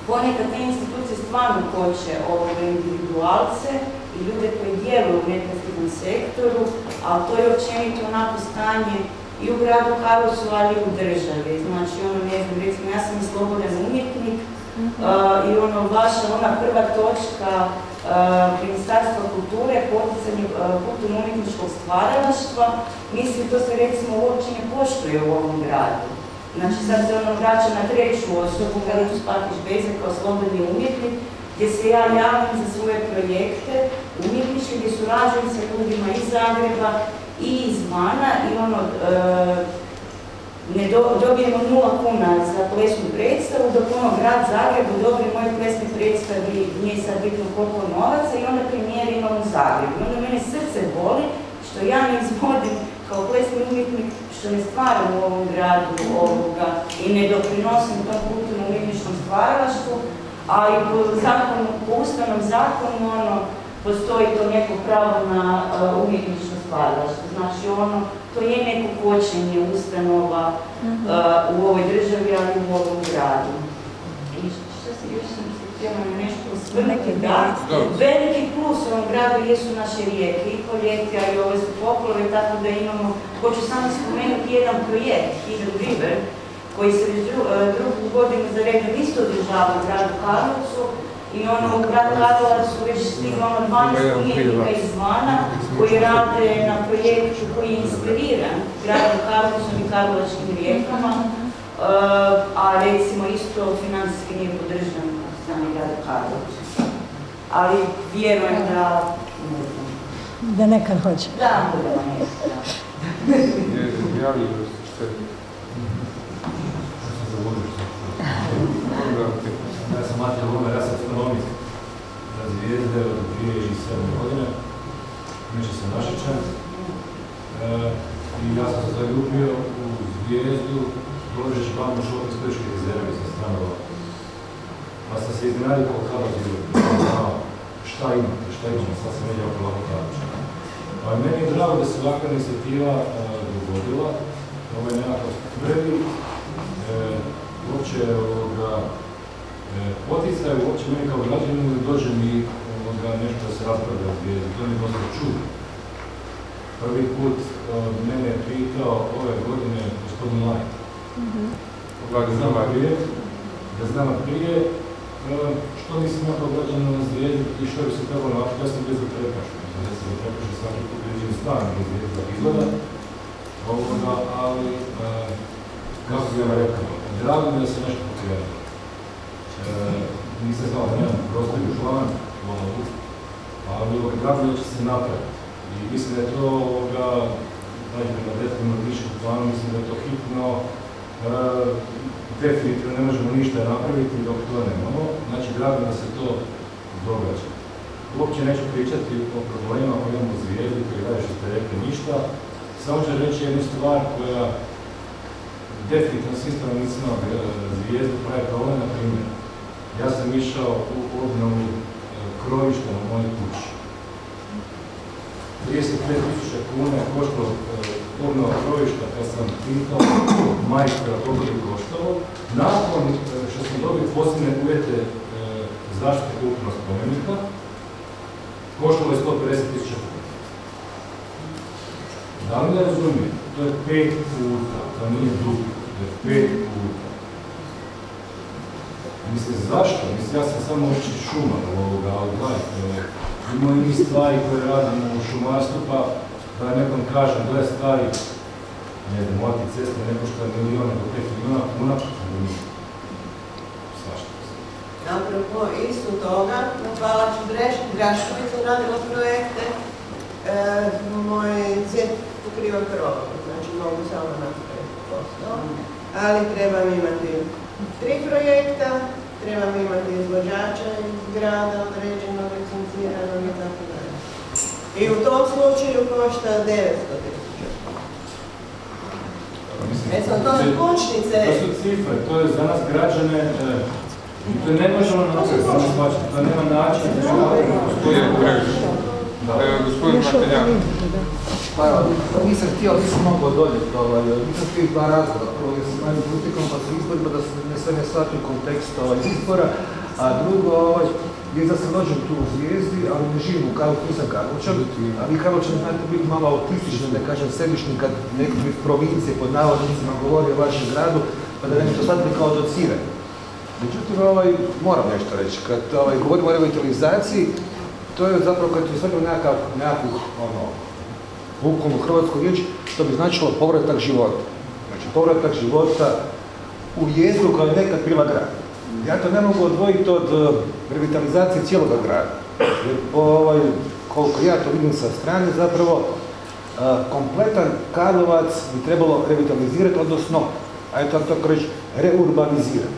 ponekad te institucije stvarno koče ove individualce i ljude koji djeluju u neprofitnom sektoru, a to je općenito onako stanje i u gradu Karlovcu, ali i u državi. Znači, ono, ne znam, recimo, ja sam slobodan umjetnik uh, i ono, vaša, ona prva točka uh, Ministarstva kulture, poticanje uh, kulturno-umjetničkog stvaralaštva, mislim, to se recimo uopće ne poštuje u ovom gradu. Znači, sad se ono vraća na treću osobu, Galiću Spakić Bezek kao slobodni umjetnik, gdje se ja javim za svoje projekte umjetničke, gdje surađujem sa ljudima iz Zagreba i izvana i ono, e, ne do, dobijemo nula kuna za plesnu predstavu, dok ono grad Zagreb odobri moje plesne predstavi, nije sad bitno koliko novaca i onda premijer imam u Zagrebu. Onda mene srce boli što ja ne izvodim kao plesni umjetnik, što ne stvaram u ovom gradu ovoga i ne doprinosim tom kulturnom umjetničkom stvaralaštvu, a i po zakonu, po ustavnom zakonu, ono, postoji to neko pravo na uh, umjetničko stvaralaštvo. Znači, ono, to je neko kočenje ustanova uh, u ovoj državi, ali u ovom gradu. I što se još sam se htjela na nešto osvrnuti, da, veliki plus u ovom gradu jesu naše rijeke, i poljetja, i ove su poplove, tako da imamo, hoću samo spomenuti jedan projekt, Hidden River, koji se već dru, e, drugu godinu za redom isto održava u gradu Karlovcu i ono u grad Karlovac su već stiglo ono 12 umjetnika izvana koji rade na projektu koji je inspiriran gradom Karlovcom i karlovačkim rijekama, e, a recimo isto financijski nije podržan od strane grada Karlovca. Ali vjerujem da ne znam. Da nekad hoće. Da, nešto. Je, javio se. Ja sam Matija Lumer, ja sam ekonomist za zvijezde od 2007. godine. Inače sam Našičan. E, I ja sam se zaljubio u zvijezdu dolazeći vamo u šopi stojičke rezerve sa stanova. Pa sam se iznenadio kada sam znao šta imate, šta imamo, sad sam vidio oko lako Karlovčana. Pa meni je drago da se ovakva inicijativa e, dogodila. Ovo je nekakav prvi e, uopće ovoga, poticaj uopće meni kao građaninu da dođe mi ovoga, nešto da se raspravlja zvijezdi. To mi dosta čudo. Prvi put mene je pitao ove godine gospodin Lajk. Da znam prije, da znam prije, e, što nisam ja kao građanin na zvijezdi i što bi se trebalo napraviti, ja sam bez za. Ja sam za svaki put vidim stan gdje zvijezda izgleda. Ovoga, ali, e, kako bi ja rekao, drago mi je da se nešto pokrenuo. E, nisam znao da nemam prostor u član, ovogu, ali je da će se napraviti. I mislim da je to ovoga, znači prema detaljnom višem planu, mislim da je to hitno. E, definitivno ne možemo ništa napraviti dok to nemamo. Znači, drago da se to događa. Uopće neću pričati o problemima koje imamo u zvijezdi, koji dalje što ste rekli ništa. Samo ću reći jednu stvar koja definitivno s stanovnicima zvijezdu pravi problem, na primjer. Ja sam išao u obnovu e, krovišta na mojoj kući. 35.000 kuna je koštalo e, obnova krovišta kad sam pitao majstora koliko bi koštalo. Nakon e, što smo dobili posebne uvjete zaštite kulturnog spomenika, koštalo je 150.000 kuna. Da li me razumijete? To je pet puta, to nije to je pet puta. Mislim, zašto? Mislim, ja sam samo oči šuma ovoga, ali gledajte, ima i stvari koje radimo u šumarstvu, pa da nekom kažem, gle stvari, ne znam, ovakve ceste ne košta milijona do pet milijona kuna. Svašta. Apropo isto toga, na Palaču Draškovicu radila projekte, e, moj zet pokriva krov, znači mogu samo napraviti posao, ali trebam imati tri projekta, trebamo imati izvođača iz grada određenog, licenciranog i tako dalje. I u tom slučaju košta 900 tisuća. E sad, to su. To su cifre, to je za nas građane, e, to ne možemo napraviti, to nema načina To je gospodin Mateljan. Pa evo, nisam htio, nisam mogao doljeti, ovaj, nisam htio iz dva razloga. Prvo, jer sam politikom, pa su izborima da se ne sve ne shvati u kontekstu ovaj, izbora. A drugo, ovaj, je da sam rođen tu u Zvijezdi, ali ne živim u Karlovcu, nisam Karlovčan. A vi Karlovčani znate biti malo autistični, da kažem sebični, kad neko iz provincije pod navodnicima govori o vašem gradu, pa da ne to shvatite kao dociranje. Međutim, ovaj, moram nešto reći, kad ovaj, govorimo o revitalizaciji, to je zapravo kad je nekakav, nekakvu, ono, bukvalnu hrvatsku riječ, to bi značilo povratak života. Znači, povratak života u jezgru koja je nekad bila grad. Ja to ne mogu odvojiti od eh, revitalizacije cijeloga grada. Jer po ovaj, koliko ja to vidim sa strane, zapravo eh, kompletan Karlovac bi trebalo revitalizirati, odnosno, ajde tako tako reći, reurbanizirati.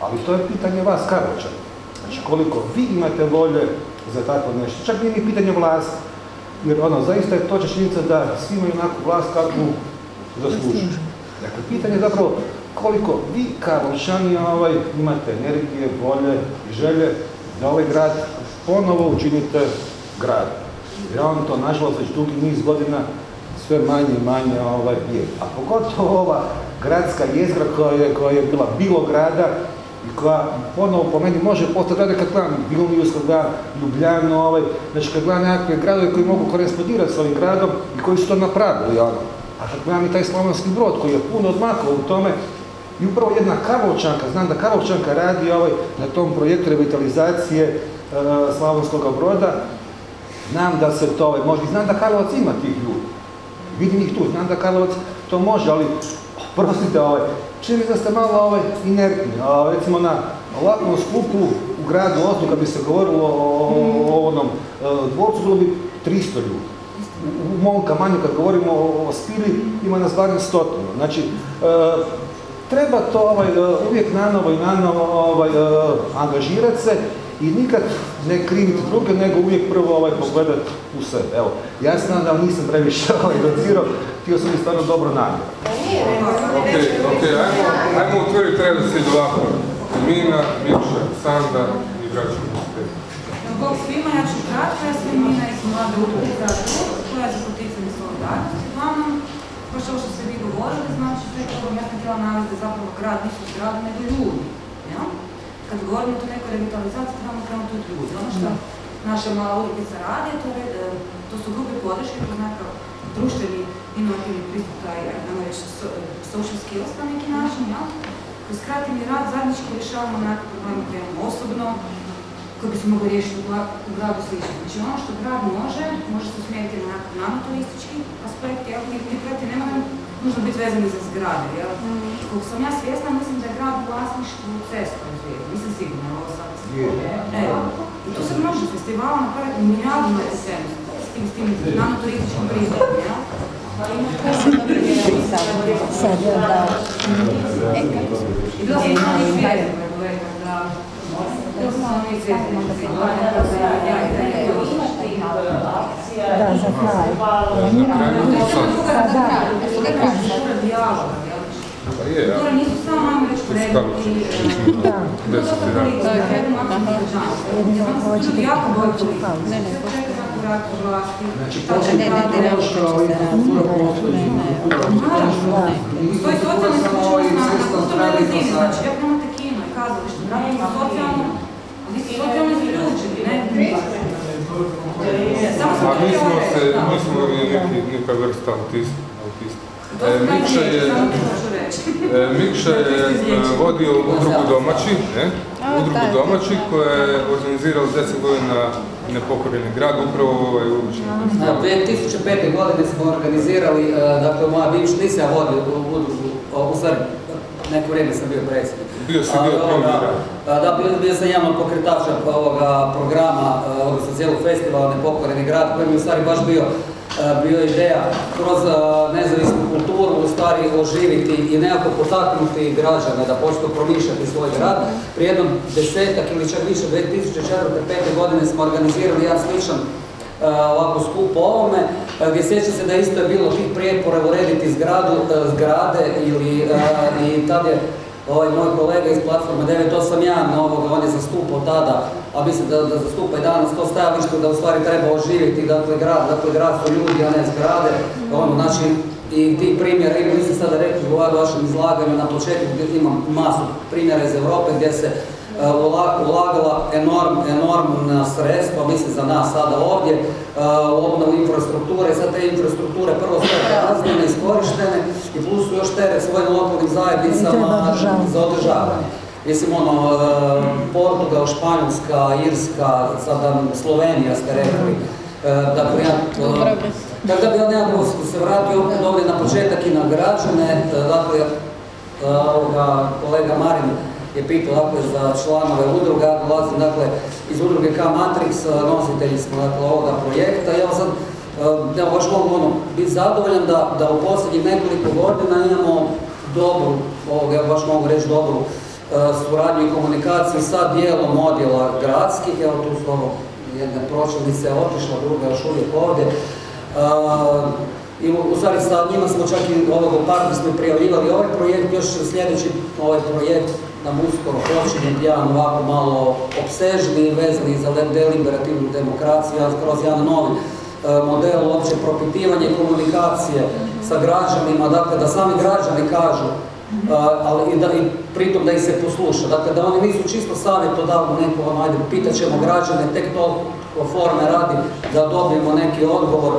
Ali to je pitanje vas, Karlovčana. Znači, koliko vi imate volje za tako nešto. Čak nije ni pitanje vlasti. Jer ono, zaista je točna činjenica da svi imaju onakvu vlast kakvu zaslužuju. Dakle, pitanje je zapravo koliko vi, Karlovčani, ovaj, imate energije, volje i želje da ovaj grad ponovo učinite grad. Jer on to, nažalost, već dugi niz godina sve manje i manje ovaj, je. A pogotovo ova gradska jezgra koja je, koja je bila bilo grada i koja ponovo po meni može postati kad gledam Vilnius, kad gledam Ljubljanu, ovaj, znači kad gledam nekakve gradove koji mogu korespondirati s ovim gradom i koji su to napravili, ono. A kad gledam i taj Slavonski brod koji je puno odmakao u tome, i upravo jedna Karlovčanka, znam da Karlovčanka radi ovaj, na tom projektu revitalizacije e, Slavonskog broda, znam da se to ovaj, može, i znam da Karlovac ima tih ljudi. Vidim ih tu, znam da Karlovac to može, ali prostite, ovaj, čini da ste malo ovaj, inertni. A, recimo na ovakvom skupu u gradu Oslu, kad bi se govorilo o, o onom e, dvorcu, bilo bi 300 ljudi. U, u mom kamanju, kad govorimo o, o Spili, ima nas barem stotinu. Znači, e, treba to ovaj, e, uvijek nanovo i nanovo ovaj, e, angažirati se i nikad ne kriviti druge, nego uvijek prvo ovaj, pogledati u sebe. Evo, ja znam da nisam previše ovaj, docirao, htio sam mi stvarno dobro namjer. Ok, ok, ajmo, ajmo utvrditi redoslijed ovako. Mina, Mikša, Sanda i Braća Bog svima, ja ću kratko, ja sam Mina iz mlade udruge Grad koja je za poticanje solidarnosti. Uglavnom, baš ovo što ste vi govorili, znači sve to ja sam htjela navesti da zapravo grad nisu zgrade, nego ljudi. Ja? Kad govorimo o nekoj revitalizaciji, trebamo krenuti od ljudi. Ono što naša mala udrugica radi, to, je, e, to su grupe podrške, je nekakav društveni inovativni pristup, taj, ajmo reći, so- social skills na neki način, ja? Kroz kreativni rad zajednički rješavamo nekakve probleme koje imamo osobno, koji bi se mogli riješiti u, gradu slično. Znači ono što grad može, može se usmjeriti na nekakav nanoturistički aspekt, jel? Ti ti projekti ne moraju nužno biti vezani za zgrade, jel? Koliko sam ja svjesna, mislim da je grad u vlasništvu cesta u Zvijedu. Nisam sigurna, ovo sad. Evo. I tu se može festivala napraviti milijardu na scenu s tim, s tim nanoturističkim pristupom, jel? Pa ima Sad, da. I bilo sam samo izvijezno, da Da, za kraj. Pa da. Pa je, ja. Nisu samo, Da. Deset boju politiku. Ne, ne. Znači, Pa ne, ne, ne. Kazalište, radimo socijalno, vi ste socijalno isključeni, ne? Samo sam to mi smo htjela reći, mi smo neki, neka vrsta autista. E, Mikša je, e, Mikša je vodio udrugu domaći, ne? Udrugu domaći koja je organizirala 10 godina nepokoreni grad, upravo ovaj ulični Na 2005. godine smo organizirali, e, dakle moja bivša, nisam ja vodio u udrugu, u stvari, neko vrijeme sam bio predsjednik. Bio si Ali, bio ovoga, promoviran. a, Da, bio, bio sam jedan od pokretača ovoga programa, e, odnosno cijelog festivala Nepokoreni grad, koji mi u stvari baš bio bio ideja kroz e, nezavisnu kulturu u stvari oživiti i nekako potaknuti građane da počnu promišljati svoj grad. Prije jednom desetak ili čak više, 2004. 5. godine smo organizirali jedan sličan e, ovako skup o ovome, e, gdje sjeća se da isto je bilo tih prijepora urediti zgradu, zgrade ili i tad je ovaj moj kolega iz platforme 981 ovoga, on je zastupao tada, a mislim da, da zastupa i danas to stajalište da u stvari treba oživjeti, dakle grad, dakle grad su ljudi, a ne zgrade, ono, znači i ti primjera, ima, vi ste sada rekli u vašem izlaganju na početku gdje imam masu primjera iz Europe gdje se ulagala enorm, enormna sredstva, mislim za nas sada ovdje, e, u obnovu infrastrukture, sad te infrastrukture prvo sve razmjene, iskorištene i plus su još teret svojim lokalnim zajednicama za održavanje. Mislim ono, e, Portugal, Španjolska, Irska, sada Slovenija ste rekli, dakle ja, tako da bi ja nekako se vratio opet ovdje na početak i na građane, dakle, kolega Marin je pitao dakle, za članove udruga, ja dolazim dakle, iz udruge K-Matrix, nositelji smo dakle, ovoga projekta. Ja sad ja baš mogu ono, biti zadovoljan da, da u posljednjih nekoliko godina imamo dobru, ovoga, ja baš mogu reći dobru suradnju i komunikaciju sa dijelom odjela gradskih, evo tu su ovo jedna pročelnica je otišla, druga još uvijek ovdje. I u stvari sa njima smo čak i ovog smo prijavljivali ovaj projekt, još sljedeći ovaj projekt nam uskoro počinje jedan ovako malo obsežni, vezani za deliberativnu demokraciju, kroz jedan novi e, model uopće propitivanje komunikacije sa građanima, dakle da sami građani kažu, e, ali i, da, i pritom da ih se posluša. Dakle, da oni nisu čisto savjetodavno neko, ono, ajde, pitat ćemo građane, tek to forme radi da dobijemo neki odgovor,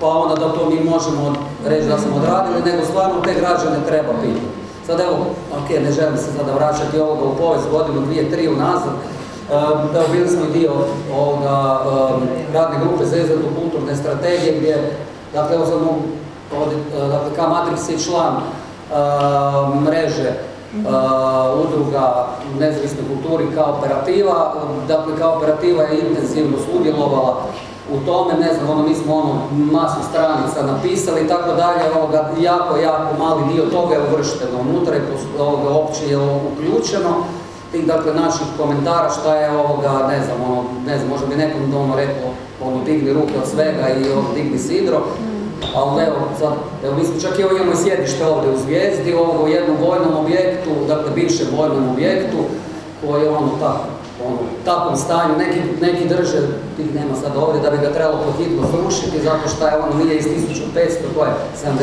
pa onda da to mi možemo reći da smo odradili, nego stvarno te građane treba pitati. Sad evo, ok, ne želim se sada vraćati ovoga u povijest godinu, dvije, tri unazad. Da evo, bili smo i dio ovoga radne grupe za izradu kulturne strategije gdje, dakle, evo sad mogu, dakle, kao Matrix je član mreže udruga u nezavisnoj kulturi kao operativa. Dakle, kao operativa je intenzivno sudjelovala u tome, ne znam, ono, mi smo ono masu stranica napisali i tako dalje, ovoga, jako, jako mali dio toga je uvršteno unutra i ovoga, opće je uključeno, tih dakle naših komentara šta je ovoga, ne znam, ono, ne znam, možda bi nekom ono rekao, ono, digni ruke od svega i ono, digni sidro, ali evo, sad, evo, mi smo čak i imamo sjedište ovdje u Zvijezdi, ovoga, u jednom vojnom objektu, dakle, bivšem vojnom objektu, koji je ono tako, ono, takvom stanju, neki, neki drže, tih nema sad ovdje, da bi ga trebalo pohitno srušiti, zato što je ono nije iz 1500, to je 79.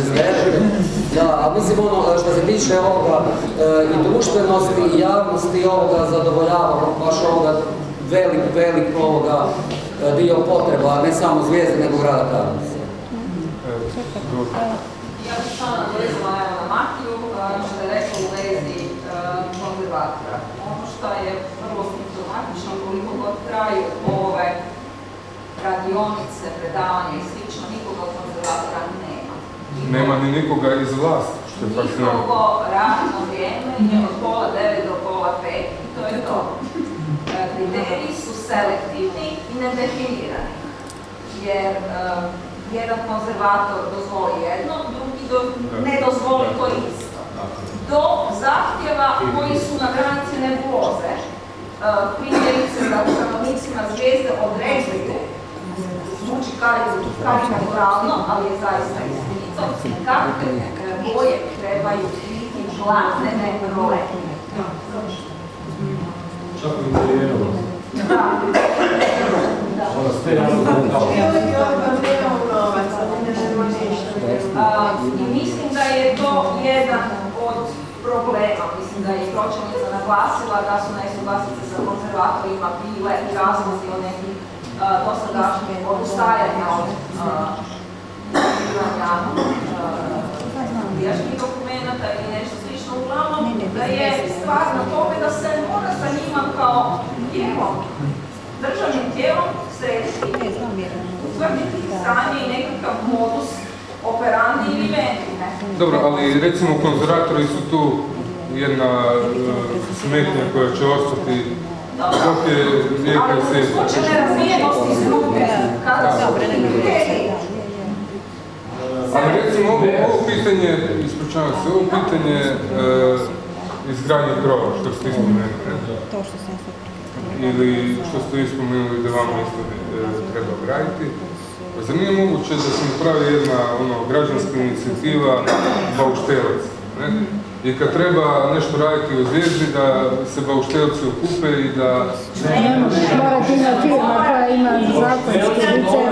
Da, a mislim ono, što se tiče ovoga e, i društvenosti i javnosti ovoga zadovoljava baš ovoga velik, velik ovoga e, dio potreba, ne samo zvijezde, nego grada Karlovca. Ja bih samo nadovezala na Matiju, što je rekao u vezi konzervatora. Ono što je vrlo simptomatično traju ove radionice, predavanja i slično, nikoga konzervatora nema. Nema ni nikoga iz vlasti, što je fascinantno. Nikogo radno vrijeme je od pola devet do pola pet i to je to. E, kriteriji su selektivni i nedefinirani. Jer e, jedan konzervator dozvoli jedno, drugi ne dozvoli to isto. Do zahtjeva koji su na granici nebuloze, primjerice da stanovnicima zvijezde određuju, zvuči karikaturalno, ali je zaista istinito, kakve boje trebaju biti glavne role. Čak i interijerom. I mislim da je to jedan od problema. Da je pročelnica naglasila da su nesuglasice sa konzervatorima bile i razlozi o nekim dosadašnje odustajanja od izbivanja prijašnjih dokumenta ili nešto slično. Uglavnom, da je stvar na tome da se mora sa njima kao tijelom, državnim tijelom srediti, utvrditi stanje i nekakav modus operandi ili vendine. Dobro, ali recimo konzervatori su tu jedna uh, smetnja koja će ostati dok je vijeka i Ali u slučaju nerazvijenosti struke, kada su kriteriji Ali recimo ovo, ovo pitanje, ispričavam se, ovo pitanje e, izgradnje krova, što ste spomenuli. To što sam sad Ili što ste vi spomenuli da vama isto e, treba graditi. Pa zar nije moguće da se napravi jedna ono, građanska inicijativa bauštelac? Ne? I kad treba nešto raditi u zvijezdi, da se bauštelci okupe i da... Morate imati firma koja ima zakonske licencije.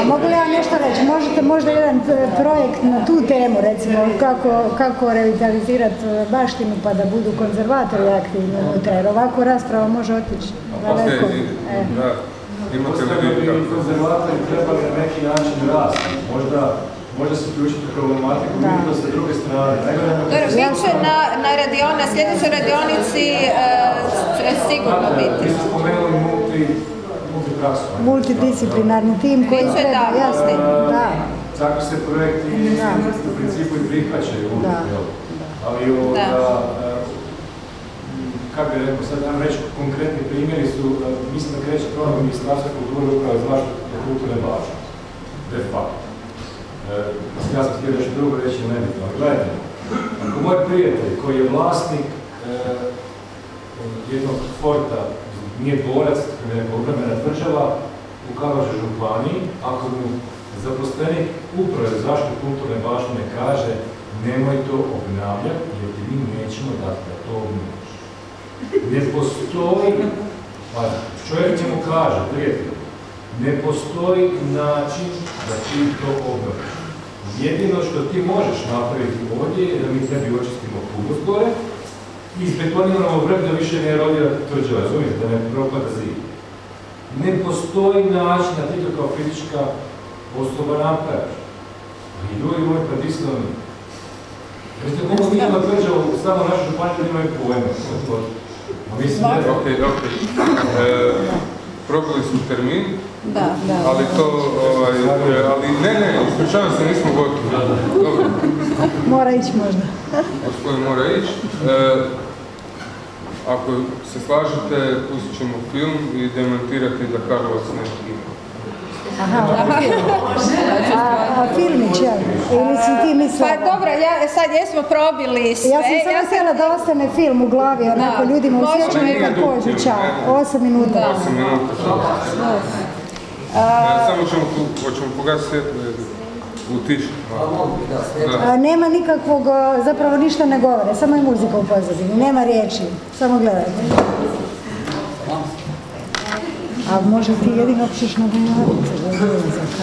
A mogu li ja nešto reći? Možete možda jedan e, projekt na tu temu, recimo, kako, kako revitalizirati e, baštinu pa da budu konzervatori aktivni unutra, jer ovako rasprava može otići daleko. E. imate li vi bi konzervatori trebali na neki način rasti. Možda, možda se uključiti u problematiku, Da. vidjeti sa druge strane. Dobro, bit će na, na radion, na sljedećoj radionici e, će sigurno Vi biti. ste spomenuli multi, multipraksu. Multidisciplinarni tim koji treba, da, jasno, da. Tako se projekti u principu i prihvaćaju Da. Ali ovo Da. da, e, kako bi rekao, sad vam reći konkretni primjeri su, e, mislim da kreće to Ministarstva kulture upravo za zaštitu kulturne baštine. De facto. E, ja sam htio nešto drugo reći, ali nebitno. Ali gledajte, ako moj prijatelj koji je vlasnik e, jednog forta, nije dvorac, nego obrambena država u Karlovačkoj županiji, ako mu zaposlenik uprave za zaštitu kulturne baštine kaže nemoj to obnavljati jer ti mi nećemo dati da to obnoviš. Ne postoji, pa čovjek njemu kaže, prijatelj, ne postoji način da ti to obnoviš. Jedino što ti možeš napraviti ovdje je da mi tebi očistimo kubus gore i izbetoniramo vrh da više ne erodira tvrđava, razumijete, da ne propada zid. Ne postoji način da ti to kao fizička osoba napraviš. I ljudi moji, di smo mi? Jeste koliko mi tvrđava samo našu županiju imaju pojma? Mislim da Ok, ok. E, probali smo termin, Da, da. ali to, ovaj, e, ali ne, ne, ispričavam se, nismo gotovi. Dobro, Mora ići možda. gospodin mora ići. E, ako se slažete, pustit ćemo film i demantirati da Karlovac ne ima. Aha, a, a filmić, jel? Ili si ti mislila? Pa dobro, ja, sad jesmo probili sve. Ja sam samo htjela da ostane film u glavi, onako ljudima u sjećanju kad pođu, čao. Osam minuta. Da. Osam minuta. Samo ćemo, hoćemo pogasiti svjetlo jer utišiti. A, nema nikakvog, zapravo ništa ne govore, samo je muzika u pozadini, nema riječi, samo gledajte. A možda ti jedino pišeš na govornicu,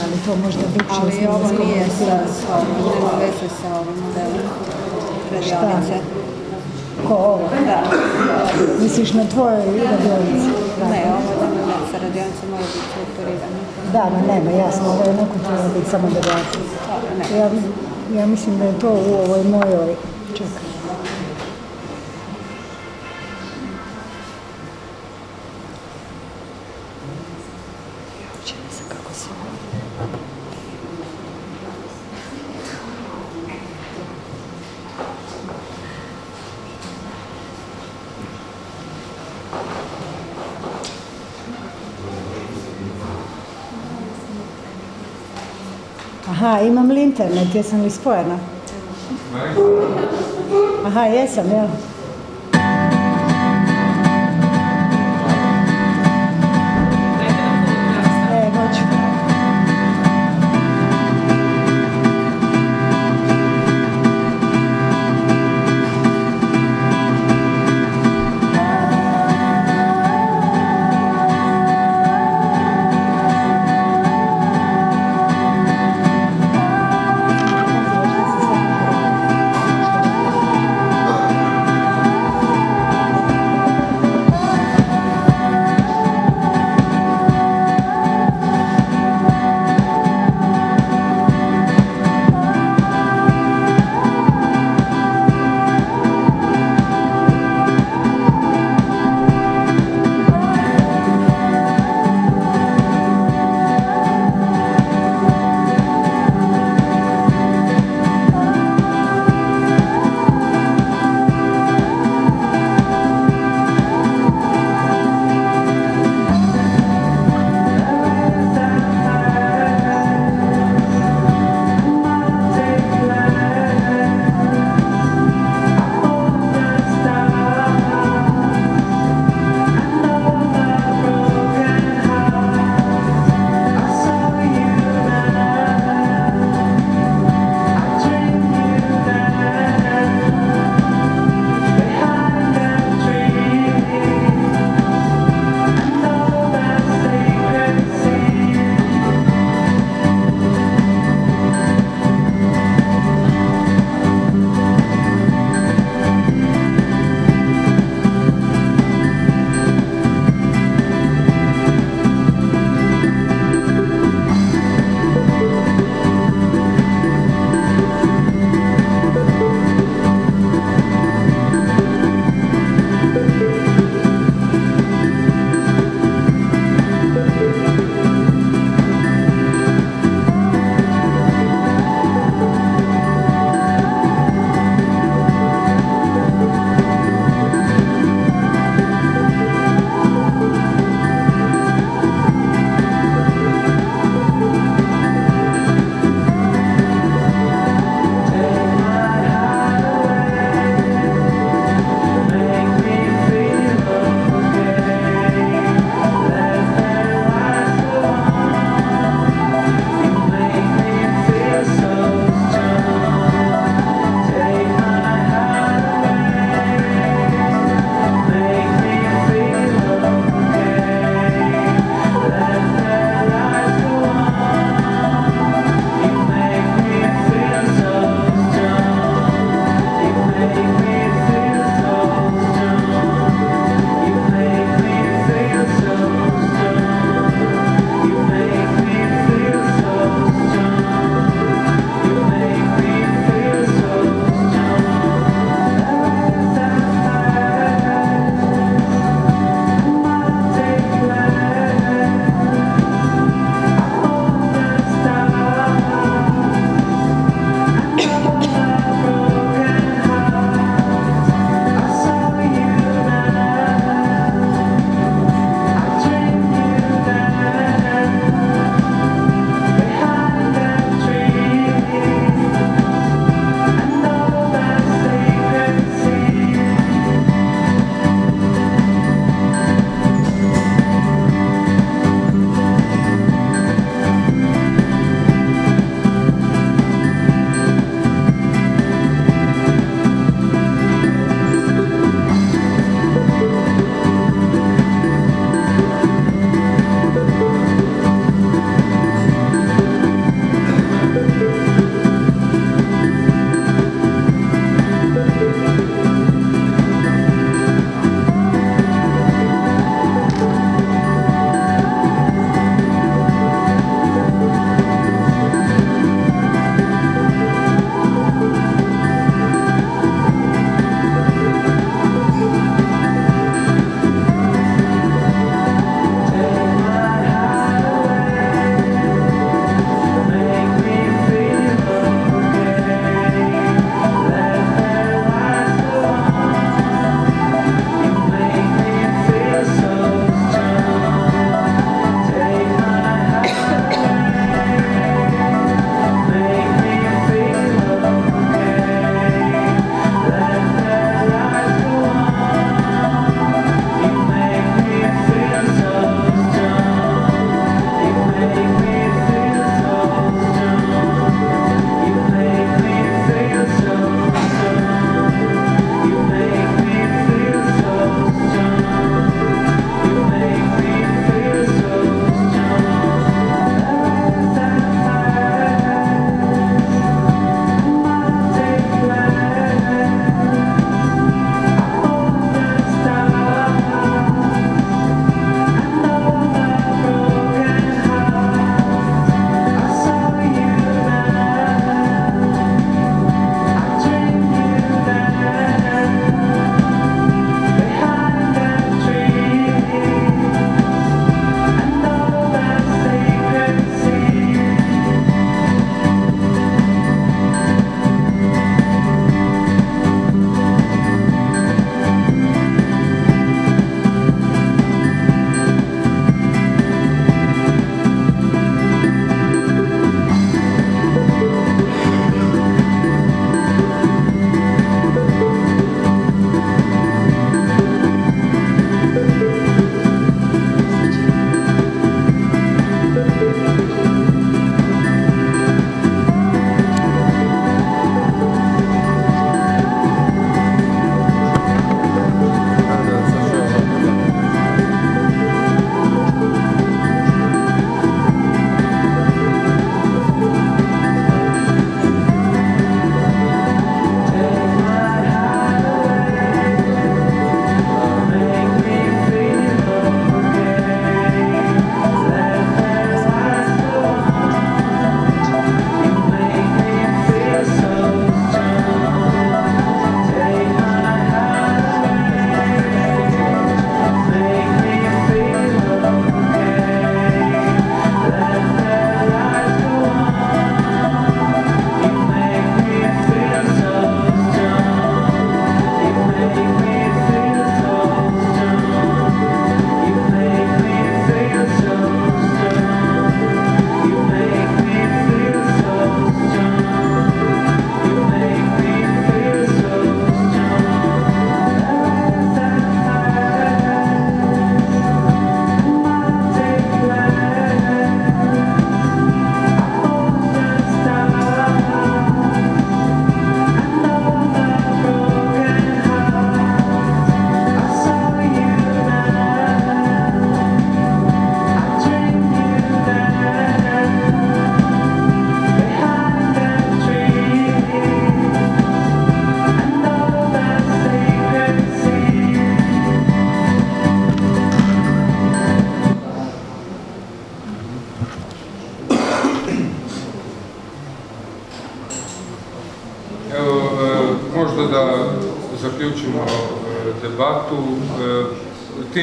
ali to možda bivše Ali ovo nije sa, sa ovim, nema veze sa ovim modelom radionice. Ko ovo? Da. Misliš na tvojoj radionici? Da. Ne, ovo nema veze sa radionicom mora biti strukturirano. Da, ma nema, jasno, ovo je neko treba biti samo ne. Ja, ja mislim da je to u ovoj mojoj, čekaj. Aha, imam li internet, jesam li spojena? Aha, jesam, jel? E,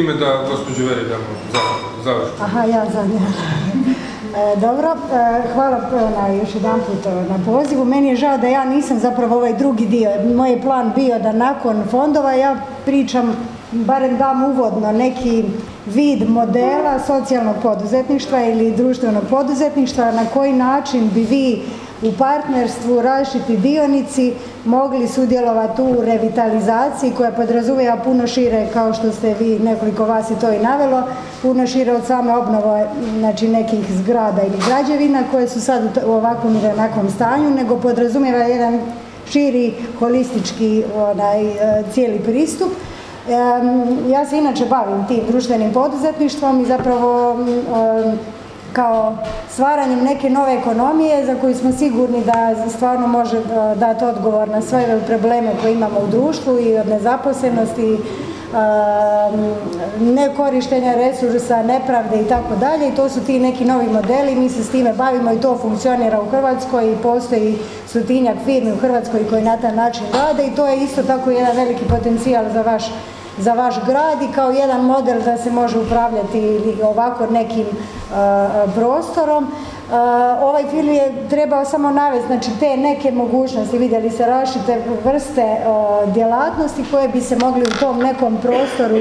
time da gospođu Veri damo za- završnu. Aha, ja zadnja. E, dobro, e, hvala na, još jedan put na pozivu. Meni je žao da ja nisam zapravo ovaj drugi dio. Moj je plan bio da nakon fondova ja pričam, barem dam uvodno neki vid modela socijalnog poduzetništva ili društvenog poduzetništva, na koji način bi vi u partnerstvu različiti dionici mogli sudjelovati u revitalizaciji koja podrazumijeva puno šire, kao što ste vi, nekoliko vas i to i navelo, puno šire od same obnove znači nekih zgrada ili građevina koje su sad u ovakvom ili onakvom stanju, nego podrazumijeva jedan širi holistički onaj, e, cijeli pristup. Ja se inače bavim tim društvenim poduzetništvom i zapravo em, kao stvaranjem neke nove ekonomije za koju smo sigurni da stvarno može e, dati odgovor na sve probleme koje imamo u društvu i od nezaposlenosti, um, nekorištenja resursa, nepravde i tako dalje. I to su ti neki novi modeli, mi se s time bavimo i to funkcionira u Hrvatskoj i postoji stotinjak firmi u Hrvatskoj koji na taj način rade i to je isto tako jedan veliki potencijal za vaš za vaš grad i kao jedan model da se može upravljati ovako nekim uh, prostorom. Uh, ovaj film je trebao samo navesti znači te neke mogućnosti, vidjeli se različite vrste uh, djelatnosti koje bi se mogli u tom nekom prostoru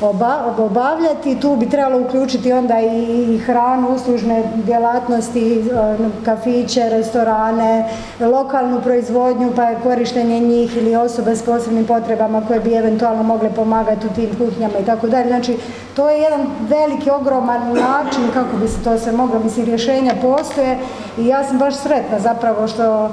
oba- obavljati. Tu bi trebalo uključiti onda i, hranu, uslužne djelatnosti, uh, kafiće, restorane, lokalnu proizvodnju pa je korištenje njih ili osobe s posebnim potrebama koje bi eventualno mogle pomagati u tim kuhinjama i tako. Znači, to je jedan veliki, ogroman način kako bi se to sve moglo, mislim, rješenja postoje i ja sam baš sretna zapravo što e,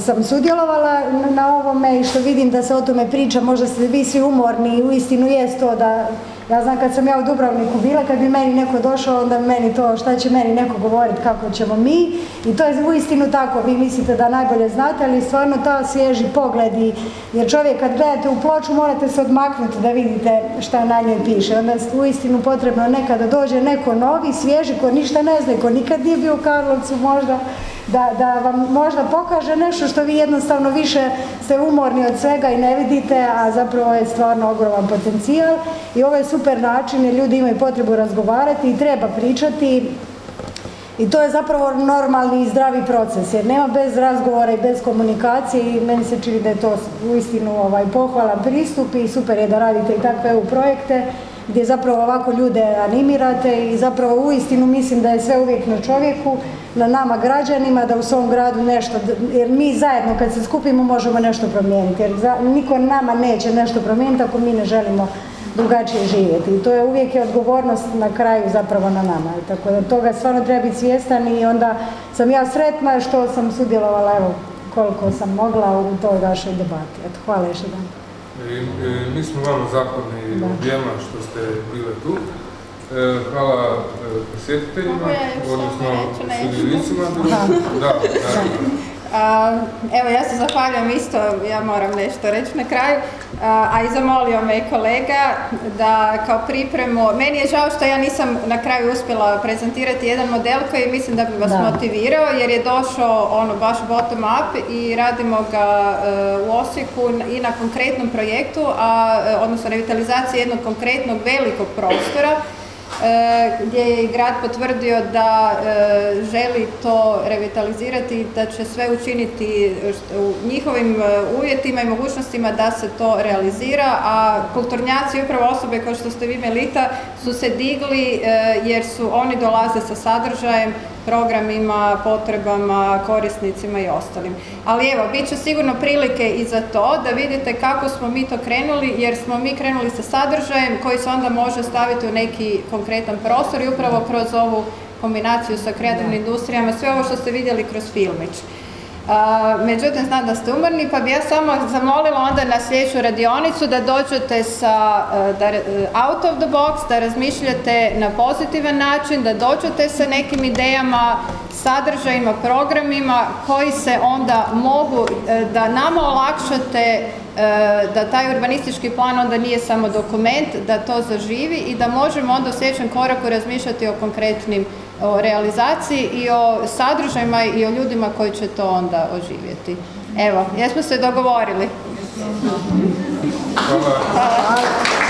sam sudjelovala na- ovome i što vidim da se o tome priča, možda ste vi svi umorni i uistinu jest to da, ja znam kad sam ja u Dubrovniku bila, kad bi meni neko došao, onda meni to, šta će meni neko govoriti, kako ćemo mi? I to je uistinu tako, vi mislite da najbolje znate, ali stvarno ta svježi pogled jer čovjek kad gledate u ploču morate se odmaknuti da vidite šta na njoj piše, onda je uistinu potrebno nekada dođe neko novi, svježi, ko ništa ne zna, ko nikad nije bio u Karlovcu možda, da, da vam možda pokaže nešto što vi jednostavno više ste umorni od svega i ne vidite, a zapravo je stvarno ogroman potencijal. I ovo je super način jer ljudi imaju potrebu razgovarati i treba pričati. I to je zapravo normalni i zdravi proces jer nema bez razgovora i bez komunikacije i meni se čini da je to uistinu ovaj, pohvalan pristup i super je da radite i takve EU projekte gdje zapravo ovako ljude animirate i zapravo uistinu mislim da je sve uvijek na čovjeku, na nama građanima da u svom gradu nešto, jer mi zajedno kad se skupimo možemo nešto promijeniti jer za, niko nama neće nešto promijeniti ako mi ne želimo drugačije živjeti. I to je uvijek je odgovornost na kraju zapravo na nama. Tako da toga stvarno treba biti svjestan i onda sam ja sretna što sam sudjelovala evo koliko sam mogla u toj vašoj debati. Eto, hvala još jedan. I, e, mi smo vama zahvalni objema što ste bile tu. E, hvala e, posjetiteljima, odnosno samo reći nešto? sudionicima. Aha. Da, naravno. A, evo, ja se zahvaljujem isto, ja moram nešto reći na kraju, a, i zamolio me i kolega da kao pripremu, meni je žao što ja nisam na kraju uspjela prezentirati jedan model koji mislim da bi vas Da. motivirao jer je došao ono baš bottom up i radimo ga e, u Osijeku i na konkretnom projektu, a, e, odnosno revitalizaciji jednog konkretnog velikog prostora e, gdje je grad potvrdio da e, želi to revitalizirati i da će sve učiniti u njihovim e, uvjetima i mogućnostima da se to realizira, a kulturnjaci, upravo osobe kao što ste vi Melita, su se digli e, jer su oni dolaze sa sadržajem, programima, potrebama, korisnicima i ostalim. Ali evo, bit će sigurno prilike i za to da vidite kako smo mi to krenuli, jer smo mi krenuli sa sadržajem koji se onda može staviti u neki konkretan prostor i upravo kroz ovu kombinaciju sa kreativnim industrijama, sve ovo što ste vidjeli kroz filmić. Međutim, znam da ste umorni, pa bi ja samo zamolila onda na sljedeću radionicu da dođete sa e, da, e, out of the box, da razmišljate na pozitivan način, da dođete sa nekim idejama, sadržajima, programima koji se onda mogu, e, da nama olakšate da taj urbanistički plan onda nije samo dokument, da to zaživi i da možemo onda u sljedećem koraku razmišljati o konkretnim o realizaciji i o sadržajima i o ljudima koji će to onda oživjeti. Evo, jesmo se dogovorili? Hvala.